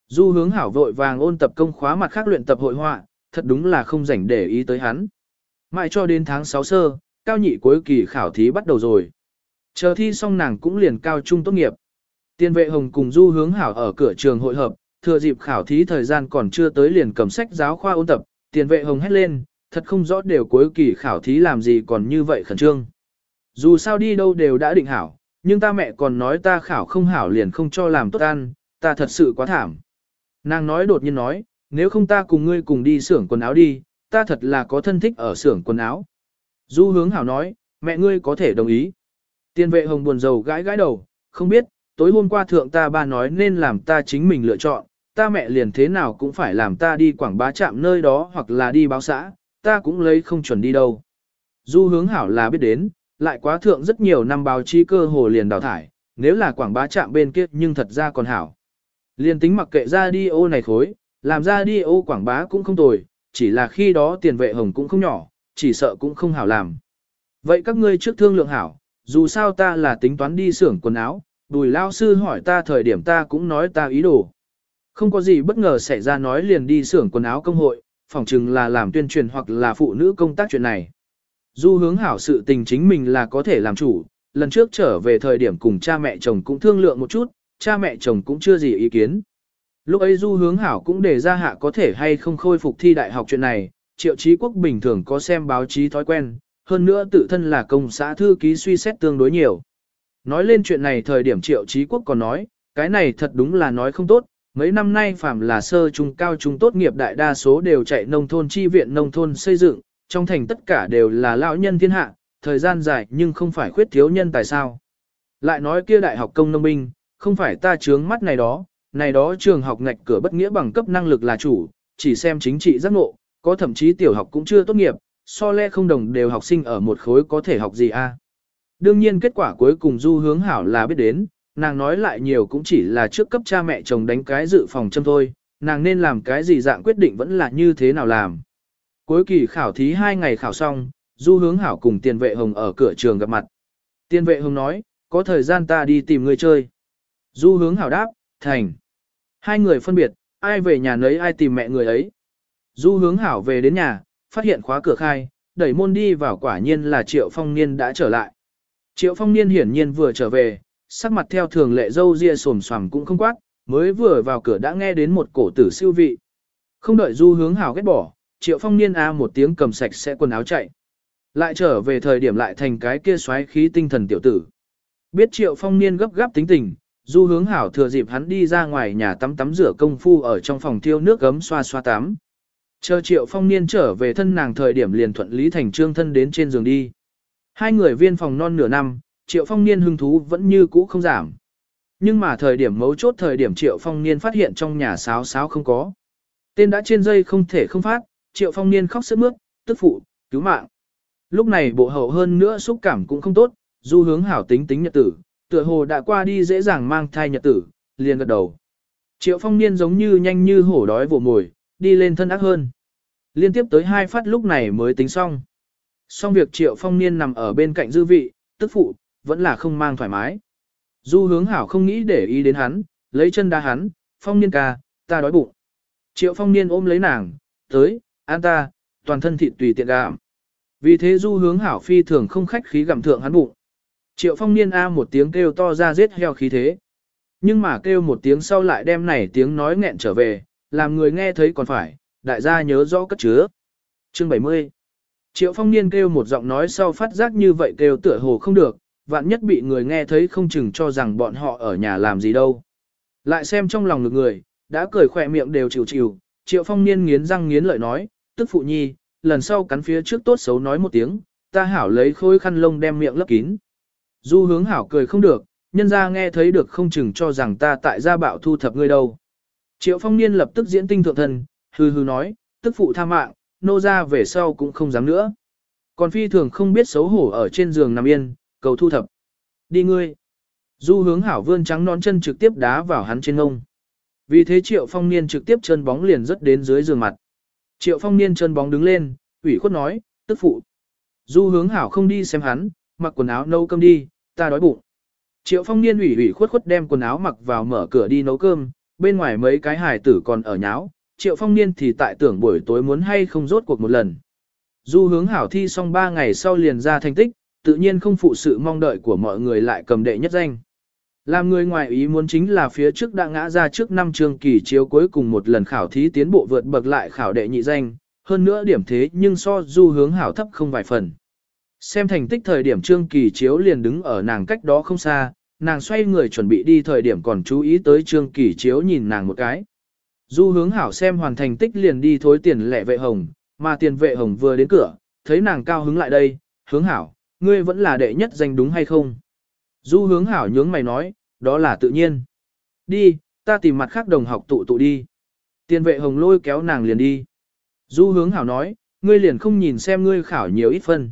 Du hướng hảo vội vàng ôn tập công khóa mặt khác luyện tập hội họa, thật đúng là không rảnh để ý tới hắn. Mãi cho đến tháng 6 sơ, cao nhị cuối kỳ khảo thí bắt đầu rồi. Chờ thi xong nàng cũng liền cao trung tốt nghiệp. Tiên vệ hồng cùng du hướng hảo ở cửa trường hội hợp, thừa dịp khảo thí thời gian còn chưa tới liền cầm sách giáo khoa ôn tập, tiền vệ hồng hét lên, thật không rõ đều cuối kỳ khảo thí làm gì còn như vậy khẩn trương. Dù sao đi đâu đều đã định hảo, nhưng ta mẹ còn nói ta khảo không hảo liền không cho làm tốt ăn, ta thật sự quá thảm. Nàng nói đột nhiên nói, nếu không ta cùng ngươi cùng đi xưởng quần áo đi, ta thật là có thân thích ở xưởng quần áo. Du hướng hảo nói, mẹ ngươi có thể đồng ý. Tiên vệ hồng buồn rầu gãi gãi đầu, không biết, tối hôm qua thượng ta ba nói nên làm ta chính mình lựa chọn, ta mẹ liền thế nào cũng phải làm ta đi quảng bá trạm nơi đó hoặc là đi báo xã, ta cũng lấy không chuẩn đi đâu. Du hướng hảo là biết đến, lại quá thượng rất nhiều năm báo chí cơ hồ liền đào thải, nếu là quảng bá chạm bên kia nhưng thật ra còn hảo. Liền tính mặc kệ ra đi ô này khối, làm ra đi ô quảng bá cũng không tồi, chỉ là khi đó tiền vệ hồng cũng không nhỏ, chỉ sợ cũng không hảo làm. Vậy các ngươi trước thương lượng hảo, dù sao ta là tính toán đi xưởng quần áo, đùi lao sư hỏi ta thời điểm ta cũng nói ta ý đồ. Không có gì bất ngờ xảy ra nói liền đi xưởng quần áo công hội, phòng chừng là làm tuyên truyền hoặc là phụ nữ công tác chuyện này. Du hướng hảo sự tình chính mình là có thể làm chủ, lần trước trở về thời điểm cùng cha mẹ chồng cũng thương lượng một chút, cha mẹ chồng cũng chưa gì ý kiến. Lúc ấy du hướng hảo cũng đề ra hạ có thể hay không khôi phục thi đại học chuyện này, triệu trí quốc bình thường có xem báo chí thói quen, hơn nữa tự thân là công xã thư ký suy xét tương đối nhiều. Nói lên chuyện này thời điểm triệu trí quốc còn nói, cái này thật đúng là nói không tốt, mấy năm nay phạm là sơ trung cao trung tốt nghiệp đại đa số đều chạy nông thôn chi viện nông thôn xây dựng, trong thành tất cả đều là lão nhân thiên hạ, thời gian dài nhưng không phải khuyết thiếu nhân tại sao. Lại nói kia đại học công nông binh, không phải ta chướng mắt này đó, này đó trường học ngạch cửa bất nghĩa bằng cấp năng lực là chủ, chỉ xem chính trị giác ngộ, có thậm chí tiểu học cũng chưa tốt nghiệp, so le không đồng đều học sinh ở một khối có thể học gì a. Đương nhiên kết quả cuối cùng du hướng hảo là biết đến, nàng nói lại nhiều cũng chỉ là trước cấp cha mẹ chồng đánh cái dự phòng châm thôi, nàng nên làm cái gì dạng quyết định vẫn là như thế nào làm. Cuối kỳ khảo thí hai ngày khảo xong, du hướng hảo cùng tiền vệ hồng ở cửa trường gặp mặt. Tiền vệ hồng nói, có thời gian ta đi tìm người chơi. Du hướng hảo đáp, thành. Hai người phân biệt, ai về nhà nấy ai tìm mẹ người ấy. Du hướng hảo về đến nhà, phát hiện khóa cửa khai, đẩy môn đi vào quả nhiên là Triệu Phong Niên đã trở lại. Triệu Phong Niên hiển nhiên vừa trở về, sắc mặt theo thường lệ dâu ria sồm xoàm cũng không quát, mới vừa vào cửa đã nghe đến một cổ tử siêu vị. Không đợi du hướng hảo ghét bỏ, Triệu Phong Niên a một tiếng cầm sạch sẽ quần áo chạy. Lại trở về thời điểm lại thành cái kia xoáy khí tinh thần tiểu tử. Biết Triệu Phong Niên gấp gáp tính tình, du hướng hảo thừa dịp hắn đi ra ngoài nhà tắm tắm rửa công phu ở trong phòng thiêu nước gấm xoa xoa tắm. Chờ triệu phong niên trở về thân nàng thời điểm liền thuận lý thành trương thân đến trên giường đi. Hai người viên phòng non nửa năm, triệu phong niên hưng thú vẫn như cũ không giảm. Nhưng mà thời điểm mấu chốt thời điểm triệu phong niên phát hiện trong nhà sáo sáo không có. Tên đã trên dây không thể không phát, triệu phong niên khóc sức mướt, tức phụ, cứu mạng. Lúc này bộ hậu hơn nữa xúc cảm cũng không tốt, du hướng hảo tính tính nhật tử, tựa hồ đã qua đi dễ dàng mang thai nhật tử, liền gật đầu. Triệu phong niên giống như nhanh như hổ đói vồ mồi, đi lên thân ác hơn. Liên tiếp tới hai phát lúc này mới tính xong. Xong việc triệu phong niên nằm ở bên cạnh dư vị, tức phụ, vẫn là không mang thoải mái. Du hướng hảo không nghĩ để ý đến hắn, lấy chân đá hắn, phong niên ca, ta đói bụng. Triệu phong niên ôm lấy nàng, tới, an ta, toàn thân thịt tùy tiện gạm. Vì thế du hướng hảo phi thường không khách khí gặm thượng hắn bụng. Triệu phong niên A một tiếng kêu to ra giết heo khí thế. Nhưng mà kêu một tiếng sau lại đem này tiếng nói nghẹn trở về, làm người nghe thấy còn phải, đại gia nhớ rõ cất chứa. Chương 70 Triệu phong niên kêu một giọng nói sau phát giác như vậy kêu tựa hồ không được, vạn nhất bị người nghe thấy không chừng cho rằng bọn họ ở nhà làm gì đâu. Lại xem trong lòng ngực người, đã cười khỏe miệng đều chịu chịu, triệu phong niên nghiến răng nghiến lợi nói, tức phụ nhi, lần sau cắn phía trước tốt xấu nói một tiếng, ta hảo lấy khôi khăn lông đem miệng lấp kín. Du hướng hảo cười không được, nhân ra nghe thấy được không chừng cho rằng ta tại gia bạo thu thập ngươi đâu. Triệu phong niên lập tức diễn tinh thượng thần, hừ hừ nói, tức phụ tha mạng, nô ra về sau cũng không dám nữa. Còn phi thường không biết xấu hổ ở trên giường nằm yên, cầu thu thập. Đi ngươi. Du hướng hảo vươn trắng non chân trực tiếp đá vào hắn trên ngông. Vì thế triệu phong niên trực tiếp chân bóng liền rất đến dưới giường mặt. Triệu phong niên chân bóng đứng lên, ủy khuất nói, tức phụ. Du hướng hảo không đi xem hắn, mặc quần áo nấu cơm đi, ta đói bụng. Triệu phong niên ủy ủy khuất khuất đem quần áo mặc vào mở cửa đi nấu cơm, bên ngoài mấy cái hài tử còn ở nháo, triệu phong niên thì tại tưởng buổi tối muốn hay không rốt cuộc một lần. Du hướng hảo thi xong 3 ngày sau liền ra thành tích, tự nhiên không phụ sự mong đợi của mọi người lại cầm đệ nhất danh. Làm người ngoài ý muốn chính là phía trước đã ngã ra trước năm trường kỳ chiếu cuối cùng một lần khảo thí tiến bộ vượt bậc lại khảo đệ nhị danh, hơn nữa điểm thế nhưng so du hướng hảo thấp không vài phần. Xem thành tích thời điểm Trương Kỳ Chiếu liền đứng ở nàng cách đó không xa, nàng xoay người chuẩn bị đi thời điểm còn chú ý tới Trương Kỳ Chiếu nhìn nàng một cái. Du hướng hảo xem hoàn thành tích liền đi thối tiền lệ vệ hồng, mà tiền vệ hồng vừa đến cửa, thấy nàng cao hứng lại đây, hướng hảo, ngươi vẫn là đệ nhất danh đúng hay không? Du hướng hảo nhướng mày nói, đó là tự nhiên. Đi, ta tìm mặt khác đồng học tụ tụ đi. Tiền vệ hồng lôi kéo nàng liền đi. Du hướng hảo nói, ngươi liền không nhìn xem ngươi khảo nhiều ít phân.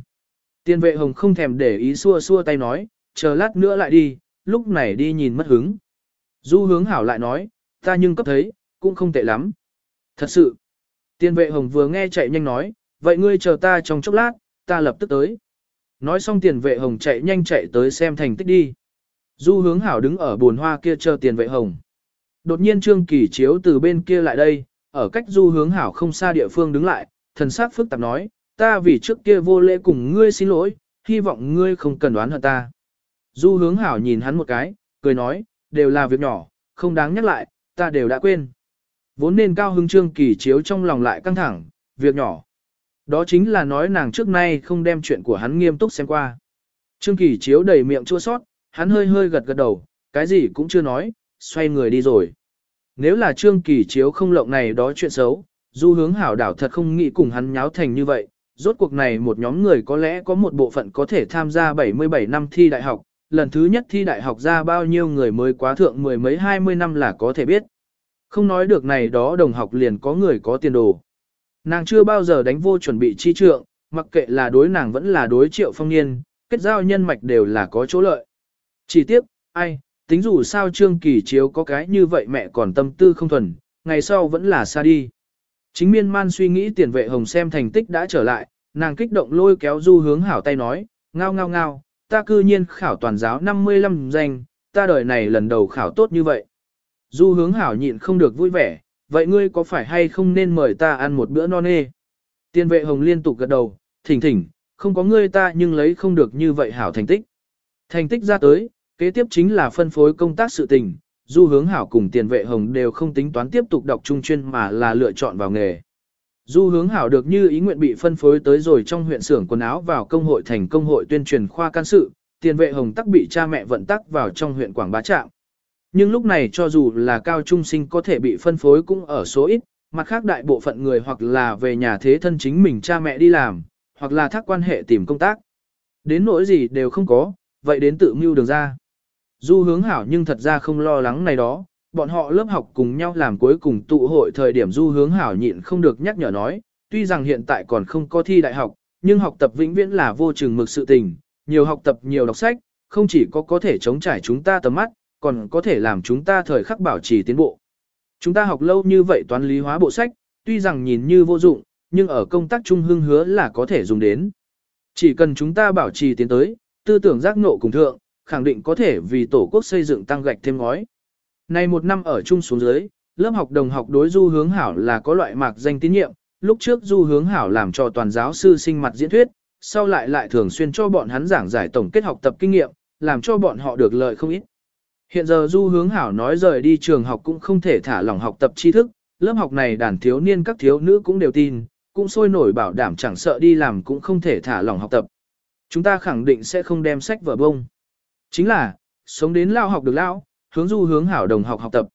Tiền vệ hồng không thèm để ý xua xua tay nói, chờ lát nữa lại đi, lúc này đi nhìn mất hứng. Du hướng hảo lại nói, ta nhưng cấp thấy, cũng không tệ lắm. Thật sự, tiền vệ hồng vừa nghe chạy nhanh nói, vậy ngươi chờ ta trong chốc lát, ta lập tức tới. Nói xong tiền vệ hồng chạy nhanh chạy tới xem thành tích đi. Du hướng hảo đứng ở buồn hoa kia chờ tiền vệ hồng. Đột nhiên Trương Kỳ Chiếu từ bên kia lại đây, ở cách du hướng hảo không xa địa phương đứng lại, thần sắc phức tạp nói, ta vì trước kia vô lễ cùng ngươi xin lỗi, hy vọng ngươi không cần đoán hận ta. Du hướng hảo nhìn hắn một cái, cười nói, đều là việc nhỏ, không đáng nhắc lại, ta đều đã quên. Vốn nên cao hứng trương kỳ chiếu trong lòng lại căng thẳng, việc nhỏ. Đó chính là nói nàng trước nay không đem chuyện của hắn nghiêm túc xem qua. Trương kỳ chiếu đầy miệng chua sót, hắn hơi hơi gật gật đầu, cái gì cũng chưa nói, xoay người đi rồi. Nếu là trương kỳ chiếu không lộng này đó chuyện xấu, du hướng hảo đảo thật không nghĩ cùng hắn nháo thành như vậy. Rốt cuộc này một nhóm người có lẽ có một bộ phận có thể tham gia 77 năm thi đại học, lần thứ nhất thi đại học ra bao nhiêu người mới quá thượng mười mấy hai mươi năm là có thể biết. Không nói được này đó đồng học liền có người có tiền đồ. Nàng chưa bao giờ đánh vô chuẩn bị chi trượng, mặc kệ là đối nàng vẫn là đối triệu phong niên, kết giao nhân mạch đều là có chỗ lợi. Chỉ tiếp, ai, tính dù sao trương kỳ chiếu có cái như vậy mẹ còn tâm tư không thuần, ngày sau vẫn là xa đi. Chính miên man suy nghĩ tiền vệ hồng xem thành tích đã trở lại, nàng kích động lôi kéo du hướng hảo tay nói, ngao ngao ngao, ta cư nhiên khảo toàn giáo 55 danh, ta đời này lần đầu khảo tốt như vậy. Du hướng hảo nhịn không được vui vẻ, vậy ngươi có phải hay không nên mời ta ăn một bữa non nê? Tiên vệ hồng liên tục gật đầu, thỉnh thỉnh, không có ngươi ta nhưng lấy không được như vậy hảo thành tích. Thành tích ra tới, kế tiếp chính là phân phối công tác sự tình, du hướng hảo cùng tiền vệ hồng đều không tính toán tiếp tục đọc trung chuyên mà là lựa chọn vào nghề. Du hướng hảo được như ý nguyện bị phân phối tới rồi trong huyện xưởng quần áo vào công hội thành công hội tuyên truyền khoa can sự, tiền vệ hồng tắc bị cha mẹ vận tắc vào trong huyện Quảng Bá Trạm. Nhưng lúc này cho dù là cao trung sinh có thể bị phân phối cũng ở số ít, mặt khác đại bộ phận người hoặc là về nhà thế thân chính mình cha mẹ đi làm, hoặc là thác quan hệ tìm công tác. Đến nỗi gì đều không có, vậy đến tự mưu đường ra. Du hướng hảo nhưng thật ra không lo lắng này đó, bọn họ lớp học cùng nhau làm cuối cùng tụ hội thời điểm du hướng hảo nhịn không được nhắc nhở nói, tuy rằng hiện tại còn không có thi đại học, nhưng học tập vĩnh viễn là vô chừng mực sự tình, nhiều học tập nhiều đọc sách, không chỉ có có thể chống trải chúng ta tầm mắt, còn có thể làm chúng ta thời khắc bảo trì tiến bộ. Chúng ta học lâu như vậy toán lý hóa bộ sách, tuy rằng nhìn như vô dụng, nhưng ở công tác trung hương hứa là có thể dùng đến. Chỉ cần chúng ta bảo trì tiến tới, tư tưởng giác ngộ cùng thượng, khẳng định có thể vì tổ quốc xây dựng tăng gạch thêm ngói. Nay một năm ở chung xuống dưới, lớp học đồng học đối du hướng hảo là có loại mạc danh tín nhiệm, lúc trước du hướng hảo làm cho toàn giáo sư sinh mặt diễn thuyết, sau lại lại thường xuyên cho bọn hắn giảng giải tổng kết học tập kinh nghiệm, làm cho bọn họ được lợi không ít. Hiện giờ du hướng hảo nói rời đi trường học cũng không thể thả lỏng học tập tri thức, lớp học này đàn thiếu niên các thiếu nữ cũng đều tin, cũng sôi nổi bảo đảm chẳng sợ đi làm cũng không thể thả lỏng học tập. Chúng ta khẳng định sẽ không đem sách vở bông. Chính là, sống đến lao học được lao, hướng du hướng hảo đồng học học tập.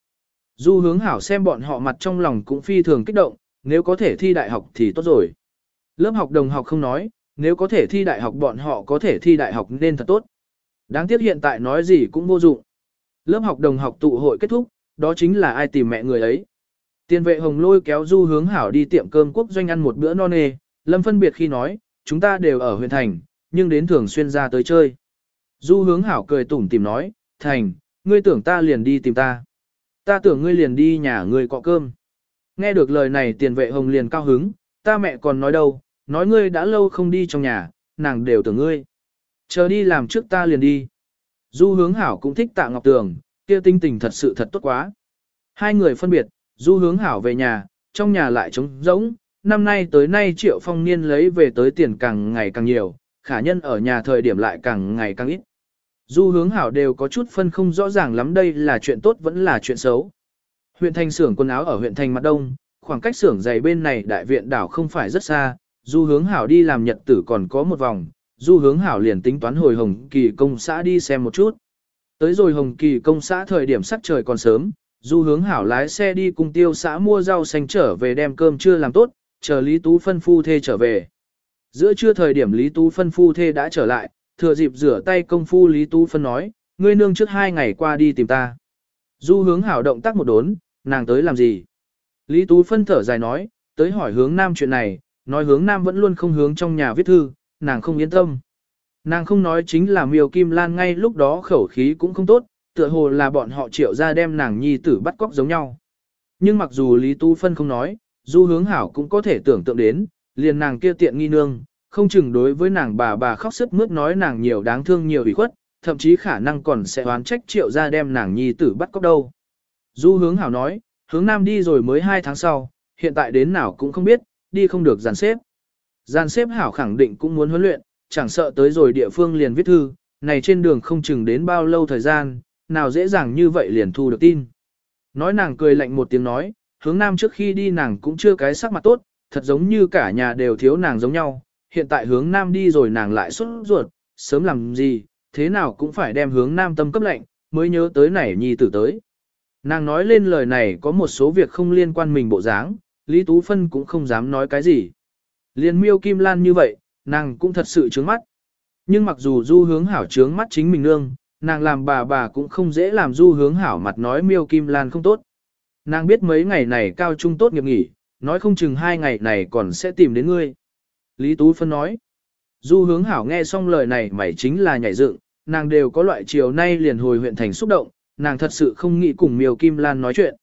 Du hướng hảo xem bọn họ mặt trong lòng cũng phi thường kích động, nếu có thể thi đại học thì tốt rồi. Lớp học đồng học không nói, nếu có thể thi đại học bọn họ có thể thi đại học nên thật tốt. Đáng tiếc hiện tại nói gì cũng vô dụng. Lớp học đồng học tụ hội kết thúc, đó chính là ai tìm mẹ người ấy. Tiền vệ hồng lôi kéo du hướng hảo đi tiệm cơm quốc doanh ăn một bữa no nê, lâm phân biệt khi nói, chúng ta đều ở huyện thành, nhưng đến thường xuyên ra tới chơi. Du hướng hảo cười tủm tìm nói, thành, ngươi tưởng ta liền đi tìm ta. Ta tưởng ngươi liền đi nhà ngươi cọ cơm. Nghe được lời này tiền vệ hồng liền cao hứng, ta mẹ còn nói đâu, nói ngươi đã lâu không đi trong nhà, nàng đều tưởng ngươi. Chờ đi làm trước ta liền đi. Du hướng hảo cũng thích tạ ngọc tường, kia tinh tình thật sự thật tốt quá. Hai người phân biệt, du hướng hảo về nhà, trong nhà lại trống rỗng, năm nay tới nay triệu phong niên lấy về tới tiền càng ngày càng nhiều, khả nhân ở nhà thời điểm lại càng ngày càng ít. Du hướng hảo đều có chút phân không rõ ràng lắm đây là chuyện tốt vẫn là chuyện xấu. Huyện thành xưởng quần áo ở huyện thành mặt đông, khoảng cách xưởng giày bên này đại viện đảo không phải rất xa, du hướng hảo đi làm nhật tử còn có một vòng, du hướng hảo liền tính toán hồi Hồng Kỳ công xã đi xem một chút. Tới rồi Hồng Kỳ công xã thời điểm sắc trời còn sớm, du hướng hảo lái xe đi cùng tiêu xã mua rau xanh trở về đem cơm chưa làm tốt, chờ Lý Tú phân phu thê trở về. Giữa trưa thời điểm Lý Tú phân phu thê đã trở lại, thừa dịp rửa tay công phu Lý Tú phân nói, ngươi nương trước hai ngày qua đi tìm ta. Du hướng hảo động tác một đốn, nàng tới làm gì? Lý Tú phân thở dài nói, tới hỏi hướng nam chuyện này, nói hướng nam vẫn luôn không hướng trong nhà viết thư, nàng không yên tâm. Nàng không nói chính là miêu kim lan ngay lúc đó khẩu khí cũng không tốt, tựa hồ là bọn họ triệu ra đem nàng nhi tử bắt cóc giống nhau. Nhưng mặc dù Lý Tu Phân không nói, du hướng hảo cũng có thể tưởng tượng đến, liền nàng kia tiện nghi nương, không chừng đối với nàng bà bà khóc sức mướt nói nàng nhiều đáng thương nhiều ủy khuất, thậm chí khả năng còn sẽ oán trách triệu ra đem nàng nhi tử bắt cóc đâu. Du hướng hảo nói, hướng nam đi rồi mới hai tháng sau, hiện tại đến nào cũng không biết, đi không được giàn xếp. Gian xếp hảo khẳng định cũng muốn huấn luyện, chẳng sợ tới rồi địa phương liền viết thư, này trên đường không chừng đến bao lâu thời gian, nào dễ dàng như vậy liền thu được tin. Nói nàng cười lạnh một tiếng nói, hướng nam trước khi đi nàng cũng chưa cái sắc mặt tốt, thật giống như cả nhà đều thiếu nàng giống nhau, hiện tại hướng nam đi rồi nàng lại xuất ruột, sớm làm gì, thế nào cũng phải đem hướng nam tâm cấp lệnh, mới nhớ tới nảy nhi tử tới. Nàng nói lên lời này có một số việc không liên quan mình bộ dáng, Lý Tú Phân cũng không dám nói cái gì. Liên miêu kim lan như vậy, nàng cũng thật sự trướng mắt. Nhưng mặc dù du hướng hảo trướng mắt chính mình nương, nàng làm bà bà cũng không dễ làm du hướng hảo mặt nói miêu kim lan không tốt. Nàng biết mấy ngày này cao trung tốt nghiệp nghỉ, nói không chừng hai ngày này còn sẽ tìm đến ngươi. Lý Tú Phân nói, du hướng hảo nghe xong lời này mày chính là nhảy dựng, nàng đều có loại chiều nay liền hồi huyện thành xúc động, nàng thật sự không nghĩ cùng miêu kim lan nói chuyện.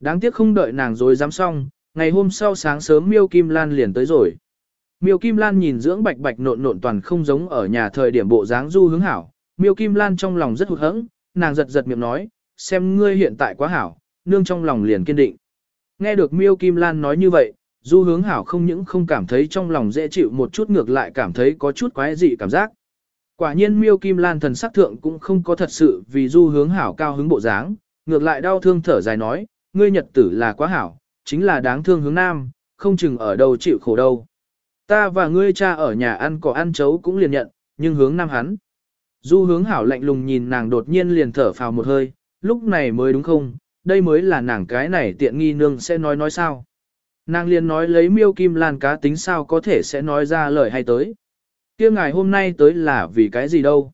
Đáng tiếc không đợi nàng rồi dám xong, ngày hôm sau sáng sớm miêu kim lan liền tới rồi. Miêu Kim Lan nhìn dưỡng bạch bạch nộn nộn toàn không giống ở nhà thời điểm bộ dáng du hướng hảo. Miêu Kim Lan trong lòng rất hụt hẫng, nàng giật giật miệng nói, xem ngươi hiện tại quá hảo, nương trong lòng liền kiên định. Nghe được Miêu Kim Lan nói như vậy, du hướng hảo không những không cảm thấy trong lòng dễ chịu một chút ngược lại cảm thấy có chút quái dị cảm giác. Quả nhiên Miêu Kim Lan thần sắc thượng cũng không có thật sự vì du hướng hảo cao hứng bộ dáng, ngược lại đau thương thở dài nói, ngươi nhật tử là quá hảo, chính là đáng thương hướng nam, không chừng ở đâu chịu khổ đâu. Ta và ngươi cha ở nhà ăn có ăn chấu cũng liền nhận, nhưng hướng nam hắn. Du hướng hảo lạnh lùng nhìn nàng đột nhiên liền thở phào một hơi, lúc này mới đúng không, đây mới là nàng cái này tiện nghi nương sẽ nói nói sao. Nàng liền nói lấy miêu kim lan cá tính sao có thể sẽ nói ra lời hay tới. kia ngài hôm nay tới là vì cái gì đâu.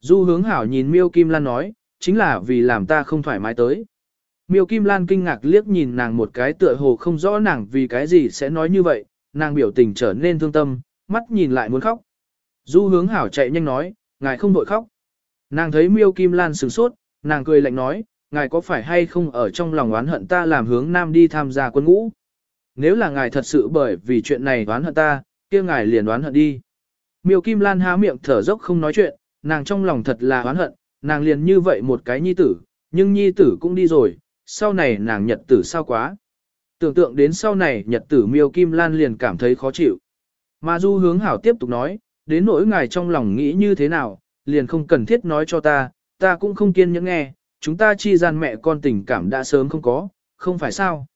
Du hướng hảo nhìn miêu kim lan nói, chính là vì làm ta không thoải mái tới. Miêu kim lan kinh ngạc liếc nhìn nàng một cái tựa hồ không rõ nàng vì cái gì sẽ nói như vậy, nàng biểu tình trở nên thương tâm, mắt nhìn lại muốn khóc. Du hướng hảo chạy nhanh nói, ngài không đội khóc. Nàng thấy miêu kim lan sửng sốt, nàng cười lạnh nói, ngài có phải hay không ở trong lòng oán hận ta làm hướng nam đi tham gia quân ngũ? Nếu là ngài thật sự bởi vì chuyện này oán hận ta, kia ngài liền oán hận đi. Miêu kim lan há miệng thở dốc không nói chuyện, nàng trong lòng thật là oán hận, nàng liền như vậy một cái nhi tử, nhưng nhi tử cũng đi rồi, sau này nàng nhật tử sao quá. Tưởng tượng đến sau này nhật tử miêu kim lan liền cảm thấy khó chịu. Mà du hướng hảo tiếp tục nói, đến nỗi ngài trong lòng nghĩ như thế nào, liền không cần thiết nói cho ta, ta cũng không kiên nhẫn nghe, chúng ta chi gian mẹ con tình cảm đã sớm không có, không phải sao.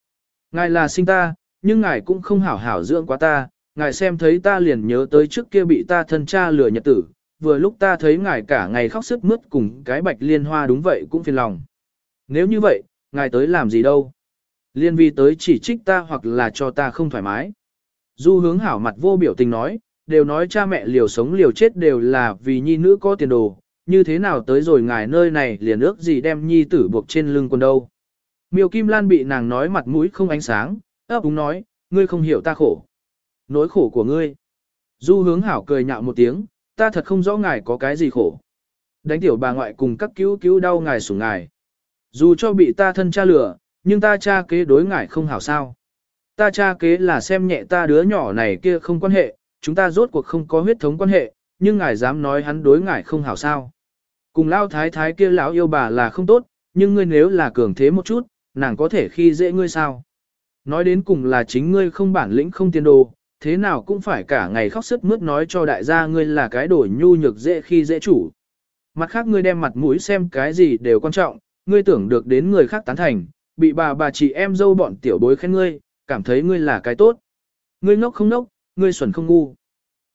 Ngài là sinh ta, nhưng ngài cũng không hảo hảo dưỡng quá ta, ngài xem thấy ta liền nhớ tới trước kia bị ta thân cha lừa nhật tử, vừa lúc ta thấy ngài cả ngày khóc sức mướt cùng cái bạch liên hoa đúng vậy cũng phiền lòng. Nếu như vậy, ngài tới làm gì đâu? Liên vi tới chỉ trích ta hoặc là cho ta không thoải mái. Du hướng hảo mặt vô biểu tình nói, đều nói cha mẹ liều sống liều chết đều là vì nhi nữ có tiền đồ, như thế nào tới rồi ngài nơi này liền ước gì đem nhi tử buộc trên lưng quần đâu. Miêu Kim Lan bị nàng nói mặt mũi không ánh sáng, ấp úng nói, ngươi không hiểu ta khổ. Nỗi khổ của ngươi. Du hướng hảo cười nhạo một tiếng, ta thật không rõ ngài có cái gì khổ. Đánh tiểu bà ngoại cùng các cứu cứu đau ngài sủng ngài. Dù cho bị ta thân cha lửa, nhưng ta cha kế đối ngại không hảo sao. Ta cha kế là xem nhẹ ta đứa nhỏ này kia không quan hệ, chúng ta rốt cuộc không có huyết thống quan hệ, nhưng ngài dám nói hắn đối ngại không hảo sao. Cùng lao thái thái kia lão yêu bà là không tốt, nhưng ngươi nếu là cường thế một chút, nàng có thể khi dễ ngươi sao. Nói đến cùng là chính ngươi không bản lĩnh không tiền đồ, thế nào cũng phải cả ngày khóc sức mướt nói cho đại gia ngươi là cái đổi nhu nhược dễ khi dễ chủ. Mặt khác ngươi đem mặt mũi xem cái gì đều quan trọng, ngươi tưởng được đến người khác tán thành, bị bà bà chị em dâu bọn tiểu bối khen ngươi, cảm thấy ngươi là cái tốt. Ngươi ngốc không ngốc, ngươi xuẩn không ngu.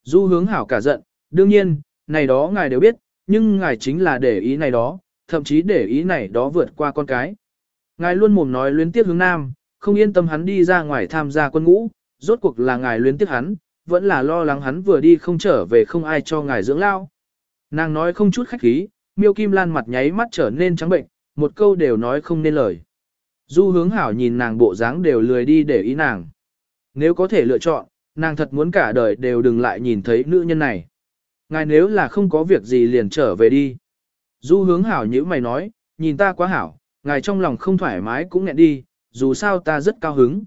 Du hướng hảo cả giận, đương nhiên, này đó ngài đều biết, nhưng ngài chính là để ý này đó, thậm chí để ý này đó vượt qua con cái. Ngài luôn mồm nói luyến tiếc hướng nam, không yên tâm hắn đi ra ngoài tham gia quân ngũ, rốt cuộc là ngài luyến tiếc hắn, vẫn là lo lắng hắn vừa đi không trở về không ai cho ngài dưỡng lao. Nàng nói không chút khách khí, miêu kim lan mặt nháy mắt trở nên trắng bệnh, một câu đều nói không nên lời. Du hướng hảo nhìn nàng bộ dáng đều lười đi để ý nàng. Nếu có thể lựa chọn, nàng thật muốn cả đời đều đừng lại nhìn thấy nữ nhân này. Ngài nếu là không có việc gì liền trở về đi. Du hướng hảo như mày nói, nhìn ta quá hảo, ngài trong lòng không thoải mái cũng nghẹn đi, dù sao ta rất cao hứng.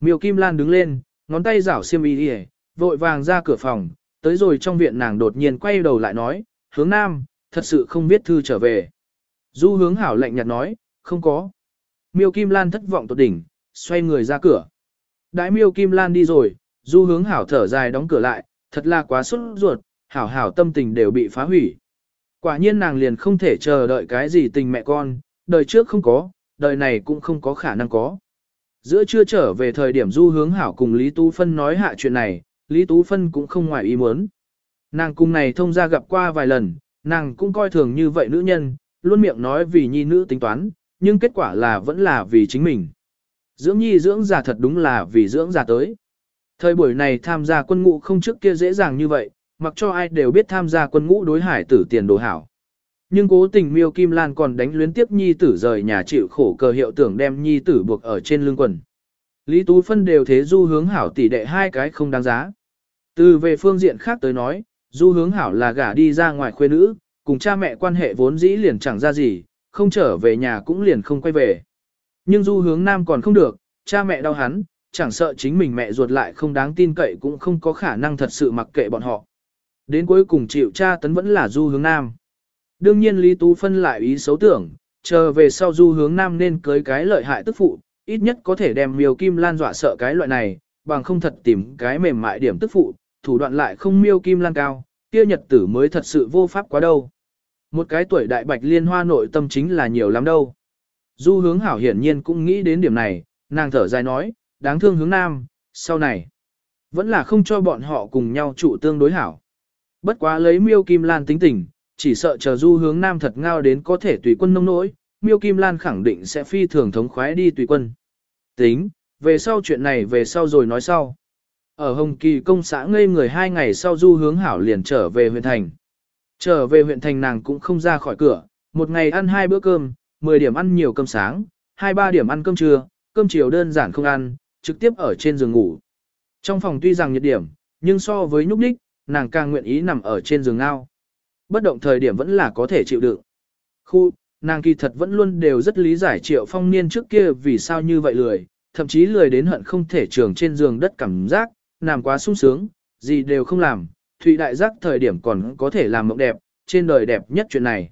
Miêu Kim Lan đứng lên, ngón tay rảo xiêm y đi vội vàng ra cửa phòng, tới rồi trong viện nàng đột nhiên quay đầu lại nói, hướng nam, thật sự không biết thư trở về. Du hướng hảo lạnh nhạt nói, không có. Miêu Kim Lan thất vọng tột đỉnh, xoay người ra cửa. Đại Miêu Kim Lan đi rồi, du hướng hảo thở dài đóng cửa lại, thật là quá sốt ruột, hảo hảo tâm tình đều bị phá hủy. Quả nhiên nàng liền không thể chờ đợi cái gì tình mẹ con, đời trước không có, đời này cũng không có khả năng có. Giữa trưa trở về thời điểm du hướng hảo cùng Lý Tú Phân nói hạ chuyện này, Lý Tú Phân cũng không ngoài ý muốn. Nàng cùng này thông ra gặp qua vài lần, nàng cũng coi thường như vậy nữ nhân, luôn miệng nói vì nhi nữ tính toán, nhưng kết quả là vẫn là vì chính mình. Dưỡng nhi dưỡng già thật đúng là vì dưỡng già tới. Thời buổi này tham gia quân ngũ không trước kia dễ dàng như vậy, mặc cho ai đều biết tham gia quân ngũ đối hải tử tiền đồ hảo. Nhưng cố tình miêu Kim Lan còn đánh luyến tiếp nhi tử rời nhà chịu khổ cờ hiệu tưởng đem nhi tử buộc ở trên lưng quần. Lý Tú Phân đều thế du hướng hảo tỷ đệ hai cái không đáng giá. Từ về phương diện khác tới nói, du hướng hảo là gả đi ra ngoài khuê nữ, cùng cha mẹ quan hệ vốn dĩ liền chẳng ra gì, không trở về nhà cũng liền không quay về. Nhưng du hướng nam còn không được, cha mẹ đau hắn, chẳng sợ chính mình mẹ ruột lại không đáng tin cậy cũng không có khả năng thật sự mặc kệ bọn họ. Đến cuối cùng chịu cha tấn vẫn là du hướng nam. Đương nhiên Lý Tú Phân lại ý xấu tưởng, chờ về sau du hướng nam nên cưới cái lợi hại tức phụ, ít nhất có thể đem miêu kim lan dọa sợ cái loại này, bằng không thật tìm cái mềm mại điểm tức phụ, thủ đoạn lại không miêu kim lan cao, kia nhật tử mới thật sự vô pháp quá đâu. Một cái tuổi đại bạch liên hoa nội tâm chính là nhiều lắm đâu. Du hướng hảo hiển nhiên cũng nghĩ đến điểm này, nàng thở dài nói, đáng thương hướng nam, sau này, vẫn là không cho bọn họ cùng nhau trụ tương đối hảo. Bất quá lấy miêu kim lan tính tình, chỉ sợ chờ du hướng nam thật ngao đến có thể tùy quân nông nỗi, miêu kim lan khẳng định sẽ phi thường thống khoái đi tùy quân. Tính, về sau chuyện này về sau rồi nói sau. Ở Hồng Kỳ công xã ngây người hai ngày sau du hướng hảo liền trở về huyện thành. Trở về huyện thành nàng cũng không ra khỏi cửa, một ngày ăn hai bữa cơm, 10 điểm ăn nhiều cơm sáng, 2-3 điểm ăn cơm trưa, cơm chiều đơn giản không ăn, trực tiếp ở trên giường ngủ. Trong phòng tuy rằng nhiệt điểm, nhưng so với nhúc đích, nàng càng nguyện ý nằm ở trên giường ngao. Bất động thời điểm vẫn là có thể chịu đựng. Khu, nàng kỳ thật vẫn luôn đều rất lý giải triệu phong niên trước kia vì sao như vậy lười, thậm chí lười đến hận không thể trường trên giường đất cảm giác, nằm quá sung sướng, gì đều không làm, Thụy đại giác thời điểm còn có thể làm mộng đẹp, trên đời đẹp nhất chuyện này.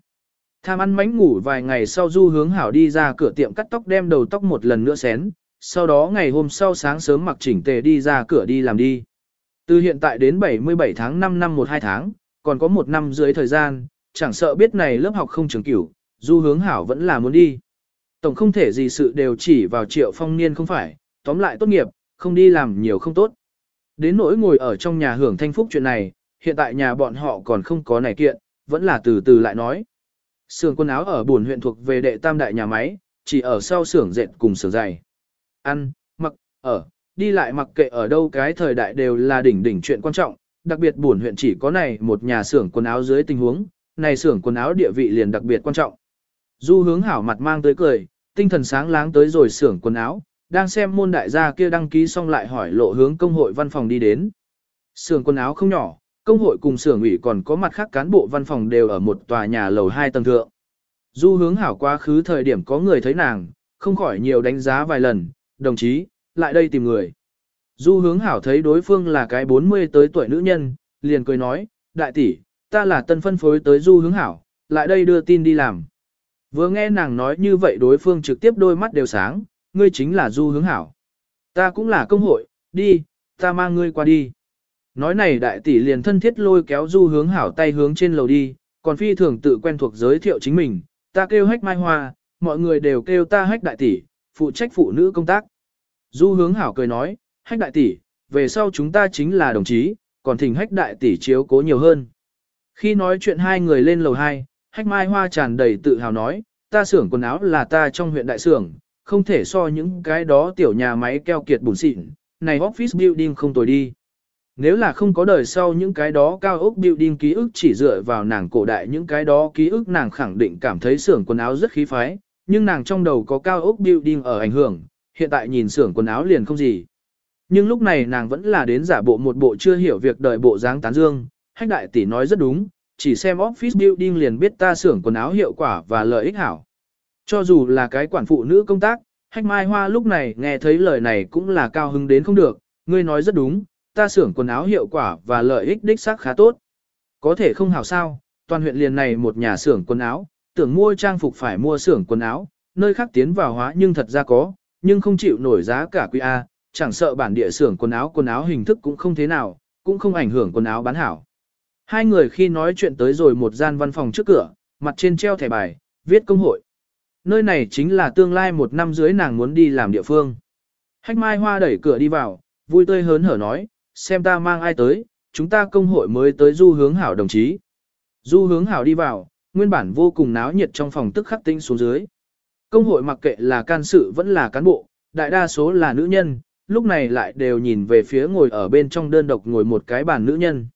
Tham ăn mánh ngủ vài ngày sau du hướng hảo đi ra cửa tiệm cắt tóc đem đầu tóc một lần nữa xén, sau đó ngày hôm sau sáng sớm mặc chỉnh tề đi ra cửa đi làm đi. Từ hiện tại đến 77 tháng 5 năm 12 tháng, còn có một năm dưới thời gian, chẳng sợ biết này lớp học không trường cửu, du hướng hảo vẫn là muốn đi. Tổng không thể gì sự đều chỉ vào triệu phong niên không phải, tóm lại tốt nghiệp, không đi làm nhiều không tốt. Đến nỗi ngồi ở trong nhà hưởng thanh phúc chuyện này, hiện tại nhà bọn họ còn không có này kiện, vẫn là từ từ lại nói. Sưởng quần áo ở buồn huyện thuộc về đệ tam đại nhà máy, chỉ ở sau xưởng dệt cùng xưởng giày. Ăn, mặc, ở, đi lại mặc kệ ở đâu cái thời đại đều là đỉnh đỉnh chuyện quan trọng, đặc biệt buồn huyện chỉ có này một nhà xưởng quần áo dưới tình huống, này xưởng quần áo địa vị liền đặc biệt quan trọng. Du hướng hảo mặt mang tới cười, tinh thần sáng láng tới rồi xưởng quần áo, đang xem môn đại gia kia đăng ký xong lại hỏi lộ hướng công hội văn phòng đi đến. sưởng quần áo không nhỏ, công hội cùng sưởng ủy còn có mặt khác cán bộ văn phòng đều ở một tòa nhà lầu hai tầng thượng. Du hướng hảo quá khứ thời điểm có người thấy nàng, không khỏi nhiều đánh giá vài lần, đồng chí, lại đây tìm người. Du hướng hảo thấy đối phương là cái 40 tới tuổi nữ nhân, liền cười nói, đại tỷ, ta là tân phân phối tới du hướng hảo, lại đây đưa tin đi làm. Vừa nghe nàng nói như vậy đối phương trực tiếp đôi mắt đều sáng, ngươi chính là du hướng hảo. Ta cũng là công hội, đi, ta mang ngươi qua đi. Nói này đại tỷ liền thân thiết lôi kéo du hướng hảo tay hướng trên lầu đi, còn phi thường tự quen thuộc giới thiệu chính mình, ta kêu hách mai hoa, mọi người đều kêu ta hách đại tỷ, phụ trách phụ nữ công tác. Du hướng hảo cười nói, hách đại tỷ, về sau chúng ta chính là đồng chí, còn thỉnh hách đại tỷ chiếu cố nhiều hơn. Khi nói chuyện hai người lên lầu hai, hách mai hoa tràn đầy tự hào nói, ta xưởng quần áo là ta trong huyện đại xưởng, không thể so những cái đó tiểu nhà máy keo kiệt bùn xịn, này office building không tồi đi. Nếu là không có đời sau những cái đó cao ốc building ký ức chỉ dựa vào nàng cổ đại những cái đó ký ức nàng khẳng định cảm thấy xưởng quần áo rất khí phái, nhưng nàng trong đầu có cao ốc building ở ảnh hưởng, hiện tại nhìn xưởng quần áo liền không gì. Nhưng lúc này nàng vẫn là đến giả bộ một bộ chưa hiểu việc đời bộ dáng tán dương, hách đại tỷ nói rất đúng, chỉ xem office building liền biết ta xưởng quần áo hiệu quả và lợi ích hảo. Cho dù là cái quản phụ nữ công tác, hách mai hoa lúc này nghe thấy lời này cũng là cao hứng đến không được, ngươi nói rất đúng, ta xưởng quần áo hiệu quả và lợi ích đích xác khá tốt. Có thể không hảo sao, toàn huyện liền này một nhà xưởng quần áo, tưởng mua trang phục phải mua xưởng quần áo, nơi khác tiến vào hóa nhưng thật ra có, nhưng không chịu nổi giá cả quy A, Chẳng sợ bản địa xưởng quần áo quần áo hình thức cũng không thế nào, cũng không ảnh hưởng quần áo bán hảo. Hai người khi nói chuyện tới rồi một gian văn phòng trước cửa, mặt trên treo thẻ bài, viết công hội. Nơi này chính là tương lai một năm dưới nàng muốn đi làm địa phương. Hách mai hoa đẩy cửa đi vào, vui tươi hớn hở nói, xem ta mang ai tới, chúng ta công hội mới tới du hướng hảo đồng chí. Du hướng hảo đi vào, nguyên bản vô cùng náo nhiệt trong phòng tức khắc tinh xuống dưới. Công hội mặc kệ là can sự vẫn là cán bộ, đại đa số là nữ nhân, lúc này lại đều nhìn về phía ngồi ở bên trong đơn độc ngồi một cái bàn nữ nhân.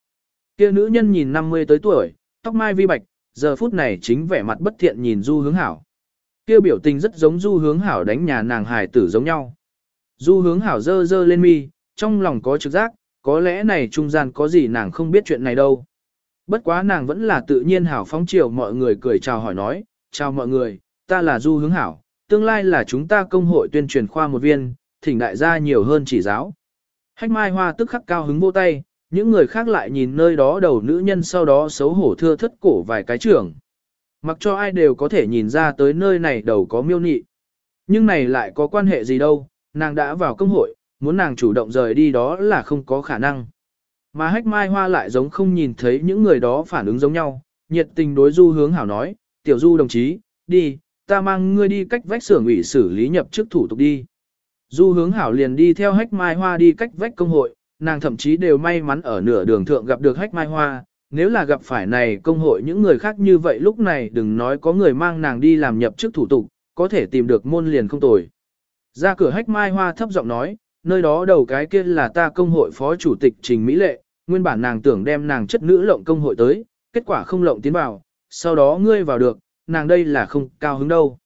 Kia nữ nhân nhìn 50 tới tuổi, tóc mai vi bạch, giờ phút này chính vẻ mặt bất thiện nhìn du hướng hảo. Kia biểu tình rất giống du hướng hảo đánh nhà nàng hài tử giống nhau. Du hướng hảo dơ dơ lên mi, trong lòng có trực giác, có lẽ này trung gian có gì nàng không biết chuyện này đâu. Bất quá nàng vẫn là tự nhiên hảo phóng chiều mọi người cười chào hỏi nói, chào mọi người, ta là Du Hướng Hảo, tương lai là chúng ta công hội tuyên truyền khoa một viên, thỉnh đại gia nhiều hơn chỉ giáo. Hách mai hoa tức khắc cao hứng vô tay, những người khác lại nhìn nơi đó đầu nữ nhân sau đó xấu hổ thưa thất cổ vài cái trưởng. Mặc cho ai đều có thể nhìn ra tới nơi này đầu có miêu nị. Nhưng này lại có quan hệ gì đâu, nàng đã vào công hội, muốn nàng chủ động rời đi đó là không có khả năng. Mà hách mai hoa lại giống không nhìn thấy những người đó phản ứng giống nhau, nhiệt tình đối du hướng hảo nói, tiểu du đồng chí, đi, ta mang ngươi đi cách vách xưởng ủy xử lý nhập chức thủ tục đi. Du hướng hảo liền đi theo hách mai hoa đi cách vách công hội, nàng thậm chí đều may mắn ở nửa đường thượng gặp được hách mai hoa, nếu là gặp phải này công hội những người khác như vậy lúc này đừng nói có người mang nàng đi làm nhập chức thủ tục, có thể tìm được môn liền không tồi. Ra cửa hách mai hoa thấp giọng nói, nơi đó đầu cái kia là ta công hội phó chủ tịch Trình Mỹ Lệ, nguyên bản nàng tưởng đem nàng chất nữ lộng công hội tới, kết quả không lộng tiến vào, sau đó ngươi vào được, nàng đây là không cao hứng đâu.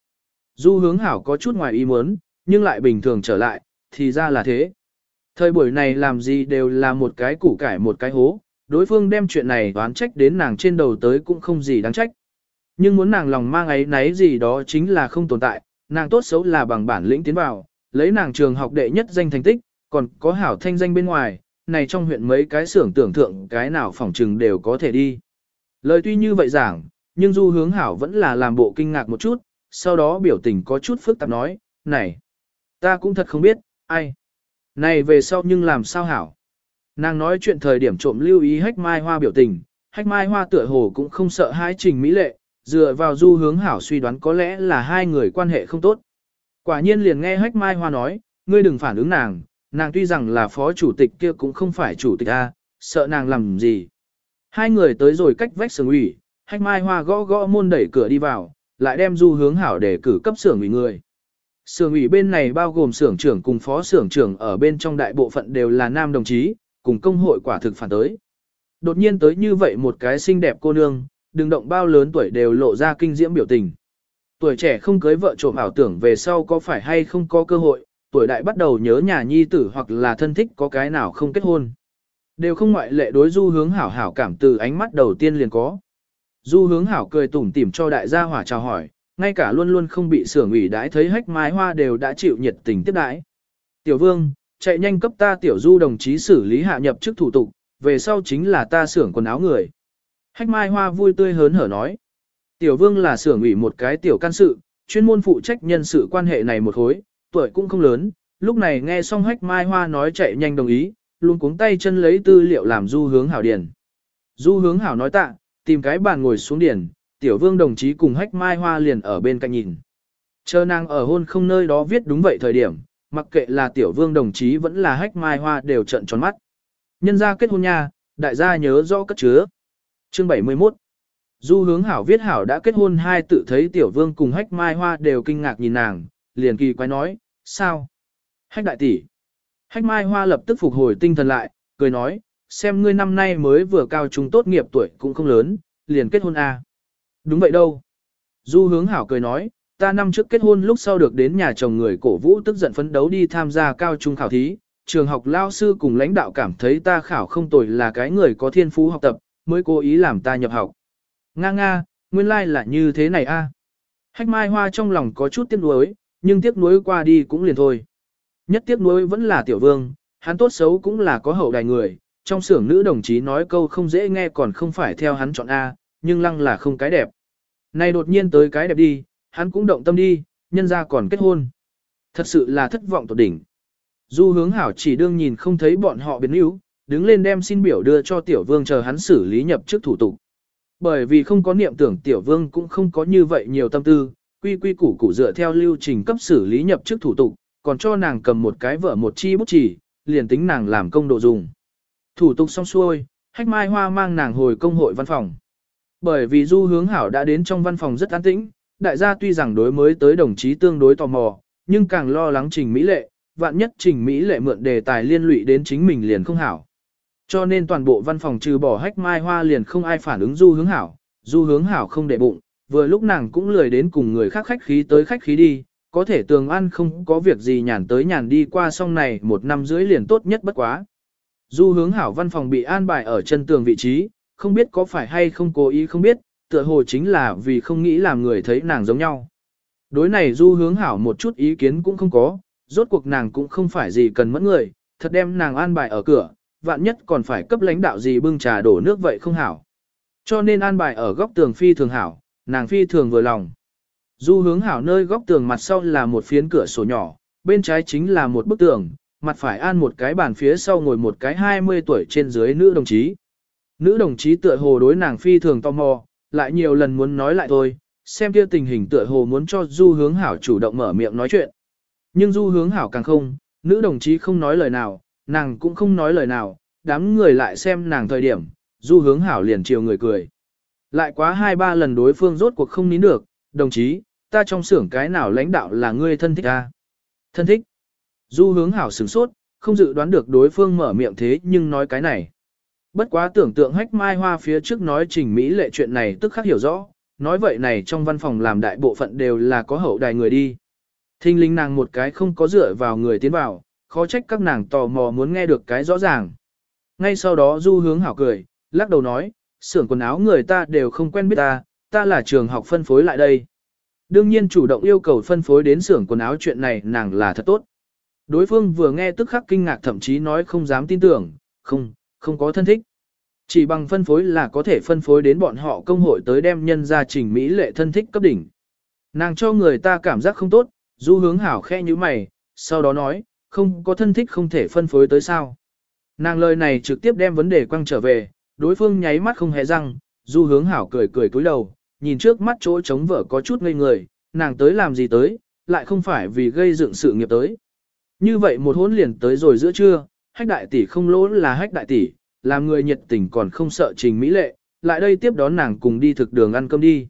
Du hướng hảo có chút ngoài ý muốn, nhưng lại bình thường trở lại, thì ra là thế. Thời buổi này làm gì đều là một cái củ cải một cái hố, đối phương đem chuyện này đoán trách đến nàng trên đầu tới cũng không gì đáng trách. Nhưng muốn nàng lòng mang ấy náy gì đó chính là không tồn tại, nàng tốt xấu là bằng bản lĩnh tiến vào, lấy nàng trường học đệ nhất danh thành tích, còn có hảo thanh danh bên ngoài, này trong huyện mấy cái xưởng tưởng thượng cái nào phỏng trừng đều có thể đi. Lời tuy như vậy giảng, nhưng du hướng hảo vẫn là làm bộ kinh ngạc một chút, sau đó biểu tình có chút phức tạp nói, này, ta cũng thật không biết, ai, này về sau nhưng làm sao hảo. Nàng nói chuyện thời điểm trộm lưu ý hách mai hoa biểu tình, hách mai hoa tựa hồ cũng không sợ hai trình mỹ lệ, dựa vào du hướng hảo suy đoán có lẽ là hai người quan hệ không tốt. Quả nhiên liền nghe hách mai hoa nói, ngươi đừng phản ứng nàng, nàng tuy rằng là phó chủ tịch kia cũng không phải chủ tịch A, sợ nàng làm gì. Hai người tới rồi cách vách sưởng ủy, hách mai hoa gõ gõ môn đẩy cửa đi vào, lại đem du hướng hảo để cử cấp xưởng ủy người. Xưởng ủy bên này bao gồm xưởng trưởng cùng phó xưởng trưởng ở bên trong đại bộ phận đều là nam đồng chí, cùng công hội quả thực phản tới. Đột nhiên tới như vậy một cái xinh đẹp cô nương, đừng động bao lớn tuổi đều lộ ra kinh diễm biểu tình. Tuổi trẻ không cưới vợ trộm ảo tưởng về sau có phải hay không có cơ hội, tuổi đại bắt đầu nhớ nhà nhi tử hoặc là thân thích có cái nào không kết hôn. Đều không ngoại lệ đối du hướng hảo hảo cảm từ ánh mắt đầu tiên liền có. Du hướng hảo cười tủm tỉm cho đại gia hỏa chào hỏi, ngay cả luôn luôn không bị sưởng ủy đãi thấy hách mái hoa đều đã chịu nhiệt tình tiếp đãi. Tiểu vương, chạy nhanh cấp ta tiểu du đồng chí xử lý hạ nhập chức thủ tục, về sau chính là ta xưởng quần áo người. Hách mai hoa vui tươi hớn hở nói. Tiểu vương là xưởng ủy một cái tiểu can sự, chuyên môn phụ trách nhân sự quan hệ này một hối, tuổi cũng không lớn, lúc này nghe xong hách mai hoa nói chạy nhanh đồng ý, luôn cuống tay chân lấy tư liệu làm du hướng hảo điền. Du hướng hảo nói tạ, tìm cái bàn ngồi xuống điền, tiểu vương đồng chí cùng hách mai hoa liền ở bên cạnh nhìn. Chờ nàng ở hôn không nơi đó viết đúng vậy thời điểm, mặc kệ là tiểu vương đồng chí vẫn là hách mai hoa đều trận tròn mắt. Nhân gia kết hôn nha, đại gia nhớ rõ cất chứa. Chương 71 Du hướng hảo viết hảo đã kết hôn hai tự thấy tiểu vương cùng hách mai hoa đều kinh ngạc nhìn nàng, liền kỳ quái nói, sao? Hách đại tỷ. Hách mai hoa lập tức phục hồi tinh thần lại, cười nói, xem ngươi năm nay mới vừa cao trung tốt nghiệp tuổi cũng không lớn, liền kết hôn à. Đúng vậy đâu. Du hướng hảo cười nói, ta năm trước kết hôn lúc sau được đến nhà chồng người cổ vũ tức giận phấn đấu đi tham gia cao trung khảo thí, trường học lao sư cùng lãnh đạo cảm thấy ta khảo không tồi là cái người có thiên phú học tập, mới cố ý làm ta nhập học. Nga nga, nguyên lai like là như thế này a. Hách mai hoa trong lòng có chút tiếc nuối, nhưng tiếc nuối qua đi cũng liền thôi. Nhất tiếc nuối vẫn là tiểu vương, hắn tốt xấu cũng là có hậu đài người, trong xưởng nữ đồng chí nói câu không dễ nghe còn không phải theo hắn chọn A, nhưng lăng là không cái đẹp. Này đột nhiên tới cái đẹp đi, hắn cũng động tâm đi, nhân ra còn kết hôn. Thật sự là thất vọng tột đỉnh. Du hướng hảo chỉ đương nhìn không thấy bọn họ biến yếu, đứng lên đem xin biểu đưa cho tiểu vương chờ hắn xử lý nhập chức thủ tục. Bởi vì không có niệm tưởng tiểu vương cũng không có như vậy nhiều tâm tư, quy quy củ củ dựa theo lưu trình cấp xử lý nhập chức thủ tục, còn cho nàng cầm một cái vợ một chi bút chỉ, liền tính nàng làm công độ dùng. Thủ tục xong xuôi, hách mai hoa mang nàng hồi công hội văn phòng. Bởi vì du hướng hảo đã đến trong văn phòng rất an tĩnh, đại gia tuy rằng đối mới tới đồng chí tương đối tò mò, nhưng càng lo lắng trình mỹ lệ, vạn nhất trình mỹ lệ mượn đề tài liên lụy đến chính mình liền không hảo. Cho nên toàn bộ văn phòng trừ bỏ hách mai hoa liền không ai phản ứng du hướng hảo, du hướng hảo không để bụng, vừa lúc nàng cũng lười đến cùng người khác khách khí tới khách khí đi, có thể tường ăn không có việc gì nhàn tới nhàn đi qua xong này một năm rưỡi liền tốt nhất bất quá. Du hướng hảo văn phòng bị an bài ở chân tường vị trí, không biết có phải hay không cố ý không biết, tựa hồ chính là vì không nghĩ làm người thấy nàng giống nhau. Đối này du hướng hảo một chút ý kiến cũng không có, rốt cuộc nàng cũng không phải gì cần mất người, thật đem nàng an bài ở cửa, vạn nhất còn phải cấp lãnh đạo gì bưng trà đổ nước vậy không hảo. Cho nên an bài ở góc tường phi thường hảo, nàng phi thường vừa lòng. Du hướng hảo nơi góc tường mặt sau là một phiến cửa sổ nhỏ, bên trái chính là một bức tường, mặt phải an một cái bàn phía sau ngồi một cái 20 tuổi trên dưới nữ đồng chí. Nữ đồng chí tựa hồ đối nàng phi thường tò mò, lại nhiều lần muốn nói lại thôi, xem kia tình hình tựa hồ muốn cho du hướng hảo chủ động mở miệng nói chuyện. Nhưng du hướng hảo càng không, nữ đồng chí không nói lời nào, nàng cũng không nói lời nào, đám người lại xem nàng thời điểm, du hướng hảo liền chiều người cười. Lại quá hai ba lần đối phương rốt cuộc không nín được, đồng chí, ta trong xưởng cái nào lãnh đạo là ngươi thân thích ta? Thân thích. Du hướng hảo sửng sốt, không dự đoán được đối phương mở miệng thế nhưng nói cái này. Bất quá tưởng tượng hách mai hoa phía trước nói trình Mỹ lệ chuyện này tức khắc hiểu rõ, nói vậy này trong văn phòng làm đại bộ phận đều là có hậu đài người đi. Thinh linh nàng một cái không có dựa vào người tiến vào, khó trách các nàng tò mò muốn nghe được cái rõ ràng. Ngay sau đó du hướng hảo cười, lắc đầu nói, xưởng quần áo người ta đều không quen biết ta, ta là trường học phân phối lại đây. Đương nhiên chủ động yêu cầu phân phối đến xưởng quần áo chuyện này nàng là thật tốt. Đối phương vừa nghe tức khắc kinh ngạc thậm chí nói không dám tin tưởng, không, không có thân thích. Chỉ bằng phân phối là có thể phân phối đến bọn họ công hội tới đem nhân gia trình Mỹ lệ thân thích cấp đỉnh. Nàng cho người ta cảm giác không tốt, du hướng hảo khe như mày, sau đó nói, không có thân thích không thể phân phối tới sao. Nàng lời này trực tiếp đem vấn đề quăng trở về, đối phương nháy mắt không hề răng, du hướng hảo cười cười cúi đầu, nhìn trước mắt chỗ trống vở có chút ngây người, nàng tới làm gì tới, lại không phải vì gây dựng sự nghiệp tới. Như vậy một hỗn liền tới rồi giữa trưa, hách đại tỷ không lỗ là hách đại tỷ, làm người nhiệt tình còn không sợ trình mỹ lệ, lại đây tiếp đón nàng cùng đi thực đường ăn cơm đi.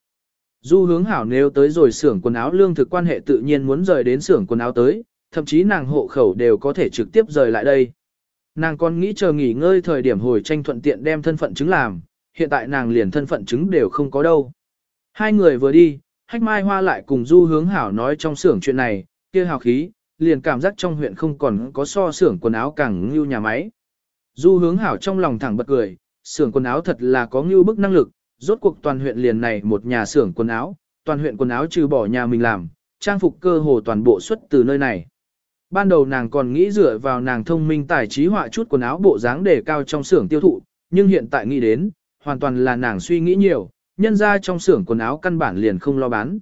Du hướng hảo nếu tới rồi xưởng quần áo lương thực quan hệ tự nhiên muốn rời đến xưởng quần áo tới, thậm chí nàng hộ khẩu đều có thể trực tiếp rời lại đây. Nàng còn nghĩ chờ nghỉ ngơi thời điểm hồi tranh thuận tiện đem thân phận chứng làm, hiện tại nàng liền thân phận chứng đều không có đâu. Hai người vừa đi, hách mai hoa lại cùng du hướng hảo nói trong xưởng chuyện này, kia hào khí, liền cảm giác trong huyện không còn có so xưởng quần áo càng như nhà máy. Du hướng hảo trong lòng thẳng bật cười, xưởng quần áo thật là có như bức năng lực, rốt cuộc toàn huyện liền này một nhà xưởng quần áo, toàn huyện quần áo trừ bỏ nhà mình làm, trang phục cơ hồ toàn bộ xuất từ nơi này. Ban đầu nàng còn nghĩ dựa vào nàng thông minh tài trí họa chút quần áo bộ dáng để cao trong xưởng tiêu thụ, nhưng hiện tại nghĩ đến, hoàn toàn là nàng suy nghĩ nhiều, nhân ra trong xưởng quần áo căn bản liền không lo bán.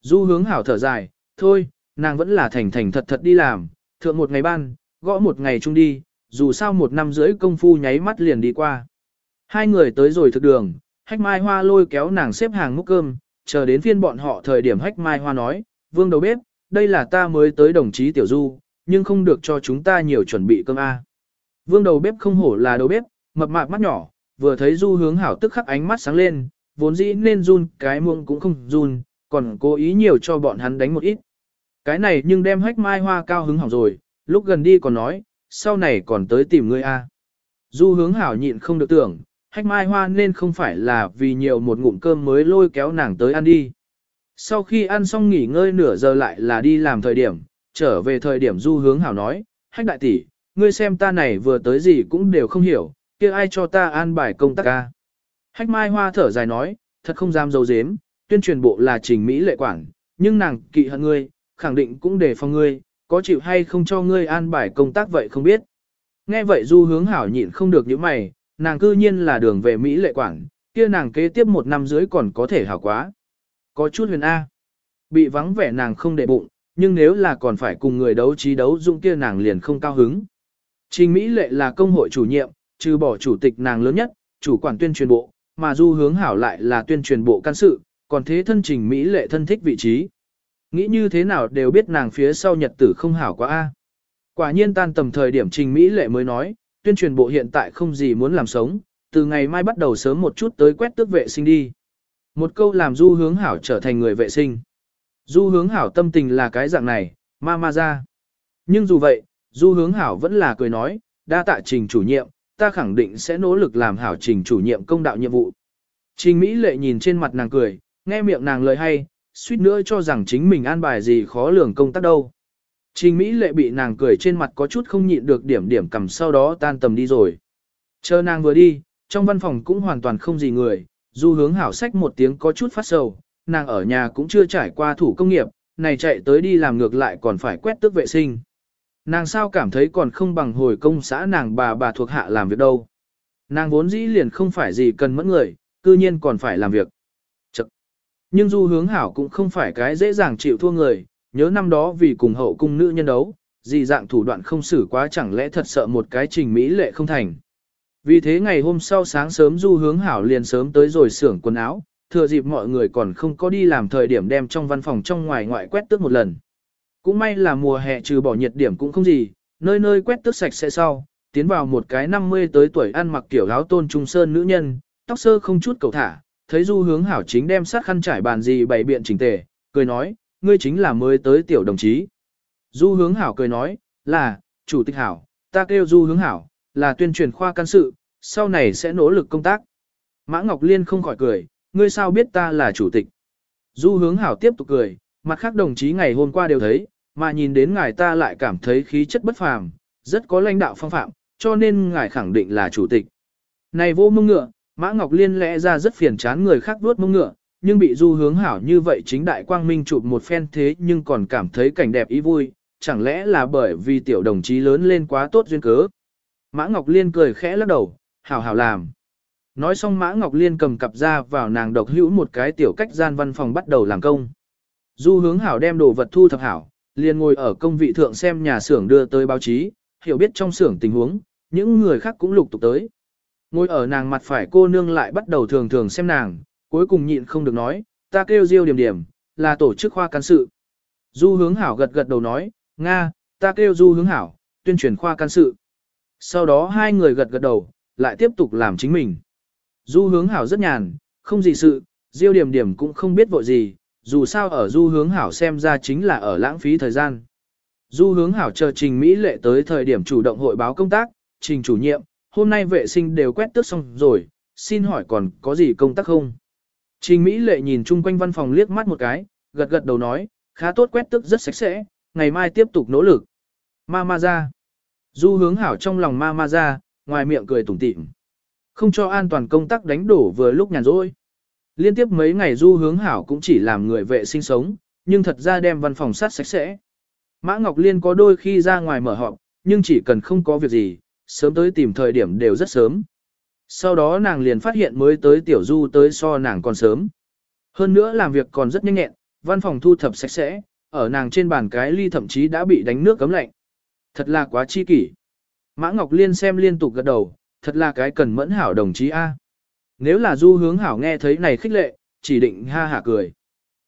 Du hướng hảo thở dài, thôi, nàng vẫn là thành thành thật thật đi làm, thượng một ngày ban, gõ một ngày chung đi, dù sao một năm rưỡi công phu nháy mắt liền đi qua. Hai người tới rồi thực đường, hách mai hoa lôi kéo nàng xếp hàng múc cơm, chờ đến phiên bọn họ thời điểm hách mai hoa nói, vương đầu bếp, đây là ta mới tới đồng chí tiểu du, nhưng không được cho chúng ta nhiều chuẩn bị cơm A. Vương đầu bếp không hổ là đầu bếp, mập mạp mắt nhỏ, vừa thấy du hướng hảo tức khắc ánh mắt sáng lên, vốn dĩ nên run cái muông cũng không run, còn cố ý nhiều cho bọn hắn đánh một ít. Cái này nhưng đem hách mai hoa cao hứng hỏng rồi, lúc gần đi còn nói, sau này còn tới tìm ngươi a. Du hướng hảo nhịn không được tưởng, hách mai hoa nên không phải là vì nhiều một ngụm cơm mới lôi kéo nàng tới ăn đi. Sau khi ăn xong nghỉ ngơi nửa giờ lại là đi làm thời điểm, trở về thời điểm du hướng hảo nói, hách đại tỷ, ngươi xem ta này vừa tới gì cũng đều không hiểu, kia ai cho ta an bài công tác ca. Hách mai hoa thở dài nói, thật không dám dấu dếm, tuyên truyền bộ là trình Mỹ lệ quản, nhưng nàng kỵ hận ngươi, khẳng định cũng để phòng ngươi, có chịu hay không cho ngươi an bài công tác vậy không biết. Nghe vậy du hướng hảo nhịn không được những mày, nàng cư nhiên là đường về Mỹ lệ quảng, kia nàng kế tiếp một năm dưới còn có thể hảo quá. Có chút huyền A. Bị vắng vẻ nàng không để bụng, nhưng nếu là còn phải cùng người đấu trí đấu dũng kia nàng liền không cao hứng. Trình Mỹ Lệ là công hội chủ nhiệm, trừ bỏ chủ tịch nàng lớn nhất, chủ quản tuyên truyền bộ, mà Du Hướng Hảo lại là tuyên truyền bộ can sự, còn thế thân Trình Mỹ Lệ thân thích vị trí. Nghĩ như thế nào đều biết nàng phía sau nhật tử không hảo quá a. Quả nhiên tan tầm thời điểm Trình Mỹ Lệ mới nói, tuyên truyền bộ hiện tại không gì muốn làm sống, từ ngày mai bắt đầu sớm một chút tới quét tước vệ sinh đi. Một câu làm Du Hướng Hảo trở thành người vệ sinh. Du Hướng Hảo tâm tình là cái dạng này, ma ma ra. Nhưng dù vậy, Du Hướng Hảo vẫn là cười nói, đa tạ Trình chủ nhiệm, ta khẳng định sẽ nỗ lực làm hảo Trình chủ nhiệm công đạo nhiệm vụ. Trình Mỹ Lệ nhìn trên mặt nàng cười, nghe miệng nàng lời hay, suýt nữa cho rằng chính mình an bài gì khó lường công tác đâu. Trình Mỹ lệ bị nàng cười trên mặt có chút không nhịn được điểm điểm cầm sau đó tan tầm đi rồi. Chờ nàng vừa đi, trong văn phòng cũng hoàn toàn không gì người, du hướng hảo sách một tiếng có chút phát sầu, nàng ở nhà cũng chưa trải qua thủ công nghiệp, này chạy tới đi làm ngược lại còn phải quét tước vệ sinh. Nàng sao cảm thấy còn không bằng hồi công xã nàng bà bà thuộc hạ làm việc đâu. Nàng vốn dĩ liền không phải gì cần mẫn người, cư nhiên còn phải làm việc. Nhưng du hướng hảo cũng không phải cái dễ dàng chịu thua người, nhớ năm đó vì cùng hậu cung nữ nhân đấu, gì dạng thủ đoạn không xử quá chẳng lẽ thật sợ một cái trình mỹ lệ không thành. Vì thế ngày hôm sau sáng sớm du hướng hảo liền sớm tới rồi xưởng quần áo, thừa dịp mọi người còn không có đi làm thời điểm đem trong văn phòng trong ngoài ngoại quét tước một lần. Cũng may là mùa hè trừ bỏ nhiệt điểm cũng không gì, nơi nơi quét tước sạch sẽ sau, tiến vào một cái 50 tới tuổi ăn mặc kiểu áo tôn trung sơn nữ nhân, tóc sơ không chút cầu thả, thấy du hướng hảo chính đem sát khăn trải bàn gì bày biện chỉnh tề, cười nói, ngươi chính là mới tới tiểu đồng chí. Du hướng hảo cười nói, là, chủ tịch hảo, ta kêu du hướng hảo, là tuyên truyền khoa can sự, sau này sẽ nỗ lực công tác. Mã Ngọc Liên không khỏi cười, ngươi sao biết ta là chủ tịch. Du hướng hảo tiếp tục cười, mặt khác đồng chí ngày hôm qua đều thấy, mà nhìn đến ngài ta lại cảm thấy khí chất bất phàm, rất có lãnh đạo phong phạm, cho nên ngài khẳng định là chủ tịch. Này vô mông ngựa, Mã Ngọc Liên lẽ ra rất phiền chán người khác vuốt mông ngựa, nhưng bị du hướng hảo như vậy chính đại quang minh chụp một phen thế nhưng còn cảm thấy cảnh đẹp ý vui, chẳng lẽ là bởi vì tiểu đồng chí lớn lên quá tốt duyên cớ. Mã Ngọc Liên cười khẽ lắc đầu, hảo hảo làm. Nói xong Mã Ngọc Liên cầm cặp ra vào nàng độc hữu một cái tiểu cách gian văn phòng bắt đầu làm công. Du hướng hảo đem đồ vật thu thập hảo, liền ngồi ở công vị thượng xem nhà xưởng đưa tới báo chí, hiểu biết trong xưởng tình huống, những người khác cũng lục tục tới. Ngồi ở nàng mặt phải cô nương lại bắt đầu thường thường xem nàng, cuối cùng nhịn không được nói, ta kêu Diêu điểm điểm, là tổ chức khoa can sự. Du hướng hảo gật gật đầu nói, Nga, ta kêu Du hướng hảo, tuyên truyền khoa can sự. Sau đó hai người gật gật đầu, lại tiếp tục làm chính mình. Du hướng hảo rất nhàn, không gì sự, Diêu điểm điểm cũng không biết vội gì, dù sao ở Du hướng hảo xem ra chính là ở lãng phí thời gian. Du hướng hảo chờ trình Mỹ lệ tới thời điểm chủ động hội báo công tác, trình chủ nhiệm, hôm nay vệ sinh đều quét tước xong rồi, xin hỏi còn có gì công tác không? Trình Mỹ lệ nhìn chung quanh văn phòng liếc mắt một cái, gật gật đầu nói, khá tốt quét tước rất sạch sẽ, ngày mai tiếp tục nỗ lực. Ma ma ra. Du hướng hảo trong lòng ma ma ra, ngoài miệng cười tủm tỉm. Không cho an toàn công tác đánh đổ vừa lúc nhàn rỗi. Liên tiếp mấy ngày du hướng hảo cũng chỉ làm người vệ sinh sống, nhưng thật ra đem văn phòng sát sạch sẽ. Mã Ngọc Liên có đôi khi ra ngoài mở họp, nhưng chỉ cần không có việc gì, sớm tới tìm thời điểm đều rất sớm. Sau đó nàng liền phát hiện mới tới tiểu du tới so nàng còn sớm. Hơn nữa làm việc còn rất nhanh nhẹn, văn phòng thu thập sạch sẽ, ở nàng trên bàn cái ly thậm chí đã bị đánh nước cấm lạnh. Thật là quá chi kỷ. Mã Ngọc Liên xem liên tục gật đầu, thật là cái cần mẫn hảo đồng chí A. Nếu là du hướng hảo nghe thấy này khích lệ, chỉ định ha hả cười.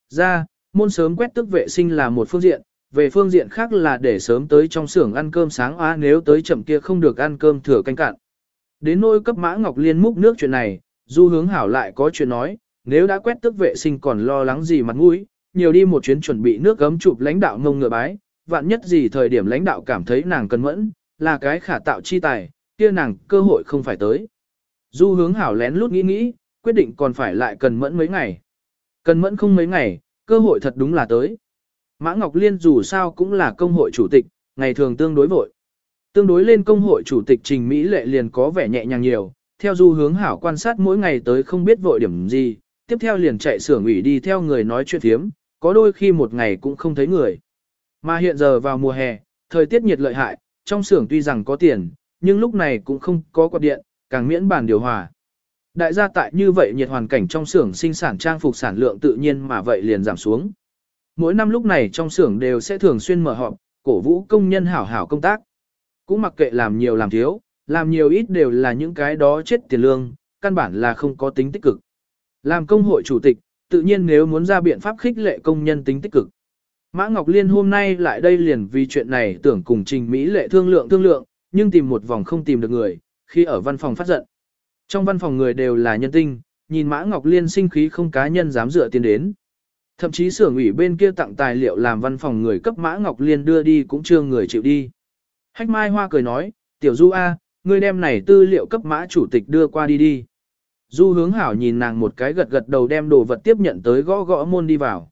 Ra, môn sớm quét tức vệ sinh là một phương diện, về phương diện khác là để sớm tới trong xưởng ăn cơm sáng á nếu tới chậm kia không được ăn cơm thừa canh cạn. Đến nỗi cấp mã Ngọc Liên múc nước chuyện này, du hướng hảo lại có chuyện nói, nếu đã quét tức vệ sinh còn lo lắng gì mặt mũi, nhiều đi một chuyến chuẩn bị nước gấm chụp lãnh đạo ngông ngựa bái, vạn nhất gì thời điểm lãnh đạo cảm thấy nàng cần mẫn, là cái khả tạo chi tài, kia nàng cơ hội không phải tới. Du hướng hảo lén lút nghĩ nghĩ, quyết định còn phải lại cần mẫn mấy ngày. Cần mẫn không mấy ngày, cơ hội thật đúng là tới. Mã Ngọc Liên dù sao cũng là công hội chủ tịch, ngày thường tương đối vội. Tương đối lên công hội chủ tịch Trình Mỹ Lệ liền có vẻ nhẹ nhàng nhiều, theo du hướng hảo quan sát mỗi ngày tới không biết vội điểm gì, tiếp theo liền chạy xưởng ủy đi theo người nói chuyện thiếm, có đôi khi một ngày cũng không thấy người. Mà hiện giờ vào mùa hè, thời tiết nhiệt lợi hại, trong xưởng tuy rằng có tiền, nhưng lúc này cũng không có quạt điện, càng miễn bản điều hòa. Đại gia tại như vậy nhiệt hoàn cảnh trong xưởng sinh sản trang phục sản lượng tự nhiên mà vậy liền giảm xuống mỗi năm lúc này trong xưởng đều sẽ thường xuyên mở họp, cổ vũ công nhân hảo hảo công tác. Cũng mặc kệ làm nhiều làm thiếu, làm nhiều ít đều là những cái đó chết tiền lương, căn bản là không có tính tích cực. Làm công hội chủ tịch, tự nhiên nếu muốn ra biện pháp khích lệ công nhân tính tích cực. Mã Ngọc Liên hôm nay lại đây liền vì chuyện này tưởng cùng Trình Mỹ lệ thương lượng thương lượng, nhưng tìm một vòng không tìm được người, khi ở văn phòng phát giận. Trong văn phòng người đều là nhân tinh, nhìn Mã Ngọc Liên sinh khí không cá nhân dám dựa tiền đến. Thậm chí xưởng ủy bên kia tặng tài liệu làm văn phòng người cấp Mã Ngọc Liên đưa đi cũng chưa người chịu đi. Hách Mai Hoa cười nói, tiểu Du A, ngươi đem này tư liệu cấp Mã chủ tịch đưa qua đi đi. Du hướng hảo nhìn nàng một cái gật gật đầu đem đồ vật tiếp nhận tới gõ gõ môn đi vào.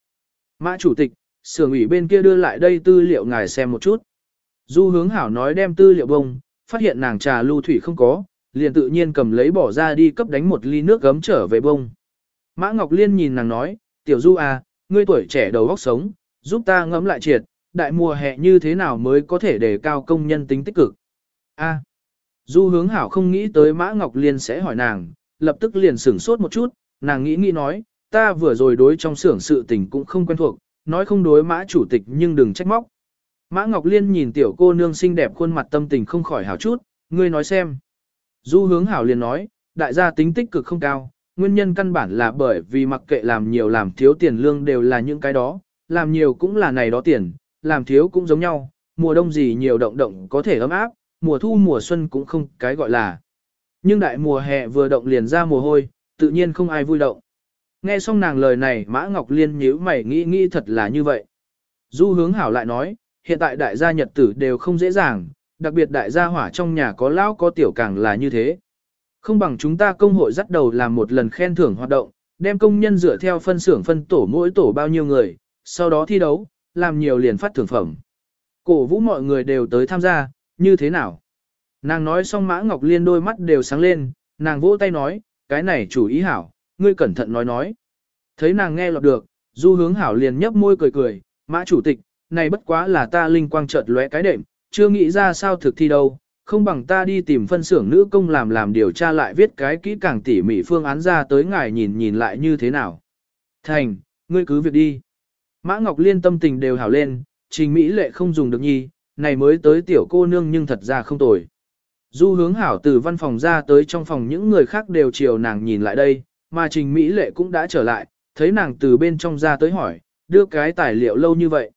Mã chủ tịch, xưởng ủy bên kia đưa lại đây tư liệu ngài xem một chút. Du hướng hảo nói đem tư liệu bông, phát hiện nàng trà lưu thủy không có, liền tự nhiên cầm lấy bỏ ra đi cấp đánh một ly nước gấm trở về bông. Mã Ngọc Liên nhìn nàng nói, tiểu du à, ngươi tuổi trẻ đầu óc sống, giúp ta ngẫm lại triệt, đại mùa hè như thế nào mới có thể đề cao công nhân tính tích cực. A. du hướng hảo không nghĩ tới Mã Ngọc Liên sẽ hỏi nàng, lập tức liền sửng sốt một chút, nàng nghĩ nghĩ nói, ta vừa rồi đối trong xưởng sự tình cũng không quen thuộc, nói không đối Mã chủ tịch nhưng đừng trách móc. Mã Ngọc Liên nhìn tiểu cô nương xinh đẹp khuôn mặt tâm tình không khỏi hảo chút, ngươi nói xem. Du hướng hảo liền nói, đại gia tính tích cực không cao, nguyên nhân căn bản là bởi vì mặc kệ làm nhiều làm thiếu tiền lương đều là những cái đó, làm nhiều cũng là này đó tiền, làm thiếu cũng giống nhau, mùa đông gì nhiều động động có thể ấm áp, mùa thu mùa xuân cũng không cái gọi là. Nhưng đại mùa hè vừa động liền ra mùa hôi, tự nhiên không ai vui động. Nghe xong nàng lời này Mã Ngọc Liên nhíu mày nghĩ nghĩ thật là như vậy. Du hướng hảo lại nói, hiện tại đại gia nhật tử đều không dễ dàng, đặc biệt đại gia hỏa trong nhà có lão có tiểu càng là như thế. Không bằng chúng ta công hội dắt đầu làm một lần khen thưởng hoạt động, đem công nhân dựa theo phân xưởng phân tổ mỗi tổ bao nhiêu người, sau đó thi đấu, làm nhiều liền phát thưởng phẩm. Cổ vũ mọi người đều tới tham gia, như thế nào? Nàng nói xong Mã Ngọc Liên đôi mắt đều sáng lên, nàng vỗ tay nói, cái này chủ ý hảo, ngươi cẩn thận nói nói. Thấy nàng nghe lọt được, du hướng hảo liền nhấp môi cười cười, Mã chủ tịch, này bất quá là ta linh quang chợt lóe cái đệm, chưa nghĩ ra sao thực thi đâu, không bằng ta đi tìm phân xưởng nữ công làm làm điều tra lại viết cái kỹ càng tỉ mỉ phương án ra tới ngài nhìn nhìn lại như thế nào. Thành, ngươi cứ việc đi. Mã Ngọc Liên tâm tình đều hảo lên, trình Mỹ lệ không dùng được nhi, này mới tới tiểu cô nương nhưng thật ra không tồi. Du hướng hảo từ văn phòng ra tới trong phòng những người khác đều chiều nàng nhìn lại đây, mà trình Mỹ lệ cũng đã trở lại, thấy nàng từ bên trong ra tới hỏi, đưa cái tài liệu lâu như vậy.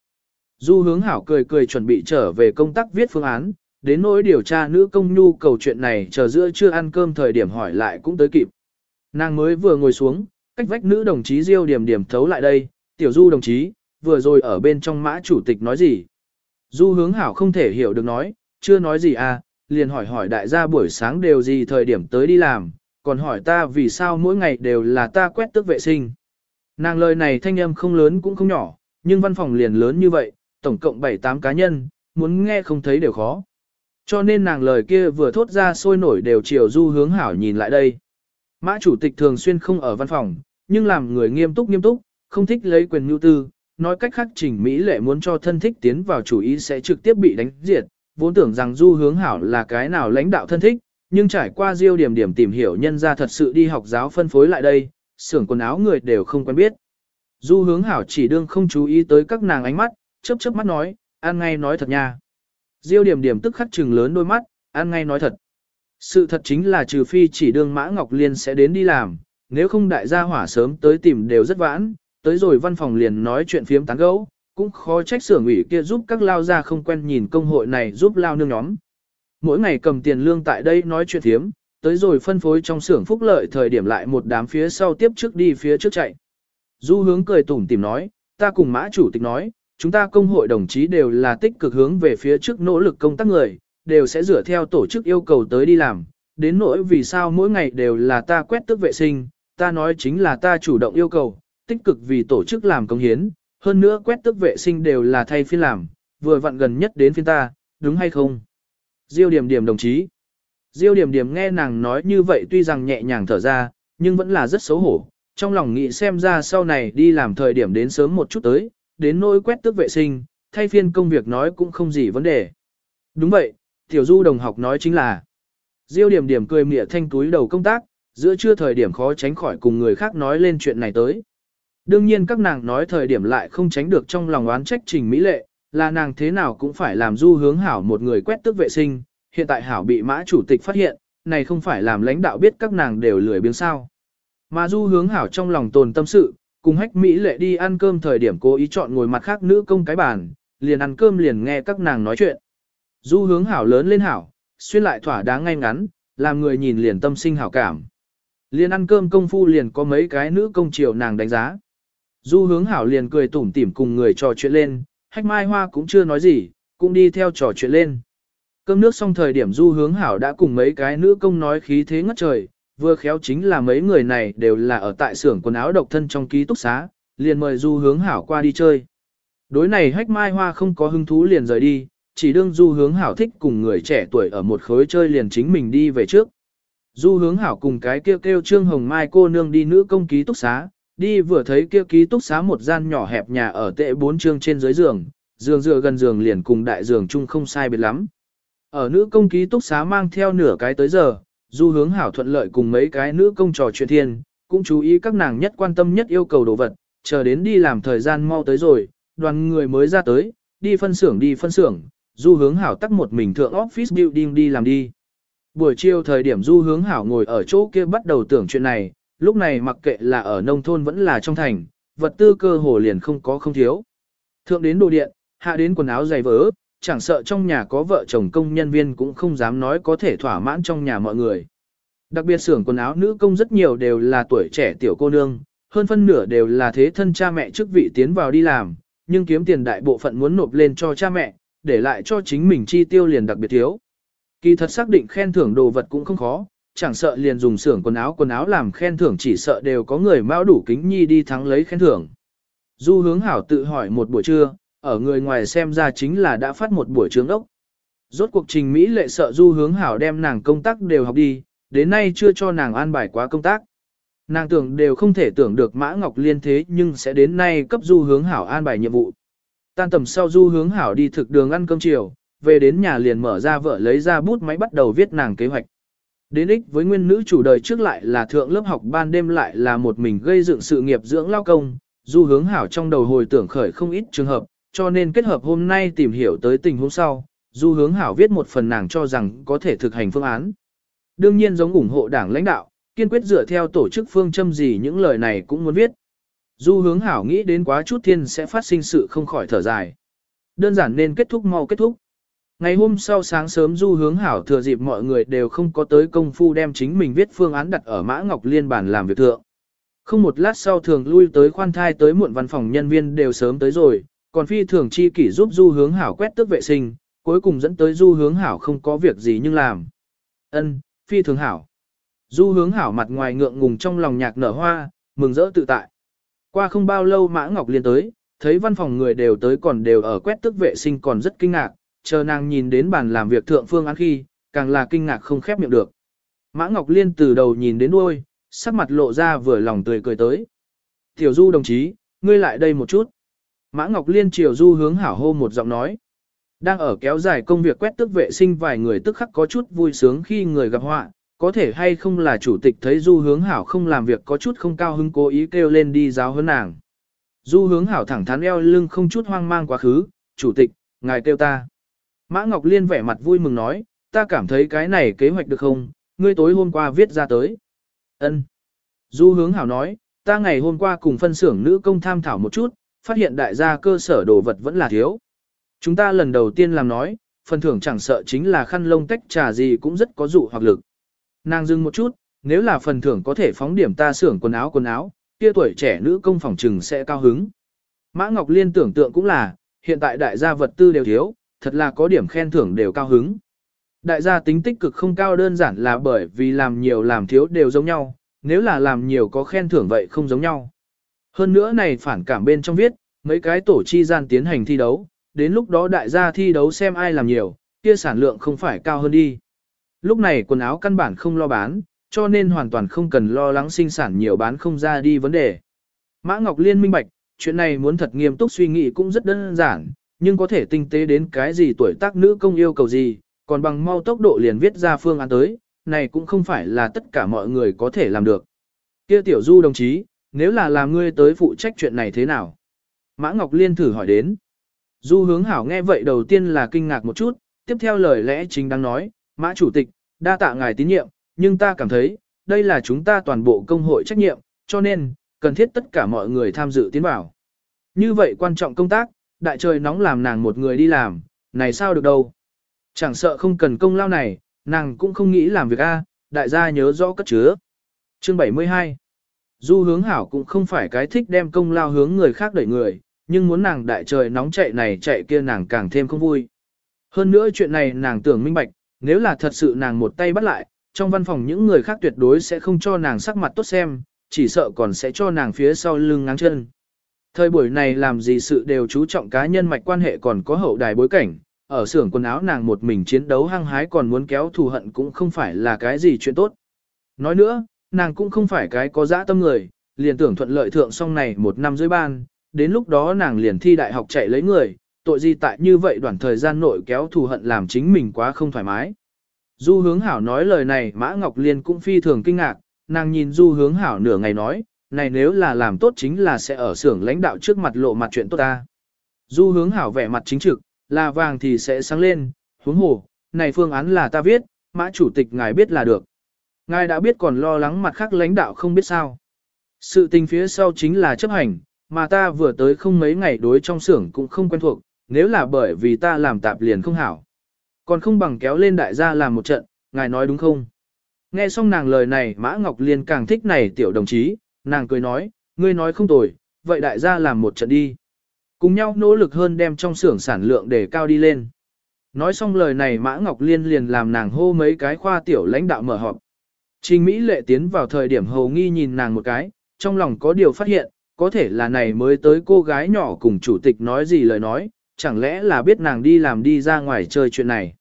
Du hướng hảo cười cười chuẩn bị trở về công tác viết phương án, đến nỗi điều tra nữ công nhu cầu chuyện này chờ giữa chưa ăn cơm thời điểm hỏi lại cũng tới kịp. Nàng mới vừa ngồi xuống, cách vách nữ đồng chí Diêu điểm điểm thấu lại đây, tiểu du đồng chí, vừa rồi ở bên trong mã chủ tịch nói gì. Du hướng hảo không thể hiểu được nói, chưa nói gì à, liền hỏi hỏi đại gia buổi sáng đều gì thời điểm tới đi làm, còn hỏi ta vì sao mỗi ngày đều là ta quét tước vệ sinh. Nàng lời này thanh âm không lớn cũng không nhỏ, nhưng văn phòng liền lớn như vậy, tổng cộng 7-8 cá nhân, muốn nghe không thấy đều khó. Cho nên nàng lời kia vừa thốt ra sôi nổi đều chiều du hướng hảo nhìn lại đây. Mã chủ tịch thường xuyên không ở văn phòng, nhưng làm người nghiêm túc nghiêm túc, không thích lấy quyền nhu tư, nói cách khác trình Mỹ lệ muốn cho thân thích tiến vào chủ ý sẽ trực tiếp bị đánh diệt, vốn tưởng rằng du hướng hảo là cái nào lãnh đạo thân thích, nhưng trải qua diêu điểm điểm tìm hiểu nhân ra thật sự đi học giáo phân phối lại đây, xưởng quần áo người đều không quen biết. Du hướng hảo chỉ đương không chú ý tới các nàng ánh mắt, chớp chớp mắt nói, ăn ngay nói thật nha. Diêu điểm điểm tức khắc trừng lớn đôi mắt, ăn ngay nói thật. Sự thật chính là trừ phi chỉ đương Mã Ngọc Liên sẽ đến đi làm, nếu không đại gia hỏa sớm tới tìm đều rất vãn, tới rồi văn phòng liền nói chuyện phiếm tán gẫu, cũng khó trách xưởng ủy kia giúp các lao gia không quen nhìn công hội này giúp lao nương nhóm. Mỗi ngày cầm tiền lương tại đây nói chuyện phiếm, tới rồi phân phối trong xưởng phúc lợi thời điểm lại một đám phía sau tiếp trước đi phía trước chạy. Du hướng cười tủm tìm nói, ta cùng mã chủ tịch nói, chúng ta công hội đồng chí đều là tích cực hướng về phía trước nỗ lực công tác người, đều sẽ dựa theo tổ chức yêu cầu tới đi làm, đến nỗi vì sao mỗi ngày đều là ta quét tước vệ sinh, ta nói chính là ta chủ động yêu cầu, tích cực vì tổ chức làm công hiến, hơn nữa quét tước vệ sinh đều là thay phiên làm, vừa vặn gần nhất đến phiên ta, đúng hay không? Diêu điểm điểm đồng chí. Diêu điểm điểm nghe nàng nói như vậy tuy rằng nhẹ nhàng thở ra, nhưng vẫn là rất xấu hổ, trong lòng nghĩ xem ra sau này đi làm thời điểm đến sớm một chút tới, đến nỗi quét tước vệ sinh, thay phiên công việc nói cũng không gì vấn đề. Đúng vậy, tiểu du đồng học nói chính là. Diêu điểm điểm cười mỉa thanh túi đầu công tác, giữa trưa thời điểm khó tránh khỏi cùng người khác nói lên chuyện này tới. Đương nhiên các nàng nói thời điểm lại không tránh được trong lòng oán trách trình mỹ lệ, là nàng thế nào cũng phải làm du hướng hảo một người quét tước vệ sinh, hiện tại hảo bị mã chủ tịch phát hiện, này không phải làm lãnh đạo biết các nàng đều lười biếng sao. Mà du hướng hảo trong lòng tồn tâm sự, cùng hách Mỹ lệ đi ăn cơm thời điểm cố ý chọn ngồi mặt khác nữ công cái bàn, liền ăn cơm liền nghe các nàng nói chuyện. Du hướng hảo lớn lên hảo, xuyên lại thỏa đáng ngay ngắn, làm người nhìn liền tâm sinh hảo cảm. Liền ăn cơm công phu liền có mấy cái nữ công chiều nàng đánh giá. Du hướng hảo liền cười tủm tỉm cùng người trò chuyện lên, hách mai hoa cũng chưa nói gì, cũng đi theo trò chuyện lên. Cơm nước xong thời điểm du hướng hảo đã cùng mấy cái nữ công nói khí thế ngất trời, vừa khéo chính là mấy người này đều là ở tại xưởng quần áo độc thân trong ký túc xá, liền mời du hướng hảo qua đi chơi. Đối này hách mai hoa không có hứng thú liền rời đi, chỉ đương du hướng hảo thích cùng người trẻ tuổi ở một khối chơi liền chính mình đi về trước. Du hướng hảo cùng cái kêu kêu trương hồng mai cô nương đi nữ công ký túc xá, đi vừa thấy kia ký túc xá một gian nhỏ hẹp nhà ở tệ bốn trương trên dưới giường, giường dựa gần giường liền cùng đại giường chung không sai biệt lắm. Ở nữ công ký túc xá mang theo nửa cái tới giờ, du hướng hảo thuận lợi cùng mấy cái nữ công trò chuyện thiên, cũng chú ý các nàng nhất quan tâm nhất yêu cầu đồ vật, chờ đến đi làm thời gian mau tới rồi, đoàn người mới ra tới, đi phân xưởng đi phân xưởng, du hướng hảo tắt một mình thượng office building đi làm đi. Buổi chiều thời điểm du hướng hảo ngồi ở chỗ kia bắt đầu tưởng chuyện này, lúc này mặc kệ là ở nông thôn vẫn là trong thành, vật tư cơ hồ liền không có không thiếu. Thượng đến đồ điện, hạ đến quần áo giày vỡ, chẳng sợ trong nhà có vợ chồng công nhân viên cũng không dám nói có thể thỏa mãn trong nhà mọi người. Đặc biệt xưởng quần áo nữ công rất nhiều đều là tuổi trẻ tiểu cô nương, hơn phân nửa đều là thế thân cha mẹ chức vị tiến vào đi làm, nhưng kiếm tiền đại bộ phận muốn nộp lên cho cha mẹ, để lại cho chính mình chi tiêu liền đặc biệt thiếu. Kỳ thật xác định khen thưởng đồ vật cũng không khó, chẳng sợ liền dùng xưởng quần áo quần áo làm khen thưởng chỉ sợ đều có người mão đủ kính nhi đi thắng lấy khen thưởng. Du hướng hảo tự hỏi một buổi trưa, ở người ngoài xem ra chính là đã phát một buổi trướng ốc. Rốt cuộc trình Mỹ lệ sợ du hướng hảo đem nàng công tác đều học đi, đến nay chưa cho nàng an bài quá công tác. Nàng tưởng đều không thể tưởng được Mã Ngọc Liên thế nhưng sẽ đến nay cấp du hướng hảo an bài nhiệm vụ. Tan tầm sau du hướng hảo đi thực đường ăn cơm chiều, về đến nhà liền mở ra vợ lấy ra bút máy bắt đầu viết nàng kế hoạch. Đến ích với nguyên nữ chủ đời trước lại là thượng lớp học ban đêm lại là một mình gây dựng sự nghiệp dưỡng lao công, du hướng hảo trong đầu hồi tưởng khởi không ít trường hợp, cho nên kết hợp hôm nay tìm hiểu tới tình huống sau, du hướng hảo viết một phần nàng cho rằng có thể thực hành phương án. Đương nhiên giống ủng hộ đảng lãnh đạo, kiên quyết dựa theo tổ chức phương châm gì những lời này cũng muốn viết. Du hướng hảo nghĩ đến quá chút thiên sẽ phát sinh sự không khỏi thở dài. Đơn giản nên kết thúc mau kết thúc. Ngày hôm sau sáng sớm du hướng hảo thừa dịp mọi người đều không có tới công phu đem chính mình viết phương án đặt ở mã ngọc liên bản làm việc thượng. Không một lát sau thường lui tới khoan thai tới muộn văn phòng nhân viên đều sớm tới rồi, còn phi thường chi kỷ giúp du hướng hảo quét tước vệ sinh, cuối cùng dẫn tới du hướng hảo không có việc gì nhưng làm. Ân, phi thường hảo. Du hướng hảo mặt ngoài ngượng ngùng trong lòng nhạc nở hoa, mừng rỡ tự tại. Qua không bao lâu Mã Ngọc Liên tới, thấy văn phòng người đều tới còn đều ở quét tước vệ sinh còn rất kinh ngạc, chờ nàng nhìn đến bàn làm việc thượng phương án khi, càng là kinh ngạc không khép miệng được. Mã Ngọc Liên từ đầu nhìn đến đuôi, sắc mặt lộ ra vừa lòng tươi cười tới. Tiểu Du đồng chí, ngươi lại đây một chút. Mã Ngọc Liên chiều Du hướng hảo hô một giọng nói. Đang ở kéo dài công việc quét tước vệ sinh vài người tức khắc có chút vui sướng khi người gặp họa, có thể hay không là chủ tịch thấy Du hướng hảo không làm việc có chút không cao hứng cố ý kêu lên đi giáo hơn nàng. Du hướng hảo thẳng thắn eo lưng không chút hoang mang quá khứ, chủ tịch, ngài kêu ta. Mã Ngọc Liên vẻ mặt vui mừng nói, ta cảm thấy cái này kế hoạch được không, ngươi tối hôm qua viết ra tới. Ân. Du hướng hảo nói, ta ngày hôm qua cùng phân xưởng nữ công tham thảo một chút, phát hiện đại gia cơ sở đồ vật vẫn là thiếu. Chúng ta lần đầu tiên làm nói, phần thưởng chẳng sợ chính là khăn lông tách trà gì cũng rất có dụ hoặc lực. Nàng dừng một chút, nếu là phần thưởng có thể phóng điểm ta xưởng quần áo quần áo, kia tuổi trẻ nữ công phòng trừng sẽ cao hứng. Mã Ngọc Liên tưởng tượng cũng là, hiện tại đại gia vật tư đều thiếu, thật là có điểm khen thưởng đều cao hứng. Đại gia tính tích cực không cao đơn giản là bởi vì làm nhiều làm thiếu đều giống nhau, nếu là làm nhiều có khen thưởng vậy không giống nhau. Hơn nữa này phản cảm bên trong viết, mấy cái tổ chi gian tiến hành thi đấu, đến lúc đó đại gia thi đấu xem ai làm nhiều, kia sản lượng không phải cao hơn đi. Lúc này quần áo căn bản không lo bán, cho nên hoàn toàn không cần lo lắng sinh sản nhiều bán không ra đi vấn đề. Mã Ngọc Liên minh bạch, chuyện này muốn thật nghiêm túc suy nghĩ cũng rất đơn giản, nhưng có thể tinh tế đến cái gì tuổi tác nữ công yêu cầu gì, còn bằng mau tốc độ liền viết ra phương án tới, này cũng không phải là tất cả mọi người có thể làm được. Kia tiểu du đồng chí, nếu là làm ngươi tới phụ trách chuyện này thế nào? Mã Ngọc Liên thử hỏi đến. Du hướng hảo nghe vậy đầu tiên là kinh ngạc một chút, tiếp theo lời lẽ chính đang nói, Mã Chủ tịch, đa tạ ngài tín nhiệm, nhưng ta cảm thấy, đây là chúng ta toàn bộ công hội trách nhiệm, cho nên, cần thiết tất cả mọi người tham dự tiến vào. Như vậy quan trọng công tác, đại trời nóng làm nàng một người đi làm, này sao được đâu. Chẳng sợ không cần công lao này, nàng cũng không nghĩ làm việc A, đại gia nhớ rõ cất chứa. Chương 72 Du hướng hảo cũng không phải cái thích đem công lao hướng người khác đẩy người, nhưng muốn nàng đại trời nóng chạy này chạy kia nàng càng thêm không vui. Hơn nữa chuyện này nàng tưởng minh bạch, nếu là thật sự nàng một tay bắt lại, trong văn phòng những người khác tuyệt đối sẽ không cho nàng sắc mặt tốt xem, chỉ sợ còn sẽ cho nàng phía sau lưng ngáng chân. Thời buổi này làm gì sự đều chú trọng cá nhân mạch quan hệ còn có hậu đài bối cảnh, ở xưởng quần áo nàng một mình chiến đấu hăng hái còn muốn kéo thù hận cũng không phải là cái gì chuyện tốt. Nói nữa, nàng cũng không phải cái có dã tâm người, liền tưởng thuận lợi thượng xong này một năm dưới ban, đến lúc đó nàng liền thi đại học chạy lấy người, tội gì tại như vậy đoạn thời gian nội kéo thù hận làm chính mình quá không thoải mái. Du hướng hảo nói lời này Mã Ngọc Liên cũng phi thường kinh ngạc, nàng nhìn du hướng hảo nửa ngày nói, này nếu là làm tốt chính là sẽ ở xưởng lãnh đạo trước mặt lộ mặt chuyện tốt ta. Du hướng hảo vẻ mặt chính trực, là vàng thì sẽ sáng lên, huống hồ, này phương án là ta viết, mã chủ tịch ngài biết là được. Ngài đã biết còn lo lắng mặt khác lãnh đạo không biết sao. Sự tình phía sau chính là chấp hành, mà ta vừa tới không mấy ngày đối trong xưởng cũng không quen thuộc, nếu là bởi vì ta làm tạp liền không hảo. Còn không bằng kéo lên đại gia làm một trận, ngài nói đúng không? Nghe xong nàng lời này Mã Ngọc Liên càng thích này tiểu đồng chí, nàng cười nói, ngươi nói không tồi, vậy đại gia làm một trận đi. Cùng nhau nỗ lực hơn đem trong xưởng sản lượng để cao đi lên. Nói xong lời này Mã Ngọc Liên liền làm nàng hô mấy cái khoa tiểu lãnh đạo mở họp. Trình Mỹ lệ tiến vào thời điểm hầu nghi nhìn nàng một cái, trong lòng có điều phát hiện, có thể là này mới tới cô gái nhỏ cùng chủ tịch nói gì lời nói, chẳng lẽ là biết nàng đi làm đi ra ngoài chơi chuyện này.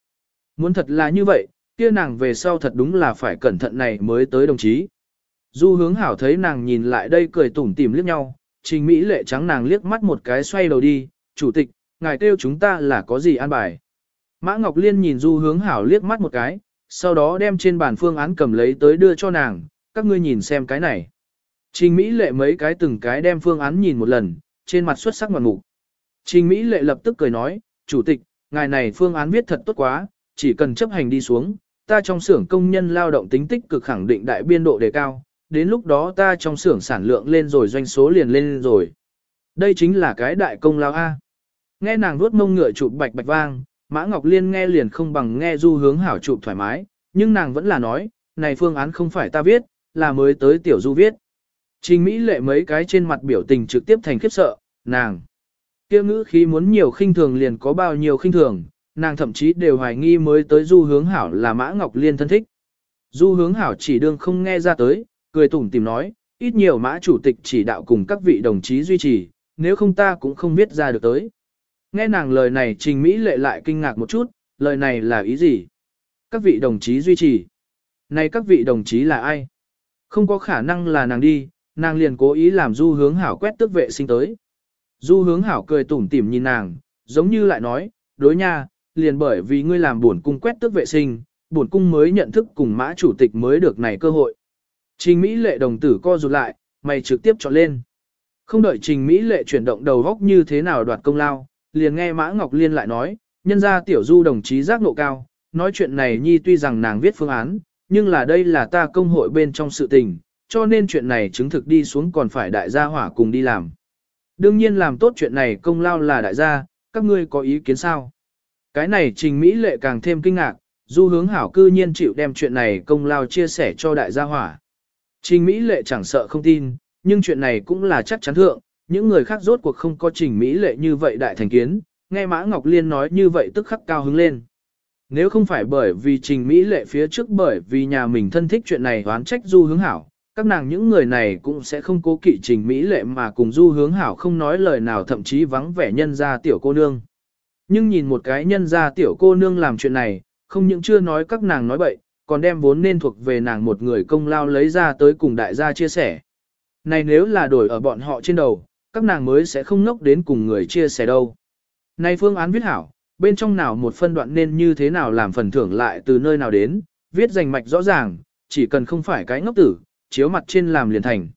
Muốn thật là như vậy, kia nàng về sau thật đúng là phải cẩn thận này mới tới đồng chí. Du hướng hảo thấy nàng nhìn lại đây cười tủm tỉm liếc nhau, trình Mỹ lệ trắng nàng liếc mắt một cái xoay đầu đi, chủ tịch, ngài kêu chúng ta là có gì an bài. Mã Ngọc Liên nhìn du hướng hảo liếc mắt một cái, sau đó đem trên bàn phương án cầm lấy tới đưa cho nàng, các ngươi nhìn xem cái này. Trình Mỹ lệ mấy cái từng cái đem phương án nhìn một lần, trên mặt xuất sắc ngoạn mục. Trình Mỹ lệ lập tức cười nói, chủ tịch, ngài này phương án viết thật tốt quá, chỉ cần chấp hành đi xuống, ta trong xưởng công nhân lao động tính tích cực khẳng định đại biên độ đề cao, đến lúc đó ta trong xưởng sản lượng lên rồi doanh số liền lên rồi. Đây chính là cái đại công lao A. Nghe nàng vuốt mông ngựa chụp bạch bạch vang, Mã Ngọc Liên nghe liền không bằng nghe du hướng hảo chụp thoải mái, nhưng nàng vẫn là nói, này phương án không phải ta viết, là mới tới tiểu du viết. Trình Mỹ lệ mấy cái trên mặt biểu tình trực tiếp thành khiếp sợ, nàng. Kêu ngữ khí muốn nhiều khinh thường liền có bao nhiêu khinh thường, nàng thậm chí đều hoài nghi mới tới du hướng hảo là Mã Ngọc Liên thân thích. Du hướng hảo chỉ đương không nghe ra tới, cười tủm tìm nói, ít nhiều mã chủ tịch chỉ đạo cùng các vị đồng chí duy trì, nếu không ta cũng không biết ra được tới. Nghe nàng lời này Trình Mỹ lệ lại kinh ngạc một chút, lời này là ý gì? Các vị đồng chí duy trì. Này các vị đồng chí là ai? Không có khả năng là nàng đi, nàng liền cố ý làm du hướng hảo quét tước vệ sinh tới. Du hướng hảo cười tủm tỉm nhìn nàng, giống như lại nói, đối nha, liền bởi vì ngươi làm buồn cung quét tước vệ sinh, buồn cung mới nhận thức cùng mã chủ tịch mới được này cơ hội. Trình Mỹ lệ đồng tử co rụt lại, mày trực tiếp chọn lên. Không đợi Trình Mỹ lệ chuyển động đầu góc như thế nào đoạt công lao, liền nghe Mã Ngọc Liên lại nói, nhân ra tiểu du đồng chí giác nộ cao, nói chuyện này nhi tuy rằng nàng viết phương án, nhưng là đây là ta công hội bên trong sự tình, cho nên chuyện này chứng thực đi xuống còn phải đại gia hỏa cùng đi làm. Đương nhiên làm tốt chuyện này công lao là đại gia, các ngươi có ý kiến sao? Cái này Trình Mỹ lệ càng thêm kinh ngạc, du hướng hảo cư nhiên chịu đem chuyện này công lao chia sẻ cho đại gia hỏa. Trình Mỹ lệ chẳng sợ không tin, nhưng chuyện này cũng là chắc chắn thượng, những người khác rốt cuộc không có trình Mỹ lệ như vậy đại thành kiến, nghe Mã Ngọc Liên nói như vậy tức khắc cao hứng lên. Nếu không phải bởi vì trình Mỹ lệ phía trước bởi vì nhà mình thân thích chuyện này oán trách du hướng hảo, các nàng những người này cũng sẽ không cố kỵ trình Mỹ lệ mà cùng du hướng hảo không nói lời nào thậm chí vắng vẻ nhân ra tiểu cô nương. Nhưng nhìn một cái nhân ra tiểu cô nương làm chuyện này, không những chưa nói các nàng nói bậy, còn đem vốn nên thuộc về nàng một người công lao lấy ra tới cùng đại gia chia sẻ. Này nếu là đổi ở bọn họ trên đầu, các nàng mới sẽ không ngốc đến cùng người chia sẻ đâu. Nay phương án viết hảo, bên trong nào một phân đoạn nên như thế nào làm phần thưởng lại từ nơi nào đến, viết dành mạch rõ ràng, chỉ cần không phải cái ngốc tử, chiếu mặt trên làm liền thành.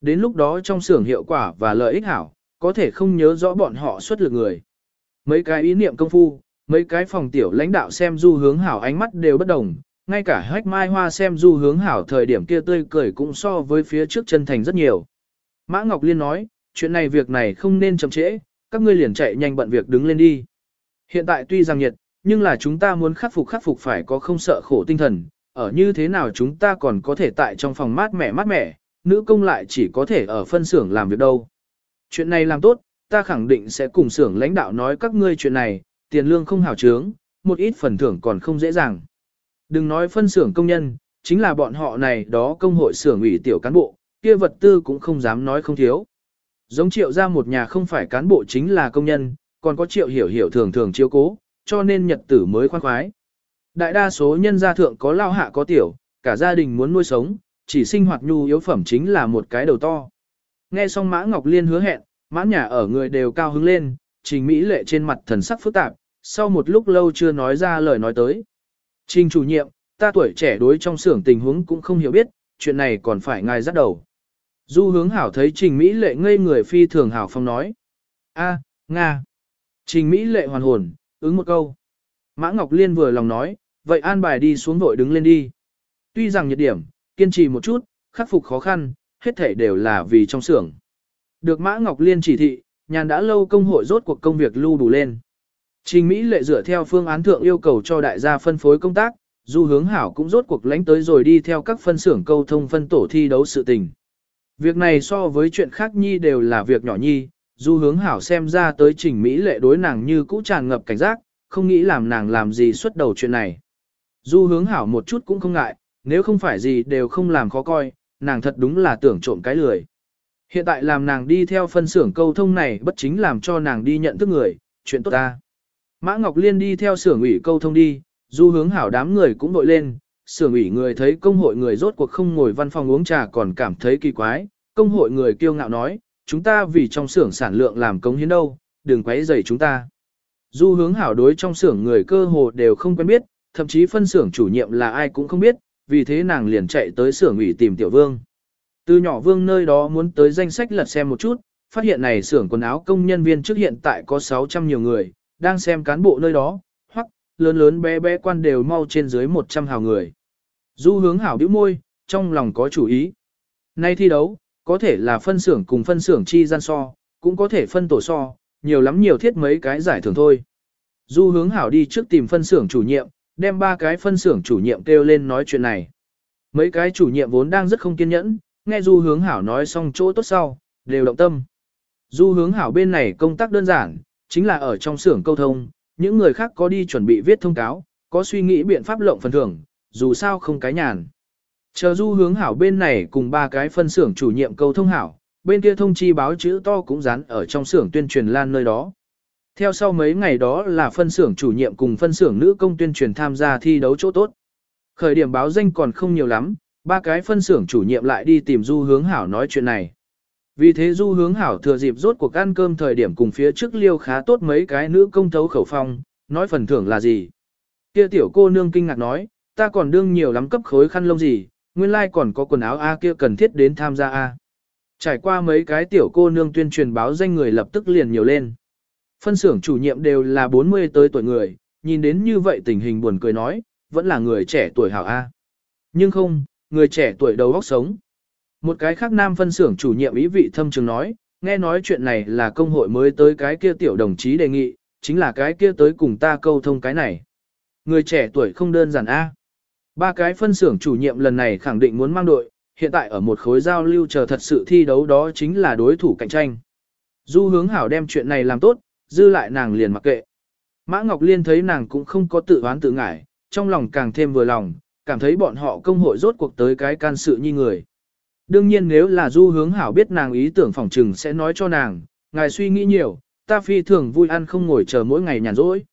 Đến lúc đó trong xưởng hiệu quả và lợi ích hảo, có thể không nhớ rõ bọn họ xuất lực người. Mấy cái ý niệm công phu, mấy cái phòng tiểu lãnh đạo xem du hướng hảo ánh mắt đều bất đồng, ngay cả hách mai hoa xem du hướng hảo thời điểm kia tươi cười cũng so với phía trước chân thành rất nhiều. Mã Ngọc Liên nói, chuyện này việc này không nên chậm trễ, các ngươi liền chạy nhanh bận việc đứng lên đi. Hiện tại tuy rằng nhiệt, nhưng là chúng ta muốn khắc phục khắc phục phải có không sợ khổ tinh thần, ở như thế nào chúng ta còn có thể tại trong phòng mát mẻ mát mẻ, nữ công lại chỉ có thể ở phân xưởng làm việc đâu. Chuyện này làm tốt, ta khẳng định sẽ cùng xưởng lãnh đạo nói các ngươi chuyện này, tiền lương không hảo trướng, một ít phần thưởng còn không dễ dàng. Đừng nói phân xưởng công nhân, chính là bọn họ này đó công hội xưởng ủy tiểu cán bộ, kia vật tư cũng không dám nói không thiếu. Giống triệu ra một nhà không phải cán bộ chính là công nhân, còn có triệu hiểu hiểu thường thường chiếu cố, cho nên nhật tử mới khoan khoái. Đại đa số nhân gia thượng có lao hạ có tiểu, cả gia đình muốn nuôi sống, chỉ sinh hoạt nhu yếu phẩm chính là một cái đầu to. Nghe xong Mã Ngọc Liên hứa hẹn, mã nhà ở người đều cao hứng lên, trình Mỹ lệ trên mặt thần sắc phức tạp, sau một lúc lâu chưa nói ra lời nói tới. Trình chủ nhiệm, ta tuổi trẻ đối trong xưởng tình huống cũng không hiểu biết, chuyện này còn phải ngài dắt đầu. Du hướng hảo thấy trình Mỹ lệ ngây người phi thường hảo phong nói. a Nga. Trình Mỹ lệ hoàn hồn, ứng một câu. Mã Ngọc Liên vừa lòng nói, vậy an bài đi xuống vội đứng lên đi. Tuy rằng nhiệt điểm, kiên trì một chút, khắc phục khó khăn, hết thể đều là vì trong xưởng. Được Mã Ngọc Liên chỉ thị, nhàn đã lâu công hội rốt cuộc công việc lưu đủ lên. Trình Mỹ lệ dựa theo phương án thượng yêu cầu cho đại gia phân phối công tác, du hướng hảo cũng rốt cuộc lánh tới rồi đi theo các phân xưởng câu thông phân tổ thi đấu sự tình. Việc này so với chuyện khác nhi đều là việc nhỏ nhi, du hướng hảo xem ra tới trình Mỹ lệ đối nàng như cũ tràn ngập cảnh giác, không nghĩ làm nàng làm gì xuất đầu chuyện này. Du hướng hảo một chút cũng không ngại, nếu không phải gì đều không làm khó coi, nàng thật đúng là tưởng trộm cái lười. Hiện tại làm nàng đi theo phân xưởng câu thông này bất chính làm cho nàng đi nhận thức người, chuyện tốt ta. Mã Ngọc Liên đi theo xưởng ủy câu thông đi, du hướng hảo đám người cũng đội lên, xưởng ủy người thấy công hội người rốt cuộc không ngồi văn phòng uống trà còn cảm thấy kỳ quái, công hội người kiêu ngạo nói, chúng ta vì trong xưởng sản lượng làm công hiến đâu, đừng quấy rầy chúng ta. Du hướng hảo đối trong xưởng người cơ hồ đều không quen biết, thậm chí phân xưởng chủ nhiệm là ai cũng không biết, vì thế nàng liền chạy tới xưởng ủy tìm tiểu vương. Từ nhỏ vương nơi đó muốn tới danh sách lật xem một chút, phát hiện này xưởng quần áo công nhân viên trước hiện tại có 600 nhiều người, đang xem cán bộ nơi đó, lớn lớn bé bé quan đều mau trên dưới 100 hào người. Du hướng hảo bĩu môi, trong lòng có chủ ý. Nay thi đấu, có thể là phân xưởng cùng phân xưởng chi gian so, cũng có thể phân tổ so, nhiều lắm nhiều thiết mấy cái giải thưởng thôi. Du hướng hảo đi trước tìm phân xưởng chủ nhiệm, đem ba cái phân xưởng chủ nhiệm kêu lên nói chuyện này. Mấy cái chủ nhiệm vốn đang rất không kiên nhẫn, nghe du hướng hảo nói xong chỗ tốt sau, đều động tâm. Du hướng hảo bên này công tác đơn giản, chính là ở trong xưởng câu thông, những người khác có đi chuẩn bị viết thông cáo, có suy nghĩ biện pháp lộng phần thưởng, dù sao không cái nhàn. Chờ du hướng hảo bên này cùng ba cái phân xưởng chủ nhiệm câu thông hảo, bên kia thông chi báo chữ to cũng dán ở trong xưởng tuyên truyền lan nơi đó. Theo sau mấy ngày đó là phân xưởng chủ nhiệm cùng phân xưởng nữ công tuyên truyền tham gia thi đấu chỗ tốt. Khởi điểm báo danh còn không nhiều lắm, ba cái phân xưởng chủ nhiệm lại đi tìm du hướng hảo nói chuyện này. Vì thế du hướng hảo thừa dịp rốt cuộc ăn cơm thời điểm cùng phía trước liêu khá tốt mấy cái nữ công thấu khẩu phong, nói phần thưởng là gì. Kia tiểu cô nương kinh ngạc nói, ta còn đương nhiều lắm cấp khối khăn lông gì, nguyên lai like còn có quần áo A kia cần thiết đến tham gia A. Trải qua mấy cái tiểu cô nương tuyên truyền báo danh người lập tức liền nhiều lên. Phân xưởng chủ nhiệm đều là 40 tới tuổi người, nhìn đến như vậy tình hình buồn cười nói, vẫn là người trẻ tuổi hảo A. Nhưng không, người trẻ tuổi đầu óc sống. Một cái khác nam phân xưởng chủ nhiệm ý vị thâm trường nói, nghe nói chuyện này là công hội mới tới cái kia tiểu đồng chí đề nghị, chính là cái kia tới cùng ta câu thông cái này. Người trẻ tuổi không đơn giản A. Ba cái phân xưởng chủ nhiệm lần này khẳng định muốn mang đội, hiện tại ở một khối giao lưu chờ thật sự thi đấu đó chính là đối thủ cạnh tranh. Du hướng hảo đem chuyện này làm tốt, dư lại nàng liền mặc kệ. Mã Ngọc Liên thấy nàng cũng không có tự oán tự ngại, trong lòng càng thêm vừa lòng, cảm thấy bọn họ công hội rốt cuộc tới cái can sự như người. Đương nhiên nếu là du hướng hảo biết nàng ý tưởng phòng trừng sẽ nói cho nàng, ngài suy nghĩ nhiều, ta phi thường vui ăn không ngồi chờ mỗi ngày nhàn rỗi.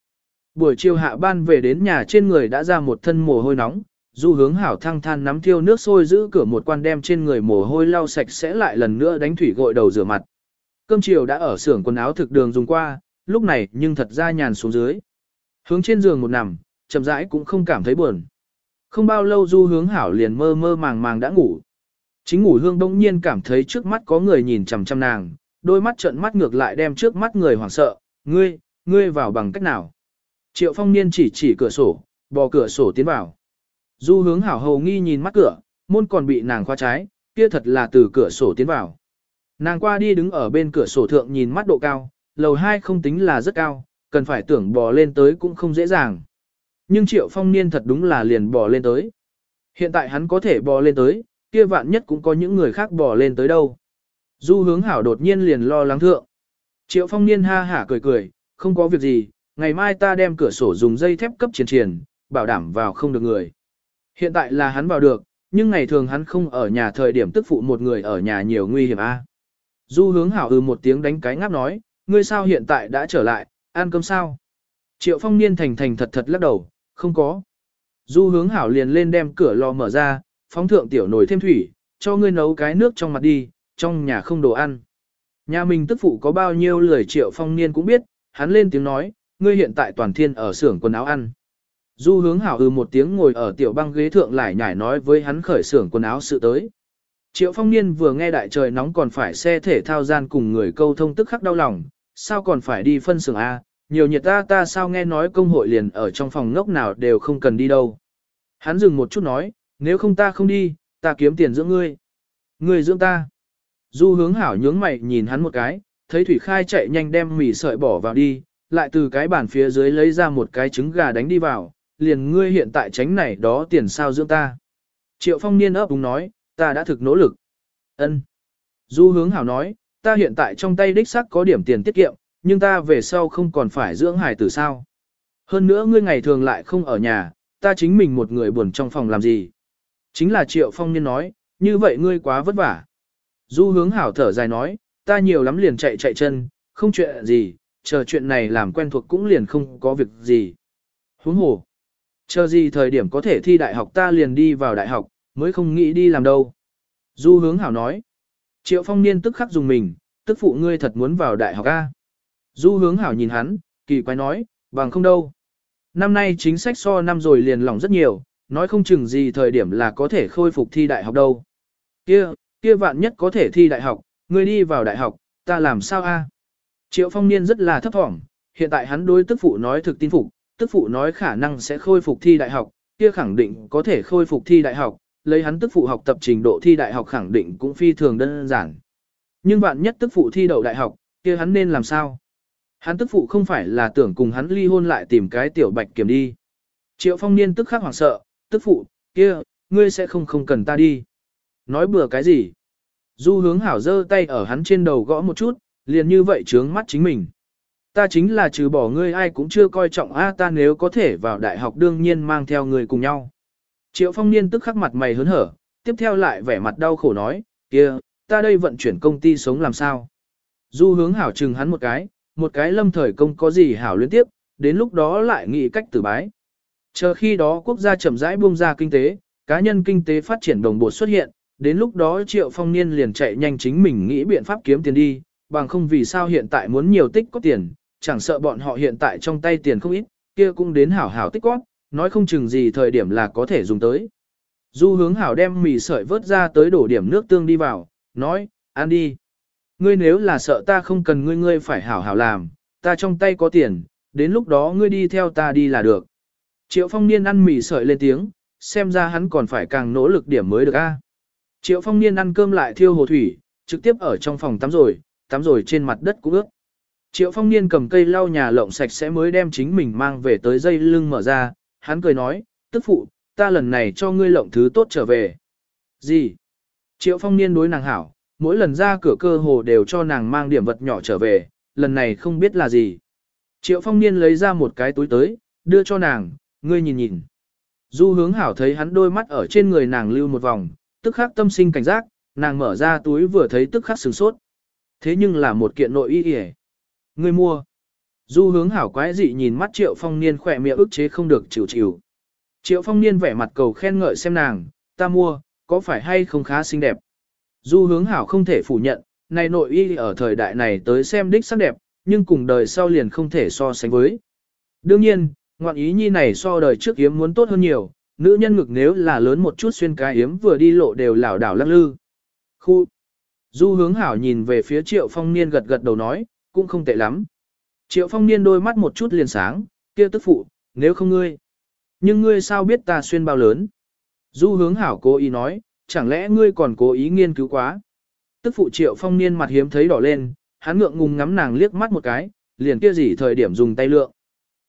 Buổi chiều hạ ban về đến nhà trên người đã ra một thân mồ hôi nóng, du hướng hảo thăng than nắm thiêu nước sôi giữ cửa một quan đem trên người mồ hôi lau sạch sẽ lại lần nữa đánh thủy gội đầu rửa mặt. Cơm chiều đã ở xưởng quần áo thực đường dùng qua, lúc này nhưng thật ra nhàn xuống dưới. Hướng trên giường một nằm, chậm rãi cũng không cảm thấy buồn. Không bao lâu du hướng hảo liền mơ mơ màng màng đã ngủ. Chính ngủ hương đông nhiên cảm thấy trước mắt có người nhìn chằm chằm nàng, đôi mắt trợn mắt ngược lại đem trước mắt người hoảng sợ, ngươi, ngươi vào bằng cách nào. Triệu phong niên chỉ chỉ cửa sổ, bò cửa sổ tiến vào. Du hướng hảo hầu nghi nhìn mắt cửa, môn còn bị nàng khóa trái, kia thật là từ cửa sổ tiến vào. Nàng qua đi đứng ở bên cửa sổ thượng nhìn mắt độ cao, lầu 2 không tính là rất cao, cần phải tưởng bò lên tới cũng không dễ dàng. Nhưng triệu phong niên thật đúng là liền bò lên tới. Hiện tại hắn có thể bò lên tới, kia vạn nhất cũng có những người khác bỏ lên tới đâu. Du hướng hảo đột nhiên liền lo lắng thượng. Triệu phong niên ha hả cười cười, không có việc gì, ngày mai ta đem cửa sổ dùng dây thép cấp triển triển, bảo đảm vào không được người. Hiện tại là hắn vào được, nhưng ngày thường hắn không ở nhà thời điểm tức phụ một người ở nhà nhiều nguy hiểm a. Du hướng hảo ư một tiếng đánh cái ngáp nói, ngươi sao hiện tại đã trở lại, ăn cơm sao? Triệu phong niên thành thành thật thật lắc đầu, không có. Du hướng hảo liền lên đem cửa lò mở ra, phóng thượng tiểu nồi thêm thủy, cho ngươi nấu cái nước trong mặt đi, trong nhà không đồ ăn. Nhà mình tức phụ có bao nhiêu lười triệu phong niên cũng biết, hắn lên tiếng nói, ngươi hiện tại toàn thiên ở xưởng quần áo ăn. Du hướng hảo ư một tiếng ngồi ở tiểu băng ghế thượng lại nhảy nói với hắn khởi xưởng quần áo sự tới. Triệu phong niên vừa nghe đại trời nóng còn phải xe thể thao gian cùng người câu thông tức khắc đau lòng, sao còn phải đi phân xưởng A, nhiều nhiệt ta ta sao nghe nói công hội liền ở trong phòng ngốc nào đều không cần đi đâu. Hắn dừng một chút nói, nếu không ta không đi, ta kiếm tiền dưỡng ngươi. Ngươi dưỡng ta. Du hướng hảo nhướng mày nhìn hắn một cái, thấy Thủy Khai chạy nhanh đem mì sợi bỏ vào đi, lại từ cái bàn phía dưới lấy ra một cái trứng gà đánh đi vào, liền ngươi hiện tại tránh này đó tiền sao dưỡng ta. Triệu phong niên ấp đúng nói, ta đã thực nỗ lực. ân Du hướng hảo nói, ta hiện tại trong tay đích sắc có điểm tiền tiết kiệm, nhưng ta về sau không còn phải dưỡng hải tử sao. Hơn nữa ngươi ngày thường lại không ở nhà, ta chính mình một người buồn trong phòng làm gì. Chính là Triệu Phong Niên nói, như vậy ngươi quá vất vả. Du hướng hảo thở dài nói, ta nhiều lắm liền chạy chạy chân, không chuyện gì, chờ chuyện này làm quen thuộc cũng liền không có việc gì. Huống hồ, chờ gì thời điểm có thể thi đại học ta liền đi vào đại học, mới không nghĩ đi làm đâu. Du hướng hảo nói, Triệu Phong Niên tức khắc dùng mình, tức phụ ngươi thật muốn vào đại học A. Du hướng hảo nhìn hắn, kỳ quái nói, bằng không đâu. Năm nay chính sách so năm rồi liền lỏng rất nhiều, nói không chừng gì thời điểm là có thể khôi phục thi đại học đâu. Kia, kia vạn nhất có thể thi đại học, ngươi đi vào đại học, ta làm sao a? Triệu phong niên rất là thấp thỏm, hiện tại hắn đối tức phụ nói thực tin phục, tức phụ nói khả năng sẽ khôi phục thi đại học, kia khẳng định có thể khôi phục thi đại học, lấy hắn tức phụ học tập trình độ thi đại học khẳng định cũng phi thường đơn giản. Nhưng vạn nhất tức phụ thi đậu đại học, kia hắn nên làm sao? Hắn tức phụ không phải là tưởng cùng hắn ly hôn lại tìm cái tiểu bạch kiểm đi. Triệu phong niên tức khắc hoảng sợ, tức phụ, kia, ngươi sẽ không không cần ta đi. Nói bừa cái gì? Du hướng hảo giơ tay ở hắn trên đầu gõ một chút, liền như vậy trướng mắt chính mình. Ta chính là trừ bỏ ngươi ai cũng chưa coi trọng a ta nếu có thể vào đại học đương nhiên mang theo người cùng nhau. Triệu phong niên tức khắc mặt mày hớn hở, tiếp theo lại vẻ mặt đau khổ nói, kia, ta đây vận chuyển công ty sống làm sao? Du hướng hảo chừng hắn một cái, một cái lâm thời công có gì hảo liên tiếp, đến lúc đó lại nghĩ cách tử bái. Chờ khi đó quốc gia chậm rãi buông ra kinh tế, cá nhân kinh tế phát triển đồng bộ xuất hiện, đến lúc đó triệu phong niên liền chạy nhanh chính mình nghĩ biện pháp kiếm tiền đi, bằng không vì sao hiện tại muốn nhiều tích có tiền, chẳng sợ bọn họ hiện tại trong tay tiền không ít, kia cũng đến hảo hảo tích có, nói không chừng gì thời điểm là có thể dùng tới. Du hướng hảo đem mì sợi vớt ra tới đổ điểm nước tương đi vào, nói, ăn đi. Ngươi nếu là sợ ta không cần ngươi ngươi phải hảo hảo làm, ta trong tay có tiền, đến lúc đó ngươi đi theo ta đi là được. Triệu phong niên ăn mì sợi lên tiếng, xem ra hắn còn phải càng nỗ lực điểm mới được a. Triệu phong niên ăn cơm lại thiêu hồ thủy, trực tiếp ở trong phòng tắm rồi, tắm rồi trên mặt đất cũng ướt. Triệu phong niên cầm cây lau nhà lộng sạch sẽ mới đem chính mình mang về tới dây lưng mở ra, hắn cười nói, tức phụ, ta lần này cho ngươi lộng thứ tốt trở về. Gì? Triệu phong niên đối nàng hảo, mỗi lần ra cửa cơ hồ đều cho nàng mang điểm vật nhỏ trở về, lần này không biết là gì. Triệu phong niên lấy ra một cái túi tới, đưa cho nàng, ngươi nhìn nhìn. Du hướng hảo thấy hắn đôi mắt ở trên người nàng lưu một vòng, tức khắc tâm sinh cảnh giác, nàng mở ra túi vừa thấy tức khắc sửng sốt. Thế nhưng là một kiện nội y ỉa, Ngươi mua. Du hướng hảo quái dị nhìn mắt triệu phong niên khỏe miệng ức chế không được chịu chịu. Triệu phong niên vẻ mặt cầu khen ngợi xem nàng, ta mua, có phải hay không khá xinh đẹp. Du hướng hảo không thể phủ nhận, này nội y ở thời đại này tới xem đích sắc đẹp, nhưng cùng đời sau liền không thể so sánh với. Đương nhiên, ngoạn ý nhi này so đời trước yếm muốn tốt hơn nhiều, nữ nhân ngực nếu là lớn một chút xuyên cái yếm vừa đi lộ đều lảo đảo lắc lư. Khu. Du hướng hảo nhìn về phía triệu phong niên gật gật đầu nói, cũng không tệ lắm. Triệu phong niên đôi mắt một chút liền sáng, kia tức phụ, nếu không ngươi. Nhưng ngươi sao biết ta xuyên bao lớn? Du hướng hảo cố ý nói, chẳng lẽ ngươi còn cố ý nghiên cứu quá? Tức phụ triệu phong niên mặt hiếm thấy đỏ lên, hắn ngượng ngùng ngắm nàng liếc mắt một cái, liền kia gì thời điểm dùng tay lượng.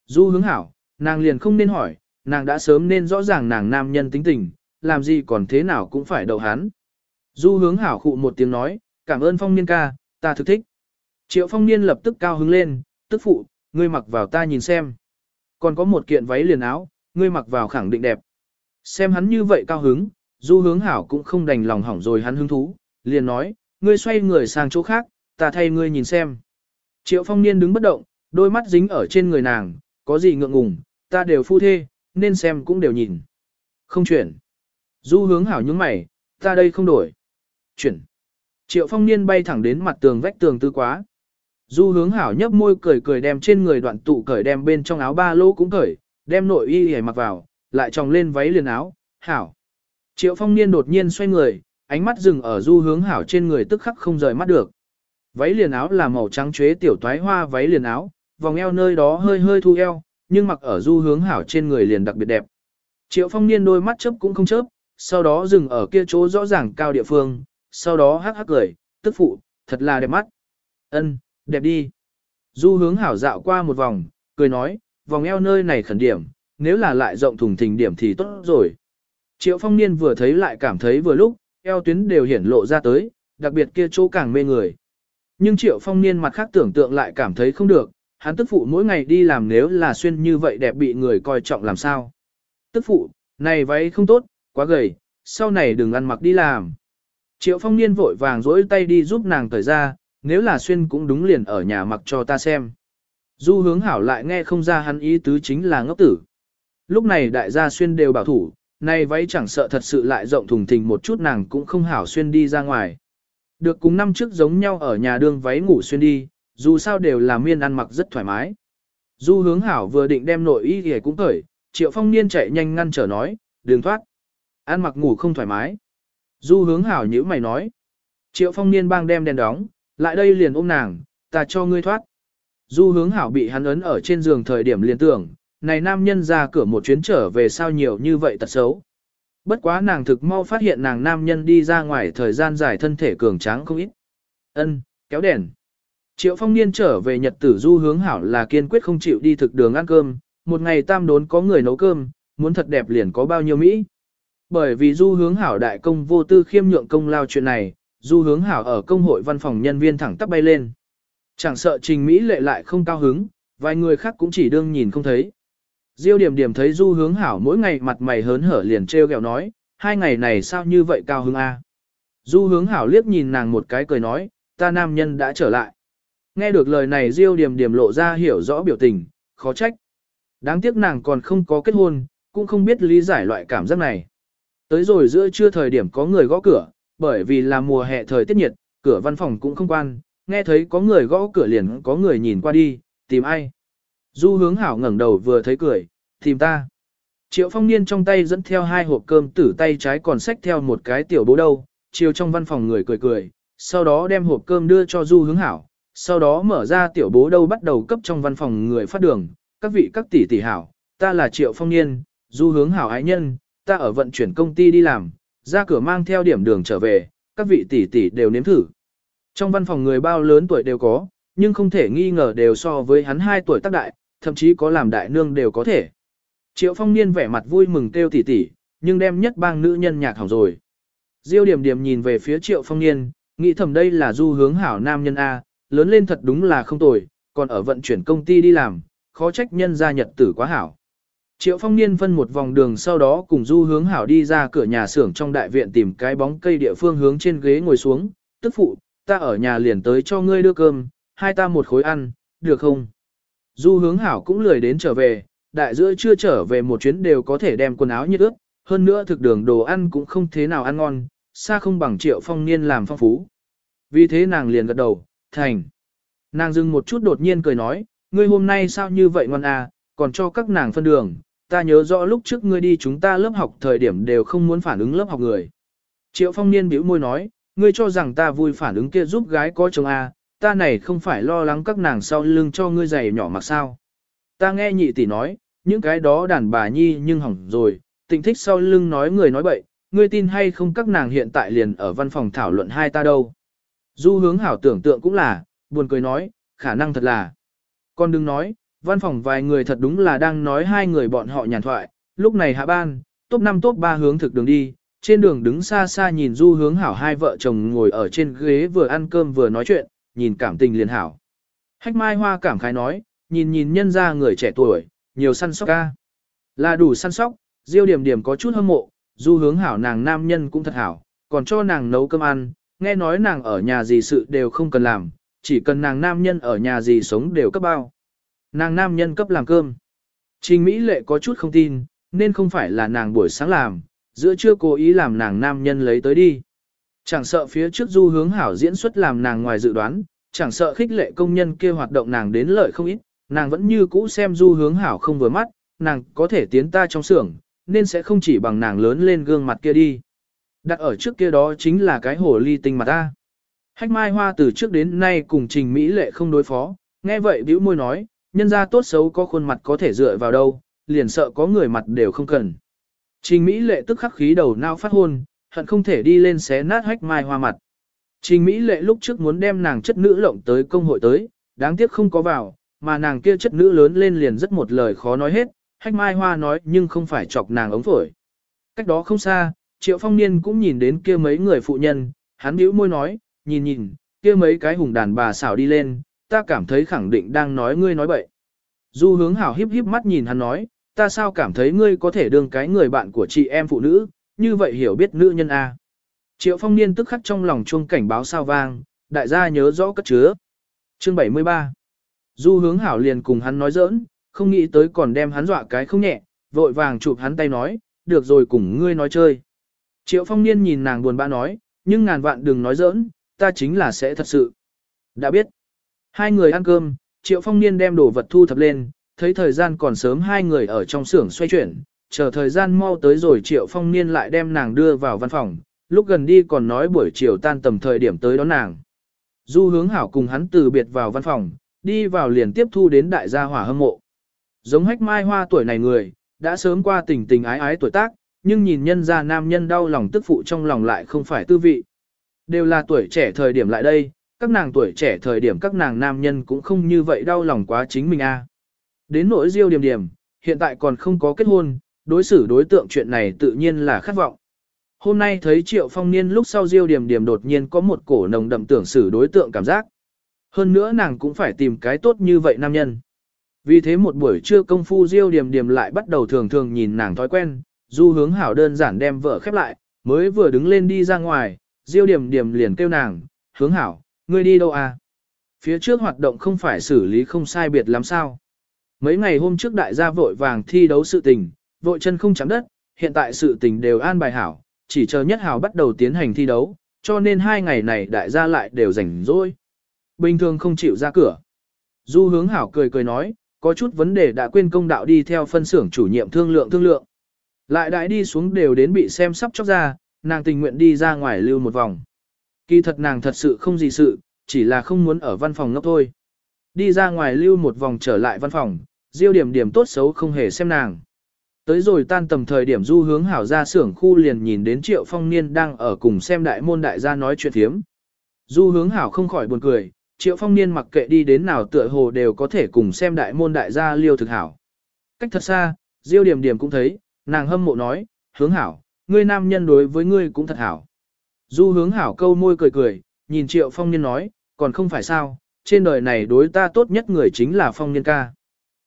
Du hướng hảo, nàng liền không nên hỏi, nàng đã sớm nên rõ ràng nàng nam nhân tính tình, làm gì còn thế nào cũng phải đậu hắn. Du hướng hảo khụ một tiếng nói, cảm ơn phong niên ca, ta thực thích. Triệu phong niên lập tức cao hứng lên, tức phụ, ngươi mặc vào ta nhìn xem. Còn có một kiện váy liền áo, ngươi mặc vào khẳng định đẹp. Xem hắn như vậy cao hứng, du hướng hảo cũng không đành lòng hỏng rồi hắn hứng thú, liền nói, ngươi xoay người sang chỗ khác, ta thay ngươi nhìn xem. Triệu phong niên đứng bất động, đôi mắt dính ở trên người nàng, có gì ngượng ngùng, ta đều phu thê, nên xem cũng đều nhìn. Không chuyển. Du hướng hảo những mày, ta đây không đổi. Chuyển. Triệu phong niên bay thẳng đến mặt tường vách tường tư quá. Du hướng hảo nhấp môi cười cười đem trên người đoạn tụ cởi đem bên trong áo ba lô cũng cởi, đem nội y hề mặc vào, lại tròng lên váy liền áo, hảo. Triệu phong niên đột nhiên xoay người, ánh mắt dừng ở du hướng hảo trên người tức khắc không rời mắt được. Váy liền áo là màu trắng chế tiểu toái hoa váy liền áo, vòng eo nơi đó hơi hơi thu eo, nhưng mặc ở du hướng hảo trên người liền đặc biệt đẹp. Triệu phong niên đôi mắt chớp cũng không chớp, sau đó dừng ở kia chỗ rõ ràng cao địa phương, sau đó hắc hắc cười, tức phụ, thật là đẹp mắt. Ân, đẹp đi. Du hướng hảo dạo qua một vòng, cười nói, vòng eo nơi này khẩn điểm, nếu là lại rộng thùng thình điểm thì tốt rồi. Triệu phong niên vừa thấy lại cảm thấy vừa lúc, eo tuyến đều hiển lộ ra tới, đặc biệt kia chỗ càng mê người. Nhưng triệu phong niên mặt khác tưởng tượng lại cảm thấy không được, hắn tức phụ mỗi ngày đi làm nếu là xuyên như vậy đẹp bị người coi trọng làm sao. Tức phụ, này váy không tốt, quá gầy, sau này đừng ăn mặc đi làm. Triệu phong niên vội vàng dỗi tay đi giúp nàng cởi ra, nếu là xuyên cũng đúng liền ở nhà mặc cho ta xem. Du hướng hảo lại nghe không ra hắn ý tứ chính là ngốc tử. Lúc này đại gia xuyên đều bảo thủ, nay váy chẳng sợ thật sự lại rộng thùng thình một chút nàng cũng không hảo xuyên đi ra ngoài. Được cùng năm trước giống nhau ở nhà đương váy ngủ xuyên đi, dù sao đều là miên ăn mặc rất thoải mái. Du hướng hảo vừa định đem nội y thì cũng cởi, triệu phong niên chạy nhanh ngăn trở nói, đừng thoát. Ăn mặc ngủ không thoải mái. Du hướng hảo nhữ mày nói. Triệu phong niên bang đem đèn đóng, lại đây liền ôm nàng, ta cho ngươi thoát. Du hướng hảo bị hắn ấn ở trên giường thời điểm liền tưởng, này nam nhân ra cửa một chuyến trở về sao nhiều như vậy tật xấu. Bất quá nàng thực mau phát hiện nàng nam nhân đi ra ngoài thời gian dài thân thể cường tráng không ít. Ân, kéo đèn. Triệu phong niên trở về nhật tử du hướng hảo là kiên quyết không chịu đi thực đường ăn cơm, một ngày tam đốn có người nấu cơm, muốn thật đẹp liền có bao nhiêu Mỹ. Bởi vì du hướng hảo đại công vô tư khiêm nhượng công lao chuyện này, du hướng hảo ở công hội văn phòng nhân viên thẳng tắp bay lên. Chẳng sợ trình Mỹ lệ lại không cao hứng, vài người khác cũng chỉ đương nhìn không thấy. Diêu điểm điểm thấy du hướng hảo mỗi ngày mặt mày hớn hở liền treo gẹo nói, hai ngày này sao như vậy cao hứng a? Du hướng hảo liếc nhìn nàng một cái cười nói, ta nam nhân đã trở lại. Nghe được lời này Diêu điểm điểm lộ ra hiểu rõ biểu tình, khó trách. Đáng tiếc nàng còn không có kết hôn, cũng không biết lý giải loại cảm giác này. Tới rồi giữa trưa thời điểm có người gõ cửa, bởi vì là mùa hè thời tiết nhiệt, cửa văn phòng cũng không quan, nghe thấy có người gõ cửa liền có người nhìn qua đi, tìm ai. Du hướng hảo ngẩng đầu vừa thấy cười, tìm ta. Triệu phong niên trong tay dẫn theo hai hộp cơm tử tay trái còn xách theo một cái tiểu bố đâu, chiều trong văn phòng người cười cười, sau đó đem hộp cơm đưa cho du hướng hảo, sau đó mở ra tiểu bố đâu bắt đầu cấp trong văn phòng người phát đường, các vị các tỷ tỷ hảo, ta là triệu phong niên, du hướng hảo ái nhân, ta ở vận chuyển công ty đi làm, ra cửa mang theo điểm đường trở về, các vị tỷ tỷ đều nếm thử. Trong văn phòng người bao lớn tuổi đều có, nhưng không thể nghi ngờ đều so với hắn 2 tuổi tác đại, thậm chí có làm đại nương đều có thể. Triệu phong niên vẻ mặt vui mừng kêu tỷ tỷ, nhưng đem nhất bang nữ nhân nhạc hỏng rồi. Diêu điểm điểm nhìn về phía triệu phong niên, nghĩ thầm đây là du hướng hảo nam nhân A, lớn lên thật đúng là không tồi, còn ở vận chuyển công ty đi làm, khó trách nhân gia nhật tử quá hảo. Triệu phong niên phân một vòng đường sau đó cùng du hướng hảo đi ra cửa nhà xưởng trong đại viện tìm cái bóng cây địa phương hướng trên ghế ngồi xuống, tức phụ, ta ở nhà liền tới cho ngươi đưa cơm, hai ta một khối ăn, được không? Du hướng hảo cũng lười đến trở về, đại giữa chưa trở về một chuyến đều có thể đem quần áo nhiệt ướt, hơn nữa thực đường đồ ăn cũng không thế nào ăn ngon, xa không bằng triệu phong niên làm phong phú. Vì thế nàng liền gật đầu, thành. Nàng dừng một chút đột nhiên cười nói, ngươi hôm nay sao như vậy ngoan à, còn cho các nàng phân đường, ta nhớ rõ lúc trước ngươi đi chúng ta lớp học thời điểm đều không muốn phản ứng lớp học người. Triệu phong niên bĩu môi nói, ngươi cho rằng ta vui phản ứng kia giúp gái có chồng à, ta này không phải lo lắng các nàng sau lưng cho ngươi giày nhỏ mặc sao. Ta nghe nhị tỷ nói, những cái đó đàn bà nhi nhưng hỏng rồi, tình thích sau lưng nói người nói bậy, ngươi tin hay không các nàng hiện tại liền ở văn phòng thảo luận hai ta đâu. Du hướng hảo tưởng tượng cũng là, buồn cười nói, khả năng thật là. Con đừng nói, văn phòng vài người thật đúng là đang nói hai người bọn họ nhàn thoại, lúc này hạ ban, top 5 top 3 hướng thực đường đi, trên đường đứng xa xa nhìn du hướng hảo hai vợ chồng ngồi ở trên ghế vừa ăn cơm vừa nói chuyện, nhìn cảm tình liền hảo. Hách mai hoa cảm khái nói, nhìn nhìn nhân ra người trẻ tuổi, nhiều săn sóc ca. Là đủ săn sóc, diêu điểm điểm có chút hâm mộ, du hướng hảo nàng nam nhân cũng thật hảo, còn cho nàng nấu cơm ăn, nghe nói nàng ở nhà gì sự đều không cần làm, chỉ cần nàng nam nhân ở nhà gì sống đều cấp bao. Nàng nam nhân cấp làm cơm. Trình Mỹ lệ có chút không tin, nên không phải là nàng buổi sáng làm, giữa trưa cố ý làm nàng nam nhân lấy tới đi. Chẳng sợ phía trước du hướng hảo diễn xuất làm nàng ngoài dự đoán, chẳng sợ khích lệ công nhân kia hoạt động nàng đến lợi không ít, nàng vẫn như cũ xem du hướng hảo không vừa mắt, nàng có thể tiến ta trong xưởng, nên sẽ không chỉ bằng nàng lớn lên gương mặt kia đi. Đặt ở trước kia đó chính là cái hồ ly tinh mà ta. Hách mai hoa từ trước đến nay cùng trình Mỹ lệ không đối phó, nghe vậy bĩu môi nói, nhân ra tốt xấu có khuôn mặt có thể dựa vào đâu, liền sợ có người mặt đều không cần. Trình Mỹ lệ tức khắc khí đầu nao phát hôn, hận không thể đi lên xé nát hách mai hoa mặt. Trình Mỹ lệ lúc trước muốn đem nàng chất nữ lộng tới công hội tới, đáng tiếc không có vào, mà nàng kia chất nữ lớn lên liền rất một lời khó nói hết, hách mai hoa nói nhưng không phải chọc nàng ống phổi. Cách đó không xa, triệu phong niên cũng nhìn đến kia mấy người phụ nhân, hắn bĩu môi nói, nhìn nhìn, kia mấy cái hùng đàn bà xảo đi lên, ta cảm thấy khẳng định đang nói ngươi nói bậy. Du hướng hảo híp híp mắt nhìn hắn nói, ta sao cảm thấy ngươi có thể đương cái người bạn của chị em phụ nữ, như vậy hiểu biết nữ nhân A. Triệu phong niên tức khắc trong lòng chuông cảnh báo sao vang, đại gia nhớ rõ cất chứa. Chương 73 Du hướng hảo liền cùng hắn nói giỡn, không nghĩ tới còn đem hắn dọa cái không nhẹ, vội vàng chụp hắn tay nói, được rồi cùng ngươi nói chơi. Triệu phong niên nhìn nàng buồn bã nói, nhưng ngàn vạn đừng nói giỡn, ta chính là sẽ thật sự. Đã biết. Hai người ăn cơm, triệu phong niên đem đồ vật thu thập lên, thấy thời gian còn sớm hai người ở trong xưởng xoay chuyển, chờ thời gian mau tới rồi triệu phong niên lại đem nàng đưa vào văn phòng, lúc gần đi còn nói buổi chiều tan tầm thời điểm tới đón nàng. Du hướng hảo cùng hắn từ biệt vào văn phòng, đi vào liền tiếp thu đến đại gia hỏa hâm mộ. Giống hách mai hoa tuổi này người, đã sớm qua tình tình ái ái tuổi tác, nhưng nhìn nhân ra nam nhân đau lòng tức phụ trong lòng lại không phải tư vị. Đều là tuổi trẻ thời điểm lại đây, các nàng tuổi trẻ thời điểm các nàng nam nhân cũng không như vậy đau lòng quá chính mình a. Đến nỗi diêu điểm điểm, hiện tại còn không có kết hôn, đối xử đối tượng chuyện này tự nhiên là khát vọng. Hôm nay thấy Triệu Phong Niên lúc sau Diêu Điểm Điểm đột nhiên có một cổ nồng đậm tưởng xử đối tượng cảm giác. Hơn nữa nàng cũng phải tìm cái tốt như vậy nam nhân. Vì thế một buổi trưa công phu Diêu Điểm Điểm lại bắt đầu thường thường nhìn nàng thói quen, du hướng hảo đơn giản đem vợ khép lại, mới vừa đứng lên đi ra ngoài, Diêu Điểm Điểm liền kêu nàng, hướng hảo, ngươi đi đâu à? Phía trước hoạt động không phải xử lý không sai biệt lắm sao? Mấy ngày hôm trước đại gia vội vàng thi đấu sự tình, vội chân không chạm đất, hiện tại sự tình đều an bài hảo, chỉ chờ nhất hảo bắt đầu tiến hành thi đấu, cho nên hai ngày này đại gia lại đều rảnh rỗi. Bình thường không chịu ra cửa. Du hướng hảo cười cười nói, có chút vấn đề đã quên công đạo đi theo phân xưởng chủ nhiệm thương lượng thương lượng. Lại đại đi xuống đều đến bị xem sắp chóc ra, nàng tình nguyện đi ra ngoài lưu một vòng. Kỳ thật nàng thật sự không gì sự, chỉ là không muốn ở văn phòng ngốc thôi. Đi ra ngoài lưu một vòng trở lại văn phòng, diêu điểm điểm tốt xấu không hề xem nàng. Tới rồi tan tầm thời điểm du hướng hảo ra xưởng khu liền nhìn đến triệu phong niên đang ở cùng xem đại môn đại gia nói chuyện thiếm. Du hướng hảo không khỏi buồn cười, triệu phong niên mặc kệ đi đến nào tựa hồ đều có thể cùng xem đại môn đại gia liêu thực hảo. Cách thật xa, diêu điểm điểm cũng thấy, nàng hâm mộ nói, hướng hảo, ngươi nam nhân đối với ngươi cũng thật hảo. Du hướng hảo câu môi cười cười, nhìn triệu phong niên nói, còn không phải sao, trên đời này đối ta tốt nhất người chính là phong niên ca.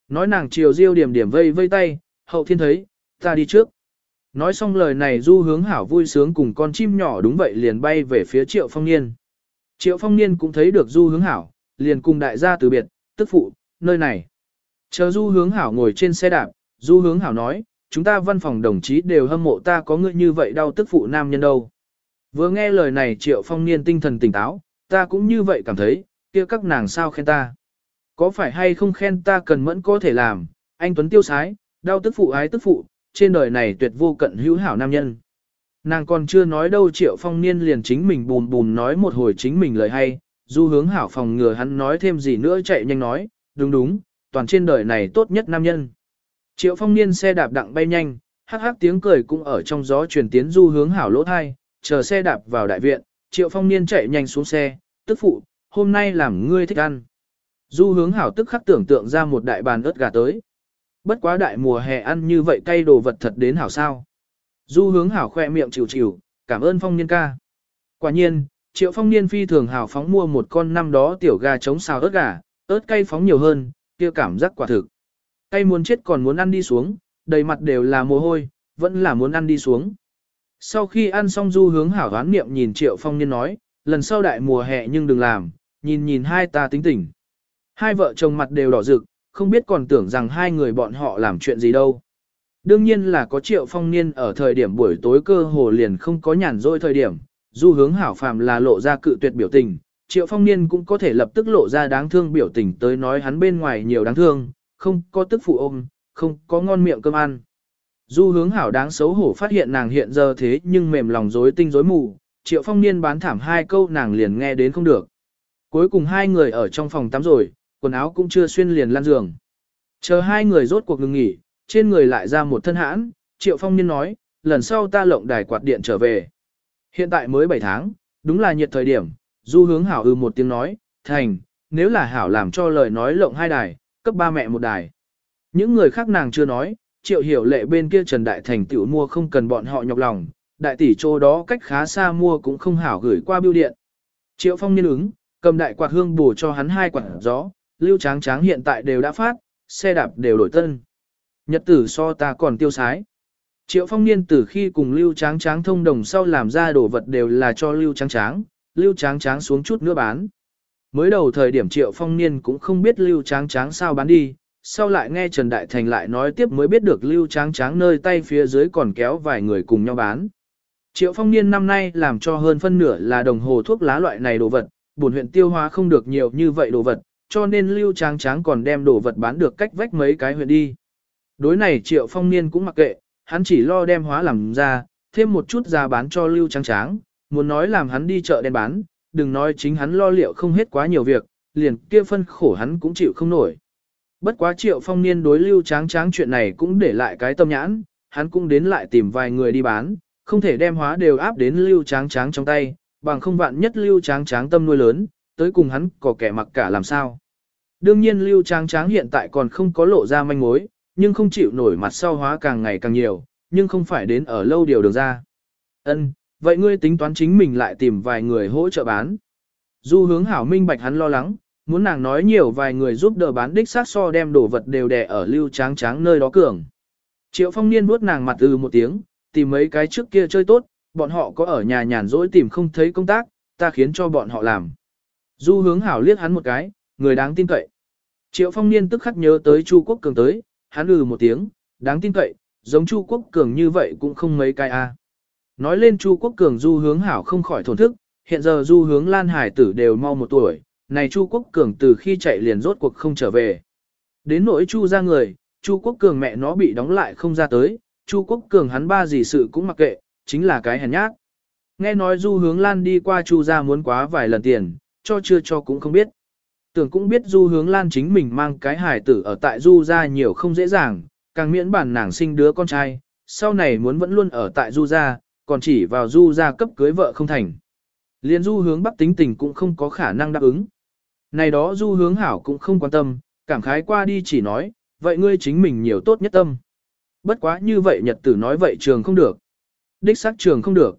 Nói nàng chiều diêu điểm điểm vây vây tay, hậu thiên thấy, ta đi trước. Nói xong lời này du hướng hảo vui sướng cùng con chim nhỏ đúng vậy liền bay về phía triệu phong niên. Triệu phong niên cũng thấy được du hướng hảo, liền cùng đại gia từ biệt, tức phụ, nơi này. Chờ du hướng hảo ngồi trên xe đạp, du hướng hảo nói, chúng ta văn phòng đồng chí đều hâm mộ ta có người như vậy đau tức phụ nam nhân đâu. Vừa nghe lời này triệu phong niên tinh thần tỉnh táo, ta cũng như vậy cảm thấy, kia các nàng sao khen ta. Có phải hay không khen ta cần mẫn có thể làm, anh Tuấn tiêu sái, đau tức phụ ái tức phụ, trên đời này tuyệt vô cận hữu hảo nam nhân. Nàng còn chưa nói đâu triệu phong niên liền chính mình bùn bùn nói một hồi chính mình lời hay, du hướng hảo phòng ngừa hắn nói thêm gì nữa chạy nhanh nói, đúng đúng, toàn trên đời này tốt nhất nam nhân. Triệu phong niên xe đạp đặng bay nhanh, hắc hắc tiếng cười cũng ở trong gió truyền tiến du hướng hảo lỗ thai, chờ xe đạp vào đại viện, triệu phong niên chạy nhanh xuống xe, tức phụ, hôm nay làm ngươi thích ăn. Du hướng hảo tức khắc tưởng tượng ra một đại bàn ớt gà tới. Bất quá đại mùa hè ăn như vậy cay đồ vật thật đến hảo sao. Du hướng hảo khoe miệng chịu chịu, cảm ơn phong niên ca. Quả nhiên, triệu phong niên phi thường hảo phóng mua một con năm đó tiểu gà chống xào ớt gà, ớt cay phóng nhiều hơn, kia cảm giác quả thực cây muốn chết còn muốn ăn đi xuống, đầy mặt đều là mồ hôi, vẫn là muốn ăn đi xuống. Sau khi ăn xong du hướng hảo đoán niệm nhìn triệu phong niên nói, lần sau đại mùa hè nhưng đừng làm, nhìn nhìn hai ta tính tỉnh. Hai vợ chồng mặt đều đỏ rực, không biết còn tưởng rằng hai người bọn họ làm chuyện gì đâu. Đương nhiên là có triệu phong niên ở thời điểm buổi tối cơ hồ liền không có nhàn rỗi thời điểm, du hướng hảo phàm là lộ ra cự tuyệt biểu tình, triệu phong niên cũng có thể lập tức lộ ra đáng thương biểu tình tới nói hắn bên ngoài nhiều đáng thương, không có tức phụ ôm, không có ngon miệng cơm ăn. Du hướng hảo đáng xấu hổ phát hiện nàng hiện giờ thế nhưng mềm lòng rối tinh rối mù, triệu phong niên bán thảm hai câu nàng liền nghe đến không được. Cuối cùng hai người ở trong phòng tắm rồi, quần áo cũng chưa xuyên liền lăn giường. Chờ hai người rốt cuộc ngừng nghỉ, trên người lại ra một thân hãn, triệu phong niên nói, lần sau ta lộng đài quạt điện trở về. Hiện tại mới 7 tháng, đúng là nhiệt thời điểm, du hướng hảo ư một tiếng nói, thành, nếu là hảo làm cho lời nói lộng hai đài, cấp ba mẹ một đài. Những người khác nàng chưa nói, triệu hiểu lệ bên kia Trần Đại Thành tiểu mua không cần bọn họ nhọc lòng, đại tỷ chỗ đó cách khá xa mua cũng không hảo gửi qua bưu điện. Triệu phong niên ứng, cầm đại quạt hương bù cho hắn hai quạt gió, lưu tráng tráng hiện tại đều đã phát, xe đạp đều đổi tân. Nhật tử so ta còn tiêu sái. Triệu phong niên từ khi cùng lưu tráng tráng thông đồng sau làm ra đồ vật đều là cho lưu tráng tráng, lưu tráng tráng xuống chút nữa bán. Mới đầu thời điểm triệu phong niên cũng không biết lưu tráng tráng sao bán đi, sau lại nghe Trần Đại Thành lại nói tiếp mới biết được lưu tráng tráng nơi tay phía dưới còn kéo vài người cùng nhau bán. Triệu phong niên năm nay làm cho hơn phân nửa là đồng hồ thuốc lá loại này đồ vật, buồn huyện tiêu hóa không được nhiều như vậy đồ vật, cho nên lưu tráng tráng còn đem đồ vật bán được cách vách mấy cái huyện đi. Đối này triệu phong niên cũng mặc kệ, hắn chỉ lo đem hóa làm ra, thêm một chút ra bán cho lưu tráng tráng, muốn nói làm hắn đi chợ đen bán, đừng nói chính hắn lo liệu không hết quá nhiều việc, liền kia phân khổ hắn cũng chịu không nổi. Bất quá triệu phong niên đối lưu tráng tráng chuyện này cũng để lại cái tâm nhãn, hắn cũng đến lại tìm vài người đi bán, không thể đem hóa đều áp đến lưu tráng tráng trong tay, bằng không vạn nhất lưu tráng tráng tâm nuôi lớn, tới cùng hắn có kẻ mặc cả làm sao. Đương nhiên lưu tráng tráng hiện tại còn không có lộ ra manh mối, nhưng không chịu nổi mặt sau hóa càng ngày càng nhiều, nhưng không phải đến ở lâu điều được ra. Ân, vậy ngươi tính toán chính mình lại tìm vài người hỗ trợ bán. Du hướng hảo minh bạch hắn lo lắng, muốn nàng nói nhiều vài người giúp đỡ bán đích sát so đem đồ vật đều đè ở lưu tráng tráng nơi đó cường. Triệu phong niên vuốt nàng mặt từ một tiếng, tìm mấy cái trước kia chơi tốt, bọn họ có ở nhà nhàn rỗi tìm không thấy công tác, ta khiến cho bọn họ làm. Du hướng hảo liếc hắn một cái, người đáng tin cậy. Triệu phong niên tức khắc nhớ tới Chu Quốc Cường tới, hắn ừ một tiếng, đáng tin cậy, giống Chu Quốc Cường như vậy cũng không mấy cái a. Nói lên Chu Quốc Cường du hướng hảo không khỏi thổn thức, hiện giờ du hướng Lan Hải tử đều mau một tuổi, này Chu Quốc Cường từ khi chạy liền rốt cuộc không trở về. Đến nỗi Chu ra người, Chu Quốc Cường mẹ nó bị đóng lại không ra tới, Chu Quốc Cường hắn ba gì sự cũng mặc kệ, chính là cái hèn nhát. Nghe nói du hướng Lan đi qua Chu ra muốn quá vài lần tiền, cho chưa cho cũng không biết. Tưởng cũng biết du hướng Lan chính mình mang cái hải tử ở tại du ra nhiều không dễ dàng, càng miễn bản nàng sinh đứa con trai, sau này muốn vẫn luôn ở tại du ra, còn chỉ vào du ra cấp cưới vợ không thành. Liên du hướng bắc tính tình cũng không có khả năng đáp ứng. Này đó du hướng hảo cũng không quan tâm, cảm khái qua đi chỉ nói, vậy ngươi chính mình nhiều tốt nhất tâm. Bất quá như vậy nhật tử nói vậy trường không được. Đích xác trường không được.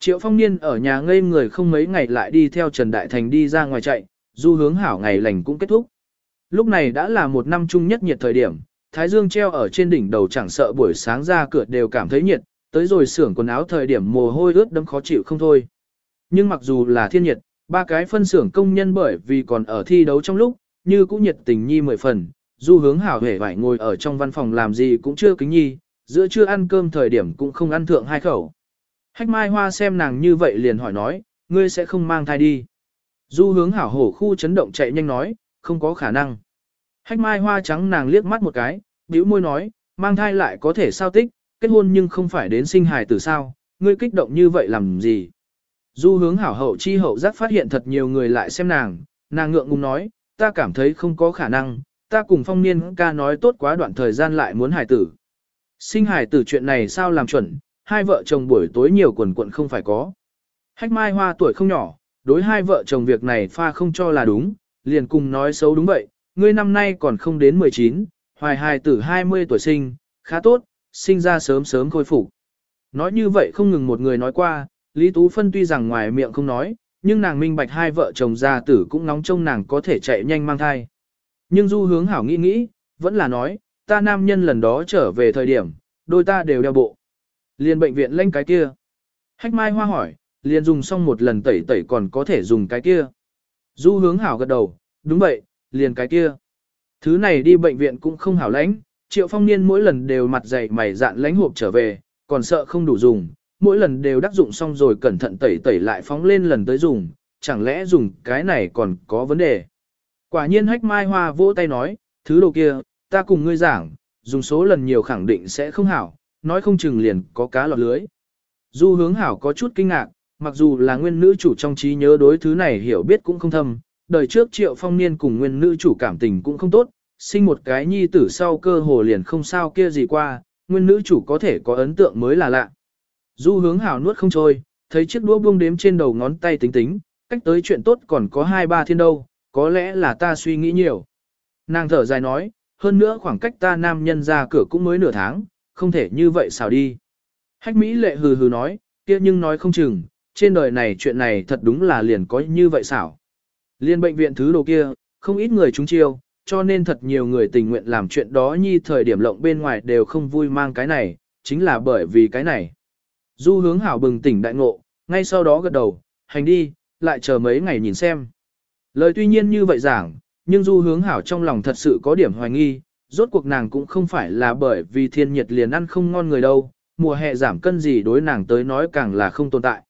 Triệu phong niên ở nhà ngây người không mấy ngày lại đi theo Trần Đại Thành đi ra ngoài chạy, du hướng hảo ngày lành cũng kết thúc. Lúc này đã là một năm chung nhất nhiệt thời điểm, Thái Dương treo ở trên đỉnh đầu chẳng sợ buổi sáng ra cửa đều cảm thấy nhiệt, tới rồi xưởng quần áo thời điểm mồ hôi ướt đẫm khó chịu không thôi. Nhưng mặc dù là thiên nhiệt, ba cái phân xưởng công nhân bởi vì còn ở thi đấu trong lúc, như cũng nhiệt tình nhi mười phần, du hướng hảo hể vải ngồi ở trong văn phòng làm gì cũng chưa kính nhi, giữa chưa ăn cơm thời điểm cũng không ăn thượng hai khẩu. Hách mai hoa xem nàng như vậy liền hỏi nói, ngươi sẽ không mang thai đi. Du hướng hảo hổ khu chấn động chạy nhanh nói, không có khả năng. Hách mai hoa trắng nàng liếc mắt một cái, bĩu môi nói, mang thai lại có thể sao tích, kết hôn nhưng không phải đến sinh hài từ sao, ngươi kích động như vậy làm gì? Du hướng hảo hậu chi hậu giác phát hiện thật nhiều người lại xem nàng, nàng ngượng ngùng nói, ta cảm thấy không có khả năng, ta cùng phong niên ca nói tốt quá đoạn thời gian lại muốn hài tử. Sinh hài tử chuyện này sao làm chuẩn, hai vợ chồng buổi tối nhiều quần quận không phải có. Hách mai hoa tuổi không nhỏ, đối hai vợ chồng việc này pha không cho là đúng, liền cùng nói xấu đúng vậy, ngươi năm nay còn không đến 19, hoài hài tử 20 tuổi sinh, khá tốt, sinh ra sớm sớm khôi phục. Nói như vậy không ngừng một người nói qua, Lý Tú Phân tuy rằng ngoài miệng không nói, nhưng nàng minh bạch hai vợ chồng già tử cũng nóng trông nàng có thể chạy nhanh mang thai. Nhưng du hướng hảo nghĩ nghĩ, vẫn là nói, ta nam nhân lần đó trở về thời điểm, đôi ta đều đeo bộ. Liền bệnh viện lên cái kia. Hách mai hoa hỏi, liền dùng xong một lần tẩy tẩy còn có thể dùng cái kia. Du hướng hảo gật đầu, đúng vậy, liền cái kia. Thứ này đi bệnh viện cũng không hảo lãnh, triệu phong niên mỗi lần đều mặt dày mày dạn lánh hộp trở về, còn sợ không đủ dùng, mỗi lần đều đắc dụng xong rồi cẩn thận tẩy tẩy lại phóng lên lần tới dùng, chẳng lẽ dùng cái này còn có vấn đề. Quả nhiên hách mai hoa vỗ tay nói, thứ đồ kia, ta cùng ngươi giảng, dùng số lần nhiều khẳng định sẽ không hảo, nói không chừng liền có cá lọt lưới. Du hướng hảo có chút kinh ngạc, mặc dù là nguyên nữ chủ trong trí nhớ đối thứ này hiểu biết cũng không thâm, đời trước triệu phong niên cùng nguyên nữ chủ cảm tình cũng không tốt, sinh một cái nhi tử sau cơ hồ liền không sao kia gì qua, nguyên nữ chủ có thể có ấn tượng mới là lạ. Du hướng hảo nuốt không trôi, thấy chiếc đũa buông đếm trên đầu ngón tay tính tính, cách tới chuyện tốt còn có hai ba thiên đâu, có lẽ là ta suy nghĩ nhiều. Nàng thở dài nói, hơn nữa khoảng cách ta nam nhân ra cửa cũng mới nửa tháng, không thể như vậy xào đi. Hách Mỹ lệ hừ hừ nói, kia nhưng nói không chừng, trên đời này chuyện này thật đúng là liền có như vậy xảo. Liên bệnh viện thứ đồ kia, không ít người chúng chiêu, cho nên thật nhiều người tình nguyện làm chuyện đó nhi thời điểm lộng bên ngoài đều không vui mang cái này, chính là bởi vì cái này. Du hướng hảo bừng tỉnh đại ngộ, ngay sau đó gật đầu, hành đi, lại chờ mấy ngày nhìn xem. Lời tuy nhiên như vậy giảng, nhưng du hướng hảo trong lòng thật sự có điểm hoài nghi, rốt cuộc nàng cũng không phải là bởi vì thiên nhiệt liền ăn không ngon người đâu, mùa hè giảm cân gì đối nàng tới nói càng là không tồn tại.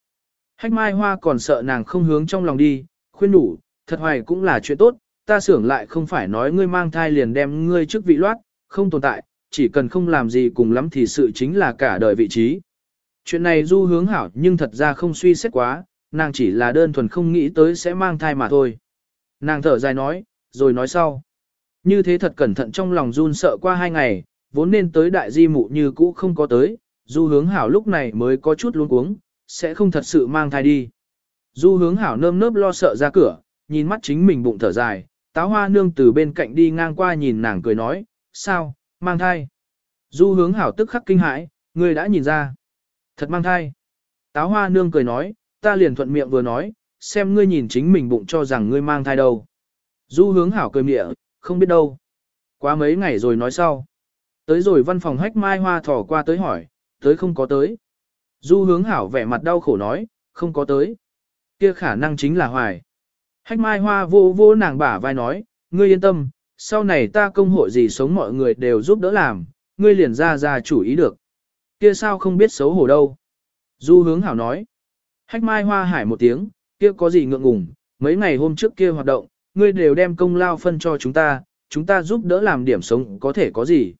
Hách mai hoa còn sợ nàng không hướng trong lòng đi, khuyên đủ, thật hoài cũng là chuyện tốt, ta tưởng lại không phải nói ngươi mang thai liền đem ngươi trước vị loát, không tồn tại, chỉ cần không làm gì cùng lắm thì sự chính là cả đời vị trí. Chuyện này du hướng hảo nhưng thật ra không suy xét quá, nàng chỉ là đơn thuần không nghĩ tới sẽ mang thai mà thôi. Nàng thở dài nói, rồi nói sau. Như thế thật cẩn thận trong lòng run sợ qua hai ngày, vốn nên tới đại di mụ như cũ không có tới, du hướng hảo lúc này mới có chút luống cuống, sẽ không thật sự mang thai đi. Du hướng hảo nơm nớp lo sợ ra cửa, nhìn mắt chính mình bụng thở dài, táo hoa nương từ bên cạnh đi ngang qua nhìn nàng cười nói, sao, mang thai. Du hướng hảo tức khắc kinh hãi, người đã nhìn ra. Thật mang thai. Táo hoa nương cười nói, ta liền thuận miệng vừa nói, xem ngươi nhìn chính mình bụng cho rằng ngươi mang thai đâu. Du hướng hảo cười mịa, không biết đâu. Quá mấy ngày rồi nói sau. Tới rồi văn phòng hách mai hoa thỏ qua tới hỏi, tới không có tới. Du hướng hảo vẻ mặt đau khổ nói, không có tới. Kia khả năng chính là hoài. Hách mai hoa vô vô nàng bả vai nói, ngươi yên tâm, sau này ta công hội gì sống mọi người đều giúp đỡ làm, ngươi liền ra ra chủ ý được. Kia sao không biết xấu hổ đâu. Du hướng hảo nói. Hách mai hoa hải một tiếng, kia có gì ngượng ngùng, mấy ngày hôm trước kia hoạt động, ngươi đều đem công lao phân cho chúng ta, chúng ta giúp đỡ làm điểm sống có thể có gì.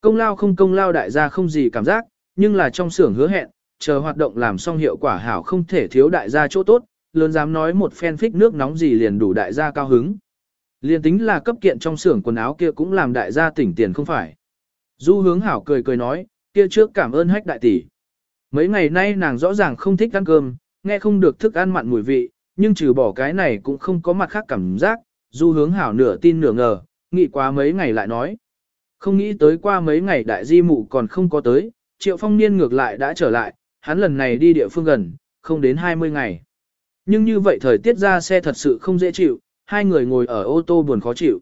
Công lao không công lao đại gia không gì cảm giác, nhưng là trong xưởng hứa hẹn, chờ hoạt động làm xong hiệu quả hảo không thể thiếu đại gia chỗ tốt, lớn dám nói một phen phích nước nóng gì liền đủ đại gia cao hứng. Liên tính là cấp kiện trong xưởng quần áo kia cũng làm đại gia tỉnh tiền không phải. Du hướng hảo cười cười nói, kia trước cảm ơn hách đại tỷ. Mấy ngày nay nàng rõ ràng không thích ăn cơm, nghe không được thức ăn mặn mùi vị, nhưng trừ bỏ cái này cũng không có mặt khác cảm giác, du hướng hảo nửa tin nửa ngờ, nghĩ qua mấy ngày lại nói. Không nghĩ tới qua mấy ngày đại di mụ còn không có tới, triệu phong niên ngược lại đã trở lại, hắn lần này đi địa phương gần, không đến 20 ngày. Nhưng như vậy thời tiết ra xe thật sự không dễ chịu, hai người ngồi ở ô tô buồn khó chịu.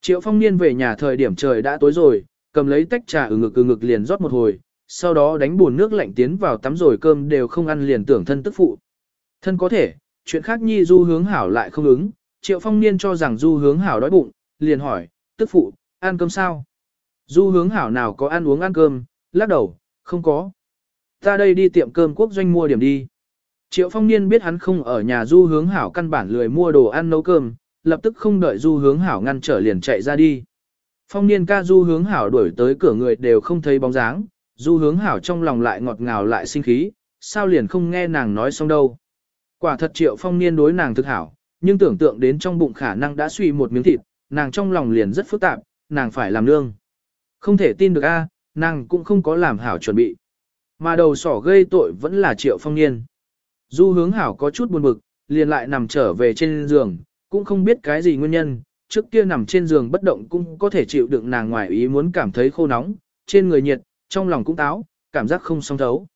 Triệu phong niên về nhà thời điểm trời đã tối rồi, cầm lấy tách trà ở ngực ở ngực liền rót một hồi, sau đó đánh buồn nước lạnh tiến vào tắm rồi cơm đều không ăn liền tưởng thân tức phụ. Thân có thể, chuyện khác nhi du hướng hảo lại không ứng, triệu phong niên cho rằng du hướng hảo đói bụng, liền hỏi, tức phụ, ăn cơm sao? Du hướng hảo nào có ăn uống ăn cơm, lắc đầu, không có. Ta đây đi tiệm cơm quốc doanh mua điểm đi. Triệu phong niên biết hắn không ở nhà du hướng hảo căn bản lười mua đồ ăn nấu cơm, lập tức không đợi du hướng hảo ngăn trở liền chạy ra đi. Phong niên ca du hướng hảo đuổi tới cửa người đều không thấy bóng dáng, du hướng hảo trong lòng lại ngọt ngào lại sinh khí, sao liền không nghe nàng nói xong đâu. Quả thật triệu phong niên đối nàng thực hảo, nhưng tưởng tượng đến trong bụng khả năng đã suy một miếng thịt, nàng trong lòng liền rất phức tạp, nàng phải làm nương. Không thể tin được a, nàng cũng không có làm hảo chuẩn bị. Mà đầu sỏ gây tội vẫn là triệu phong niên. Du hướng hảo có chút buồn bực, liền lại nằm trở về trên giường, cũng không biết cái gì nguyên nhân, trước kia nằm trên giường bất động cũng có thể chịu đựng nàng ngoài ý muốn cảm thấy khô nóng, trên người nhiệt, trong lòng cũng táo, cảm giác không song thấu.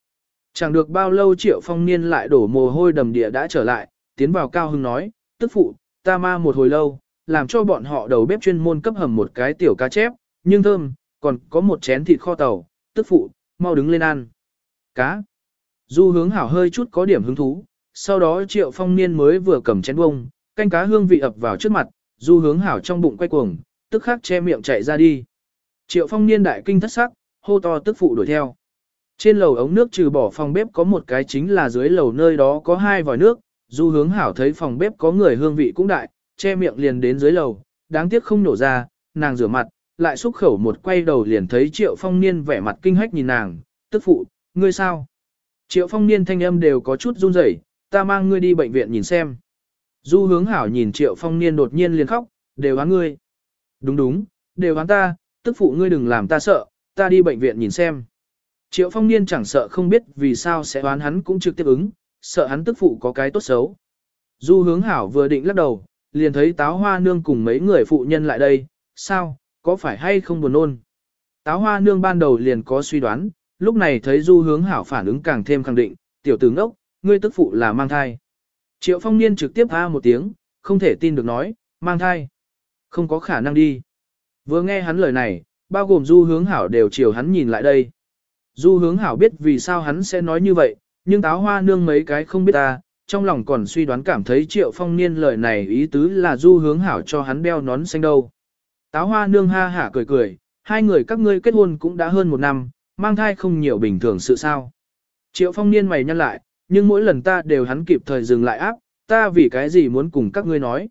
Chẳng được bao lâu triệu phong niên lại đổ mồ hôi đầm địa đã trở lại, tiến vào cao hưng nói, tức phụ, ta ma một hồi lâu, làm cho bọn họ đầu bếp chuyên môn cấp hầm một cái tiểu cá chép, nhưng thơm, còn có một chén thịt kho tàu, tức phụ, mau đứng lên ăn. Cá. Du hướng hảo hơi chút có điểm hứng thú, sau đó triệu phong niên mới vừa cầm chén bông, canh cá hương vị ập vào trước mặt, du hướng hảo trong bụng quay cuồng, tức khắc che miệng chạy ra đi. Triệu phong niên đại kinh thất sắc, hô to tức phụ đuổi theo. Trên lầu ống nước trừ bỏ phòng bếp có một cái chính là dưới lầu nơi đó có hai vòi nước, du hướng hảo thấy phòng bếp có người hương vị cũng đại, che miệng liền đến dưới lầu, đáng tiếc không nổ ra, nàng rửa mặt, lại xúc khẩu một quay đầu liền thấy triệu phong niên vẻ mặt kinh hách nhìn nàng, tức phụ, ngươi sao? Triệu phong niên thanh âm đều có chút run rẩy, ta mang ngươi đi bệnh viện nhìn xem. Du hướng hảo nhìn triệu phong niên đột nhiên liền khóc, đều hắn ngươi. Đúng đúng, đều hắn ta, tức phụ ngươi đừng làm ta sợ, ta đi bệnh viện nhìn xem. Triệu phong niên chẳng sợ không biết vì sao sẽ oán hắn cũng trực tiếp ứng, sợ hắn tức phụ có cái tốt xấu. Du hướng hảo vừa định lắc đầu, liền thấy táo hoa nương cùng mấy người phụ nhân lại đây, sao, có phải hay không buồn nôn. Táo hoa nương ban đầu liền có suy đoán, lúc này thấy du hướng hảo phản ứng càng thêm khẳng định, tiểu tử ngốc, ngươi tức phụ là mang thai. Triệu phong niên trực tiếp a một tiếng, không thể tin được nói, mang thai. Không có khả năng đi. Vừa nghe hắn lời này, bao gồm du hướng hảo đều chiều hắn nhìn lại đây. Du hướng hảo biết vì sao hắn sẽ nói như vậy, nhưng táo hoa nương mấy cái không biết ta, trong lòng còn suy đoán cảm thấy triệu phong niên lời này ý tứ là du hướng hảo cho hắn đeo nón xanh đâu. Táo hoa nương ha hả cười cười, hai người các ngươi kết hôn cũng đã hơn một năm, mang thai không nhiều bình thường sự sao. Triệu phong niên mày nhăn lại, nhưng mỗi lần ta đều hắn kịp thời dừng lại áp, ta vì cái gì muốn cùng các ngươi nói.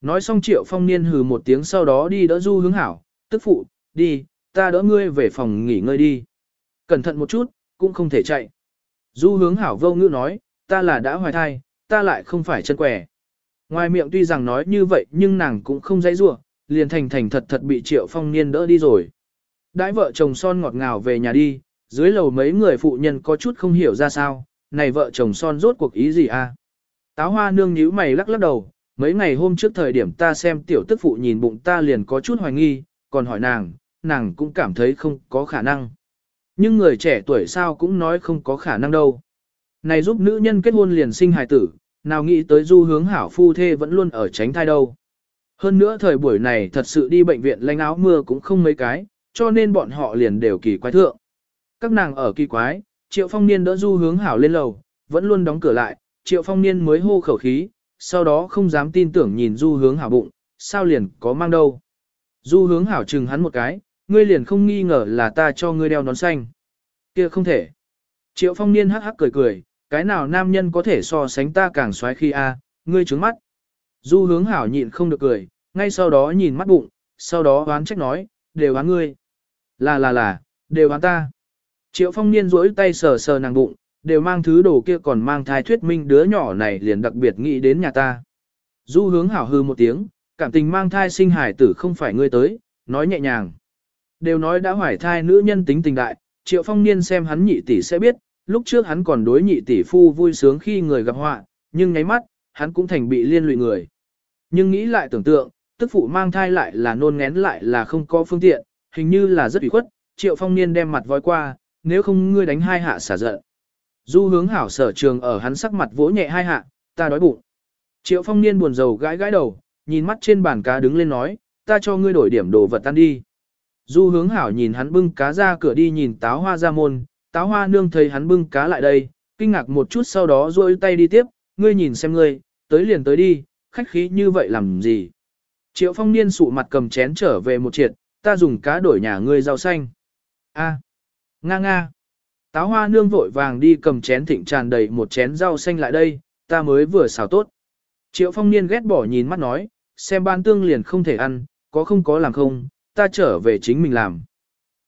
Nói xong triệu phong niên hừ một tiếng sau đó đi đỡ du hướng hảo, tức phụ, đi, ta đỡ ngươi về phòng nghỉ ngơi đi. Cẩn thận một chút, cũng không thể chạy. Du hướng hảo vô ngữ nói, ta là đã hoài thai, ta lại không phải chân quẻ. Ngoài miệng tuy rằng nói như vậy nhưng nàng cũng không dãy rủa liền thành thành thật thật bị triệu phong niên đỡ đi rồi. Đãi vợ chồng son ngọt ngào về nhà đi, dưới lầu mấy người phụ nhân có chút không hiểu ra sao, này vợ chồng son rốt cuộc ý gì à? Táo hoa nương nhíu mày lắc lắc đầu, mấy ngày hôm trước thời điểm ta xem tiểu tức phụ nhìn bụng ta liền có chút hoài nghi, còn hỏi nàng, nàng cũng cảm thấy không có khả năng. Nhưng người trẻ tuổi sao cũng nói không có khả năng đâu. Này giúp nữ nhân kết hôn liền sinh hài tử, nào nghĩ tới du hướng hảo phu thê vẫn luôn ở tránh thai đâu. Hơn nữa thời buổi này thật sự đi bệnh viện lanh áo mưa cũng không mấy cái, cho nên bọn họ liền đều kỳ quái thượng. Các nàng ở kỳ quái, triệu phong niên đỡ du hướng hảo lên lầu, vẫn luôn đóng cửa lại, triệu phong niên mới hô khẩu khí, sau đó không dám tin tưởng nhìn du hướng hảo bụng, sao liền có mang đâu. Du hướng hảo chừng hắn một cái, ngươi liền không nghi ngờ là ta cho ngươi đeo nón xanh. kia không thể. Triệu phong niên hắc hắc cười cười, cái nào nam nhân có thể so sánh ta càng xoái khi a, ngươi trướng mắt. Du hướng hảo nhịn không được cười, ngay sau đó nhìn mắt bụng, sau đó oán trách nói, đều oán ngươi. Là là là, đều hắn ta. Triệu phong niên rỗi tay sờ sờ nàng bụng, đều mang thứ đồ kia còn mang thai thuyết minh đứa nhỏ này liền đặc biệt nghĩ đến nhà ta. Du hướng hảo hư một tiếng, cảm tình mang thai sinh hải tử không phải ngươi tới, nói nhẹ nhàng. Đều nói đã hoài thai nữ nhân tính tình đại, triệu phong niên xem hắn nhị tỷ sẽ biết, lúc trước hắn còn đối nhị tỷ phu vui sướng khi người gặp họa, nhưng nháy mắt, hắn cũng thành bị liên lụy người. Nhưng nghĩ lại tưởng tượng, tức phụ mang thai lại là nôn ngén lại là không có phương tiện, hình như là rất ủy khuất, triệu phong niên đem mặt voi qua, nếu không ngươi đánh hai hạ xả giận. Du hướng hảo sở trường ở hắn sắc mặt vỗ nhẹ hai hạ, ta đói bụng. Triệu phong niên buồn rầu gãi gãi đầu, nhìn mắt trên bàn cá đứng lên nói, ta cho ngươi đổi điểm đồ vật ăn đi. Du hướng hảo nhìn hắn bưng cá ra cửa đi nhìn táo hoa ra môn, táo hoa nương thấy hắn bưng cá lại đây, kinh ngạc một chút sau đó duỗi tay đi tiếp, ngươi nhìn xem ngươi, tới liền tới đi, khách khí như vậy làm gì. Triệu phong niên sụ mặt cầm chén trở về một triệt, ta dùng cá đổi nhà ngươi rau xanh. A, nga nga. Táo hoa nương vội vàng đi cầm chén thịnh tràn đầy một chén rau xanh lại đây, ta mới vừa xào tốt. Triệu phong niên ghét bỏ nhìn mắt nói, xem ban tương liền không thể ăn, có không có làm không, ta trở về chính mình làm.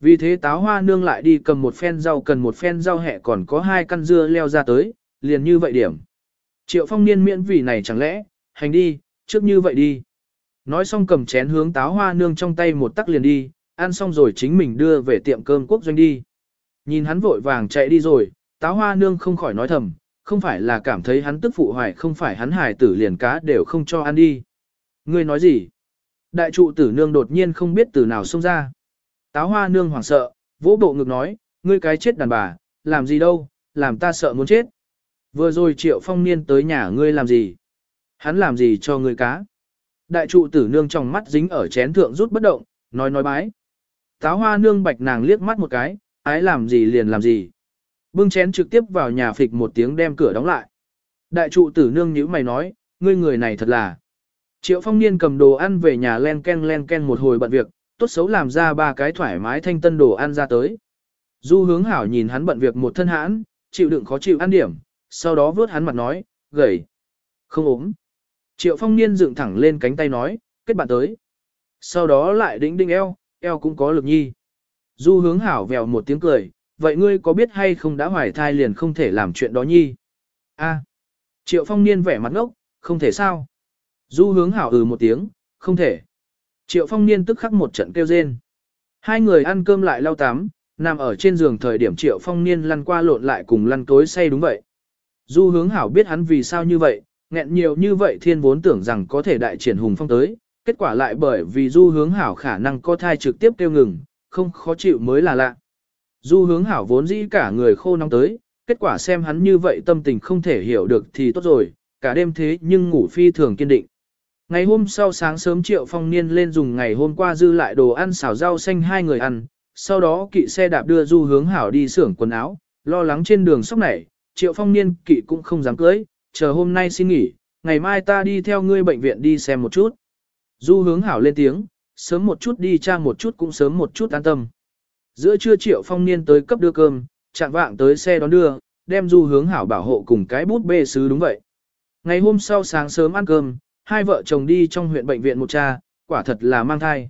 Vì thế táo hoa nương lại đi cầm một phen rau cần một phen rau hẹ còn có hai căn dưa leo ra tới, liền như vậy điểm. Triệu phong niên miễn vì này chẳng lẽ, hành đi, trước như vậy đi. Nói xong cầm chén hướng táo hoa nương trong tay một tắc liền đi, ăn xong rồi chính mình đưa về tiệm cơm quốc doanh đi. Nhìn hắn vội vàng chạy đi rồi, táo hoa nương không khỏi nói thầm, không phải là cảm thấy hắn tức phụ hoài không phải hắn hài tử liền cá đều không cho ăn đi. Ngươi nói gì? Đại trụ tử nương đột nhiên không biết từ nào xông ra. Táo hoa nương hoảng sợ, vỗ bộ ngực nói, ngươi cái chết đàn bà, làm gì đâu, làm ta sợ muốn chết. Vừa rồi triệu phong niên tới nhà ngươi làm gì? Hắn làm gì cho ngươi cá? Đại trụ tử nương trong mắt dính ở chén thượng rút bất động, nói nói bái. Táo hoa nương bạch nàng liếc mắt một cái, ái làm gì liền làm gì. Bưng chén trực tiếp vào nhà phịch một tiếng đem cửa đóng lại. Đại trụ tử nương nhíu mày nói, ngươi người này thật là. Triệu phong niên cầm đồ ăn về nhà len ken len ken một hồi bận việc, tốt xấu làm ra ba cái thoải mái thanh tân đồ ăn ra tới. Du hướng hảo nhìn hắn bận việc một thân hãn, chịu đựng khó chịu ăn điểm, sau đó vớt hắn mặt nói, gầy, không ốm. Triệu phong niên dựng thẳng lên cánh tay nói, kết bạn tới. Sau đó lại đĩnh đinh eo, eo cũng có lực nhi. Du hướng hảo vèo một tiếng cười, vậy ngươi có biết hay không đã hoài thai liền không thể làm chuyện đó nhi? A. Triệu phong niên vẻ mặt ngốc, không thể sao? Du hướng hảo ừ một tiếng, không thể. Triệu phong niên tức khắc một trận kêu rên. Hai người ăn cơm lại lau tắm, nằm ở trên giường thời điểm triệu phong niên lăn qua lộn lại cùng lăn tối say đúng vậy. Du hướng hảo biết hắn vì sao như vậy, nghẹn nhiều như vậy thiên vốn tưởng rằng có thể đại triển hùng phong tới, kết quả lại bởi vì du hướng hảo khả năng có thai trực tiếp tiêu ngừng, không khó chịu mới là lạ. Du hướng hảo vốn dĩ cả người khô nóng tới, kết quả xem hắn như vậy tâm tình không thể hiểu được thì tốt rồi, cả đêm thế nhưng ngủ phi thường kiên định. Ngày hôm sau sáng sớm Triệu Phong Niên lên dùng ngày hôm qua dư lại đồ ăn xào rau xanh hai người ăn, sau đó kỵ xe đạp đưa Du hướng hảo đi xưởng quần áo, lo lắng trên đường sóc này, Triệu Phong Niên kỵ cũng không dám cưới, chờ hôm nay xin nghỉ, ngày mai ta đi theo ngươi bệnh viện đi xem một chút. Du hướng hảo lên tiếng, sớm một chút đi tra một chút cũng sớm một chút an tâm. Giữa trưa triệu phong niên tới cấp đưa cơm, chạm vạng tới xe đón đưa, đem du hướng hảo bảo hộ cùng cái bút bê sứ đúng vậy. Ngày hôm sau sáng sớm ăn cơm, hai vợ chồng đi trong huyện bệnh viện một cha, quả thật là mang thai.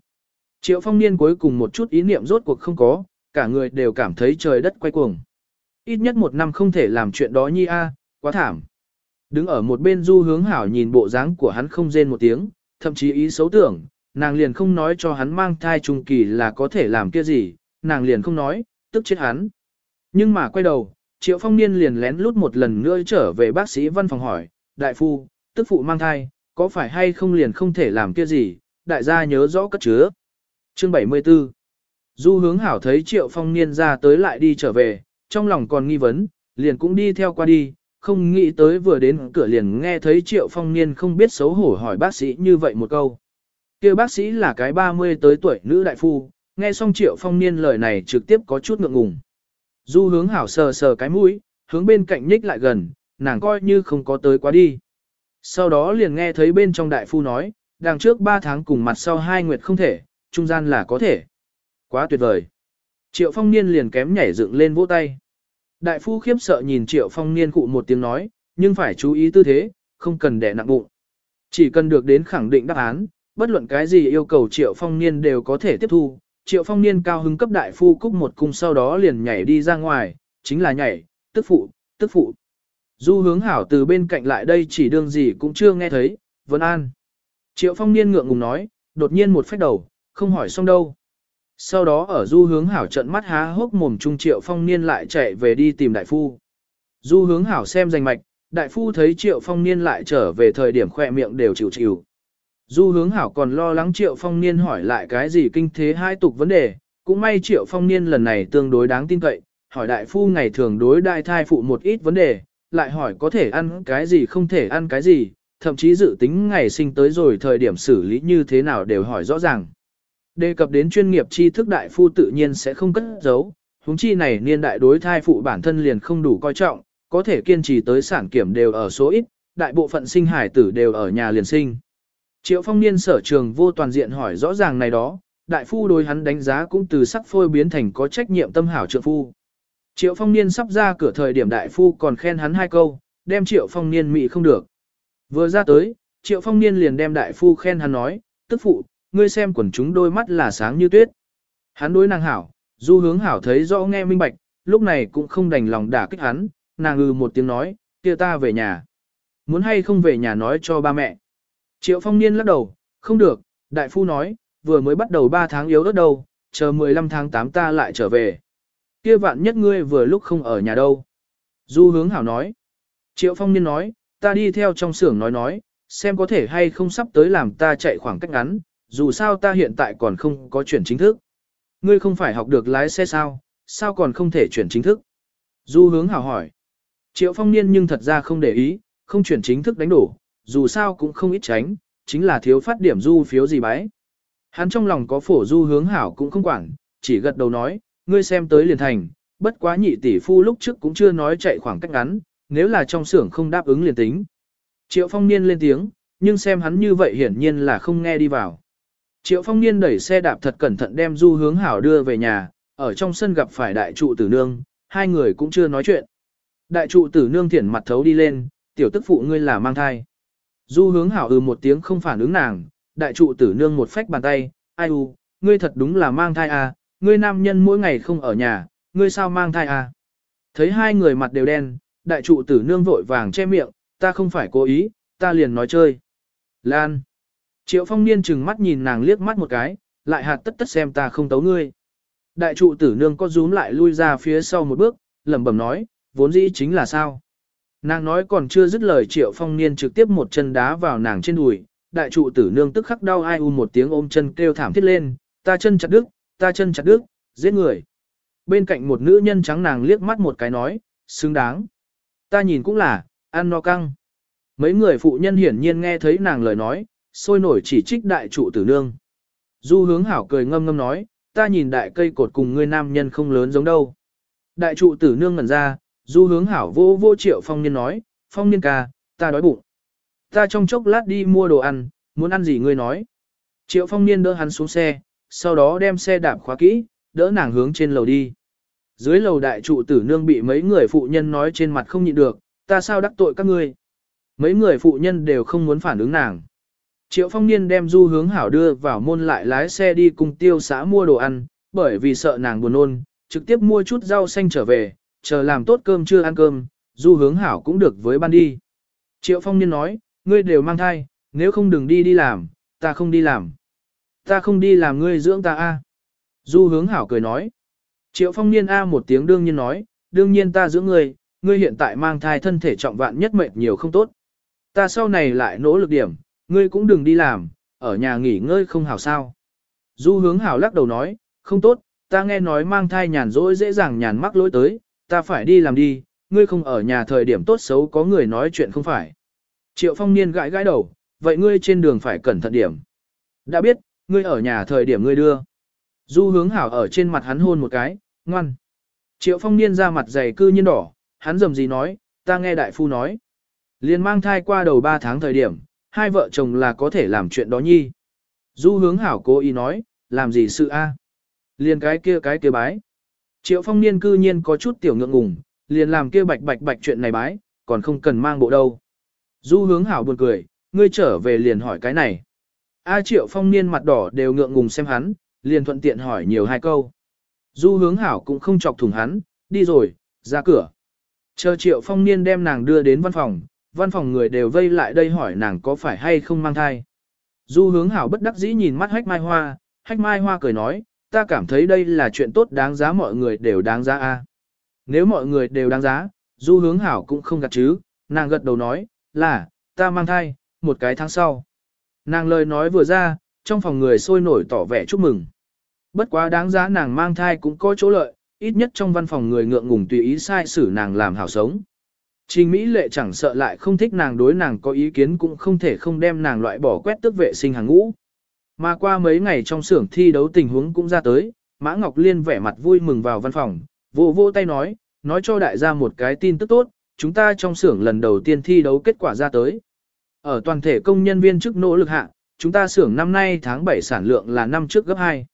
Triệu phong niên cuối cùng một chút ý niệm rốt cuộc không có, cả người đều cảm thấy trời đất quay cuồng. Ít nhất một năm không thể làm chuyện đó nhi a, quá thảm. Đứng ở một bên du hướng hảo nhìn bộ dáng của hắn không rên một tiếng, thậm chí ý xấu tưởng, nàng liền không nói cho hắn mang thai trung kỳ là có thể làm kia gì, nàng liền không nói, tức chết hắn. Nhưng mà quay đầu, Triệu Phong Niên liền lén lút một lần nữa trở về bác sĩ văn phòng hỏi, đại phu, tức phụ mang thai, có phải hay không liền không thể làm kia gì, đại gia nhớ rõ cất chứa. Chương 74 Du hướng hảo thấy Triệu Phong Niên ra tới lại đi trở về, trong lòng còn nghi vấn, liền cũng đi theo qua đi, không nghĩ tới vừa đến cửa liền nghe thấy Triệu Phong Niên không biết xấu hổ hỏi bác sĩ như vậy một câu. kia bác sĩ là cái 30 tới tuổi nữ đại phu, nghe xong Triệu Phong Niên lời này trực tiếp có chút ngượng ngùng. Du hướng hảo sờ sờ cái mũi, hướng bên cạnh nhích lại gần, nàng coi như không có tới quá đi. Sau đó liền nghe thấy bên trong đại phu nói, đằng trước 3 tháng cùng mặt sau hai nguyệt không thể, trung gian là có thể. Quá tuyệt vời. Triệu Phong Niên liền kém nhảy dựng lên vỗ tay. Đại phu khiếp sợ nhìn Triệu Phong Niên cụ một tiếng nói, nhưng phải chú ý tư thế, không cần đẻ nặng bụng. Chỉ cần được đến khẳng định đáp án, bất luận cái gì yêu cầu Triệu Phong Niên đều có thể tiếp thu. Triệu Phong Niên cao hứng cấp đại phu cúc một cung sau đó liền nhảy đi ra ngoài, chính là nhảy, tức phụ, tức phụ. Du hướng hảo từ bên cạnh lại đây chỉ đương gì cũng chưa nghe thấy, vẫn an. Triệu Phong Niên ngượng ngùng nói, đột nhiên một phách đầu, không hỏi xong đâu. Sau đó ở du hướng hảo trận mắt há hốc mồm trung triệu phong niên lại chạy về đi tìm đại phu. Du hướng hảo xem danh mạch, đại phu thấy triệu phong niên lại trở về thời điểm khỏe miệng đều chịu chịu. Du hướng hảo còn lo lắng triệu phong niên hỏi lại cái gì kinh thế hai tục vấn đề, cũng may triệu phong niên lần này tương đối đáng tin cậy, hỏi đại phu ngày thường đối đại thai phụ một ít vấn đề, lại hỏi có thể ăn cái gì không thể ăn cái gì, thậm chí dự tính ngày sinh tới rồi thời điểm xử lý như thế nào đều hỏi rõ ràng. Đề cập đến chuyên nghiệp tri thức đại phu tự nhiên sẽ không cất giấu, huống chi này niên đại đối thai phụ bản thân liền không đủ coi trọng, có thể kiên trì tới sản kiểm đều ở số ít, đại bộ phận sinh hải tử đều ở nhà liền sinh. Triệu phong niên sở trường vô toàn diện hỏi rõ ràng này đó, đại phu đối hắn đánh giá cũng từ sắc phôi biến thành có trách nhiệm tâm hảo trượng phu. Triệu phong niên sắp ra cửa thời điểm đại phu còn khen hắn hai câu, đem triệu phong niên mị không được. Vừa ra tới, triệu phong niên liền đem đại phu khen hắn nói, tức phụ, ngươi xem quần chúng đôi mắt là sáng như tuyết. Hắn đối nàng hảo, Du hướng hảo thấy rõ nghe minh bạch, lúc này cũng không đành lòng đả kích hắn, nàng ngừ một tiếng nói, kia ta về nhà. Muốn hay không về nhà nói cho ba mẹ. Triệu phong niên lắc đầu, không được, đại phu nói, vừa mới bắt đầu 3 tháng yếu đất đâu, chờ 15 tháng 8 ta lại trở về. Kia vạn nhất ngươi vừa lúc không ở nhà đâu. Du hướng hảo nói. Triệu phong niên nói, ta đi theo trong xưởng nói nói, xem có thể hay không sắp tới làm ta chạy khoảng cách ngắn, dù sao ta hiện tại còn không có chuyển chính thức. Ngươi không phải học được lái xe sao, sao còn không thể chuyển chính thức? Du hướng hào hỏi. Triệu phong niên nhưng thật ra không để ý, không chuyển chính thức đánh đổ, dù sao cũng không ít tránh, chính là thiếu phát điểm du phiếu gì bái. Hắn trong lòng có phổ du hướng hảo cũng không quản, chỉ gật đầu nói, ngươi xem tới liền thành, bất quá nhị tỷ phu lúc trước cũng chưa nói chạy khoảng cách ngắn, nếu là trong xưởng không đáp ứng liền tính. Triệu phong niên lên tiếng, nhưng xem hắn như vậy hiển nhiên là không nghe đi vào. Triệu phong niên đẩy xe đạp thật cẩn thận đem du hướng hảo đưa về nhà, ở trong sân gặp phải đại trụ tử nương, hai người cũng chưa nói chuyện. Đại trụ tử nương thiển mặt thấu đi lên, tiểu tức phụ ngươi là mang thai. Du hướng hảo ừ một tiếng không phản ứng nàng, đại trụ tử nương một phách bàn tay, ai u, ngươi thật đúng là mang thai à, ngươi nam nhân mỗi ngày không ở nhà, ngươi sao mang thai à. Thấy hai người mặt đều đen, đại trụ tử nương vội vàng che miệng, ta không phải cố ý, ta liền nói chơi. Lan. Triệu phong niên chừng mắt nhìn nàng liếc mắt một cái, lại hạt tất tất xem ta không tấu ngươi. Đại trụ tử nương có rúm lại lui ra phía sau một bước, lẩm bẩm nói, vốn dĩ chính là sao. Nàng nói còn chưa dứt lời triệu phong niên trực tiếp một chân đá vào nàng trên đùi, đại trụ tử nương tức khắc đau ai u một tiếng ôm chân kêu thảm thiết lên, ta chân chặt đứt, ta chân chặt đứt, giết người. Bên cạnh một nữ nhân trắng nàng liếc mắt một cái nói, xứng đáng. Ta nhìn cũng là, ăn no căng. Mấy người phụ nhân hiển nhiên nghe thấy nàng lời nói, sôi nổi chỉ trích đại trụ tử nương. Du hướng hảo cười ngâm ngâm nói, ta nhìn đại cây cột cùng ngươi nam nhân không lớn giống đâu. Đại trụ tử nương ngẩn ra, du hướng hảo vô vô triệu phong niên nói, phong niên ca, ta đói bụng. Ta trong chốc lát đi mua đồ ăn, muốn ăn gì ngươi nói. Triệu phong niên đỡ hắn xuống xe, sau đó đem xe đạp khóa kỹ, đỡ nàng hướng trên lầu đi. Dưới lầu đại trụ tử nương bị mấy người phụ nhân nói trên mặt không nhịn được, ta sao đắc tội các ngươi. Mấy người phụ nhân đều không muốn phản ứng nàng. Triệu phong niên đem du hướng hảo đưa vào môn lại lái xe đi cùng tiêu xã mua đồ ăn, bởi vì sợ nàng buồn nôn, trực tiếp mua chút rau xanh trở về, chờ làm tốt cơm chưa ăn cơm, du hướng hảo cũng được với ban đi. Triệu phong niên nói, ngươi đều mang thai, nếu không đừng đi đi làm, ta không đi làm. Ta không đi làm ngươi dưỡng ta a. Du hướng hảo cười nói. Triệu phong niên a một tiếng đương nhiên nói, đương nhiên ta dưỡng ngươi, ngươi hiện tại mang thai thân thể trọng vạn nhất mệt nhiều không tốt. Ta sau này lại nỗ lực điểm, ngươi cũng đừng đi làm, ở nhà nghỉ ngơi không hảo sao. Du hướng hảo lắc đầu nói, không tốt, ta nghe nói mang thai nhàn rỗi dễ dàng nhàn mắc lỗi tới, ta phải đi làm đi, ngươi không ở nhà thời điểm tốt xấu có người nói chuyện không phải. Triệu phong niên gãi gãi đầu, vậy ngươi trên đường phải cẩn thận điểm. Đã biết, ngươi ở nhà thời điểm ngươi đưa. Du hướng hảo ở trên mặt hắn hôn một cái, ngoan. Triệu phong niên ra mặt dày cư nhiên đỏ, hắn dầm gì nói, ta nghe đại phu nói. Liền mang thai qua đầu 3 tháng thời điểm, hai vợ chồng là có thể làm chuyện đó nhi. Du hướng hảo cố ý nói, làm gì sự a? Liền cái kia cái kia bái. Triệu phong niên cư nhiên có chút tiểu ngượng ngùng, liền làm kia bạch bạch bạch chuyện này bái, còn không cần mang bộ đâu. Du hướng hảo buồn cười, ngươi trở về liền hỏi cái này. A triệu phong niên mặt đỏ đều ngượng ngùng xem hắn, liền thuận tiện hỏi nhiều hai câu. Du hướng hảo cũng không chọc thủng hắn, đi rồi, ra cửa. Chờ triệu phong niên đem nàng đưa đến văn phòng, văn phòng người đều vây lại đây hỏi nàng có phải hay không mang thai. Du hướng hảo bất đắc dĩ nhìn mắt hách mai hoa, hách mai hoa cười nói, ta cảm thấy đây là chuyện tốt đáng giá mọi người đều đáng giá a. Nếu mọi người đều đáng giá, du hướng hảo cũng không gạt chứ, nàng gật đầu nói, là, ta mang thai, một cái tháng sau. Nàng lời nói vừa ra, trong phòng người sôi nổi tỏ vẻ chúc mừng. Bất quá đáng giá nàng mang thai cũng có chỗ lợi, ít nhất trong văn phòng người ngượng ngùng tùy ý sai xử nàng làm hảo sống. Trình Mỹ lệ chẳng sợ lại không thích nàng đối nàng có ý kiến cũng không thể không đem nàng loại bỏ quét tước vệ sinh hàng ngũ. Mà qua mấy ngày trong xưởng thi đấu tình huống cũng ra tới, Mã Ngọc Liên vẻ mặt vui mừng vào văn phòng, vỗ vỗ tay nói, nói cho đại gia một cái tin tức tốt, chúng ta trong xưởng lần đầu tiên thi đấu kết quả ra tới. Ở toàn thể công nhân viên chức nỗ lực hạ, chúng ta xưởng năm nay tháng 7 sản lượng là năm trước gấp 2.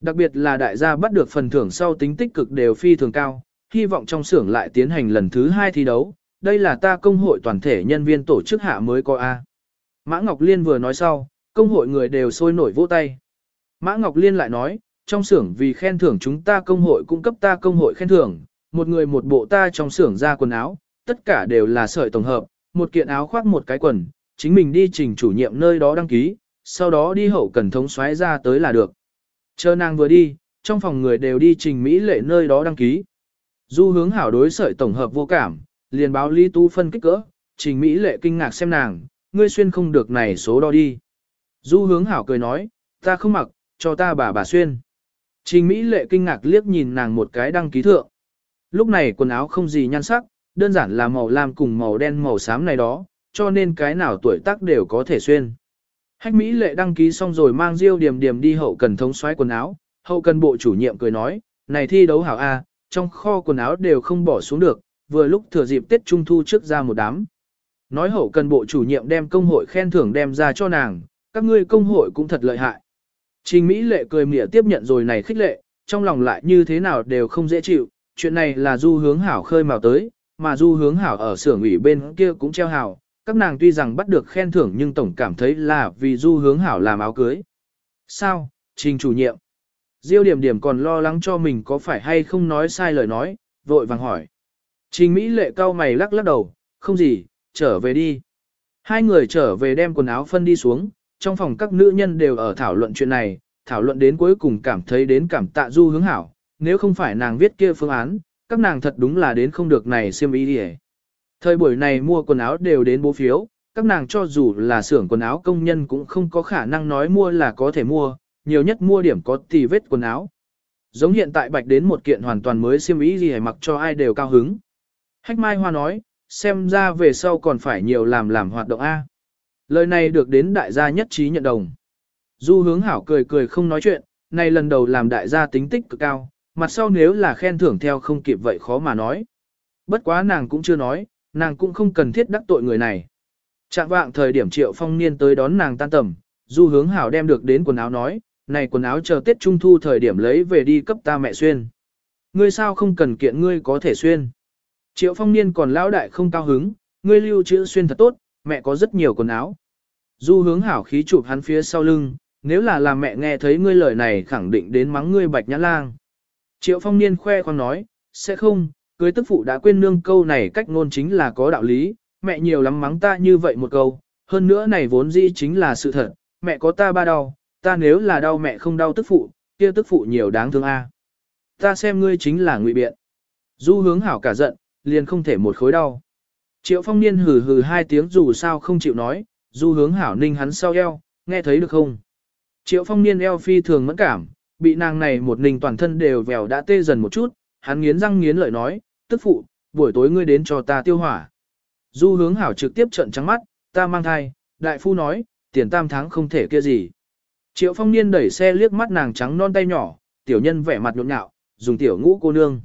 Đặc biệt là đại gia bắt được phần thưởng sau tính tích cực đều phi thường cao, hy vọng trong xưởng lại tiến hành lần thứ 2 thi đấu, đây là ta công hội toàn thể nhân viên tổ chức hạ mới có A. Mã Ngọc Liên vừa nói sau, công hội người đều sôi nổi vỗ tay. Mã Ngọc Liên lại nói, trong xưởng vì khen thưởng chúng ta công hội cung cấp ta công hội khen thưởng, một người một bộ ta trong xưởng ra quần áo, tất cả đều là sợi tổng hợp, một kiện áo khoác một cái quần, chính mình đi trình chủ nhiệm nơi đó đăng ký, sau đó đi hậu cần thống xoáy ra tới là được. Chờ nàng vừa đi, trong phòng người đều đi trình Mỹ lệ nơi đó đăng ký. Du hướng hảo đối sợi tổng hợp vô cảm, liền báo Lý Tu phân kích cỡ, trình Mỹ lệ kinh ngạc xem nàng, ngươi xuyên không được này số đo đi. Du hướng hảo cười nói, ta không mặc, cho ta bà bà xuyên. Trình Mỹ lệ kinh ngạc liếc nhìn nàng một cái đăng ký thượng. Lúc này quần áo không gì nhan sắc, đơn giản là màu lam cùng màu đen màu xám này đó, cho nên cái nào tuổi tác đều có thể xuyên. Hách Mỹ lệ đăng ký xong rồi mang Diêu Điềm Điềm đi hậu cần thống xoáy quần áo, hậu cần bộ chủ nhiệm cười nói, này thi đấu hảo A, trong kho quần áo đều không bỏ xuống được, vừa lúc thừa dịp Tết Trung Thu trước ra một đám. Nói hậu cần bộ chủ nhiệm đem công hội khen thưởng đem ra cho nàng, các ngươi công hội cũng thật lợi hại. Trình Mỹ lệ cười mỉa tiếp nhận rồi này khích lệ, trong lòng lại như thế nào đều không dễ chịu, chuyện này là du hướng hảo khơi mào tới, mà du hướng hảo ở xưởng ủy bên kia cũng treo hảo, các nàng tuy rằng bắt được khen thưởng nhưng tổng cảm thấy là vì du hướng hảo làm áo cưới. Sao, trình chủ nhiệm? Diêu điểm điểm còn lo lắng cho mình có phải hay không nói sai lời nói, vội vàng hỏi. Trình Mỹ lệ cao mày lắc lắc đầu, không gì, trở về đi. Hai người trở về đem quần áo phân đi xuống, trong phòng các nữ nhân đều ở thảo luận chuyện này, thảo luận đến cuối cùng cảm thấy đến cảm tạ du hướng hảo, nếu không phải nàng viết kia phương án, các nàng thật đúng là đến không được này xem ý đi Thời buổi này mua quần áo đều đến bố phiếu, các nàng cho dù là xưởng quần áo công nhân cũng không có khả năng nói mua là có thể mua, nhiều nhất mua điểm có tì vết quần áo. Giống hiện tại bạch đến một kiện hoàn toàn mới xiêm ý gì mặc cho ai đều cao hứng. Hách Mai Hoa nói, xem ra về sau còn phải nhiều làm làm hoạt động A. Lời này được đến đại gia nhất trí nhận đồng. Du hướng hảo cười cười không nói chuyện, này lần đầu làm đại gia tính tích cực cao, mặt sau nếu là khen thưởng theo không kịp vậy khó mà nói. Bất quá nàng cũng chưa nói, nàng cũng không cần thiết đắc tội người này. Trạng vạng thời điểm triệu phong niên tới đón nàng tan tầm, du hướng hảo đem được đến quần áo nói, này quần áo chờ Tết Trung Thu thời điểm lấy về đi cấp ta mẹ xuyên. Ngươi sao không cần kiện ngươi có thể xuyên. Triệu phong niên còn lão đại không cao hứng, ngươi lưu trữ xuyên thật tốt, mẹ có rất nhiều quần áo. Du hướng hảo khí chụp hắn phía sau lưng, nếu là làm mẹ nghe thấy ngươi lời này khẳng định đến mắng ngươi bạch nhã lang. Triệu phong niên khoe khoang nói, sẽ không, cưới tức phụ đã quên nương câu này cách ngôn chính là có đạo lý, mẹ nhiều lắm mắng ta như vậy một câu, hơn nữa này vốn dĩ chính là sự thật, mẹ có ta ba đau, ta nếu là đau mẹ không đau tức phụ, kia tức phụ nhiều đáng thương a. Ta xem ngươi chính là ngụy biện. Du hướng hảo cả giận, liền không thể một khối đau. Triệu phong niên hừ hừ hai tiếng dù sao không chịu nói, du hướng hảo ninh hắn sau eo, nghe thấy được không? Triệu phong niên eo phi thường mẫn cảm, bị nàng này một ninh toàn thân đều vèo đã tê dần một chút, hắn nghiến răng nghiến lợi nói, tức phụ, buổi tối ngươi đến cho ta tiêu hỏa. Du hướng hảo trực tiếp trận trắng mắt, ta mang thai, đại phu nói, tiền tam tháng không thể kia gì. Triệu phong niên đẩy xe liếc mắt nàng trắng non tay nhỏ, tiểu nhân vẻ mặt nhộn nhạo, dùng tiểu ngũ cô nương.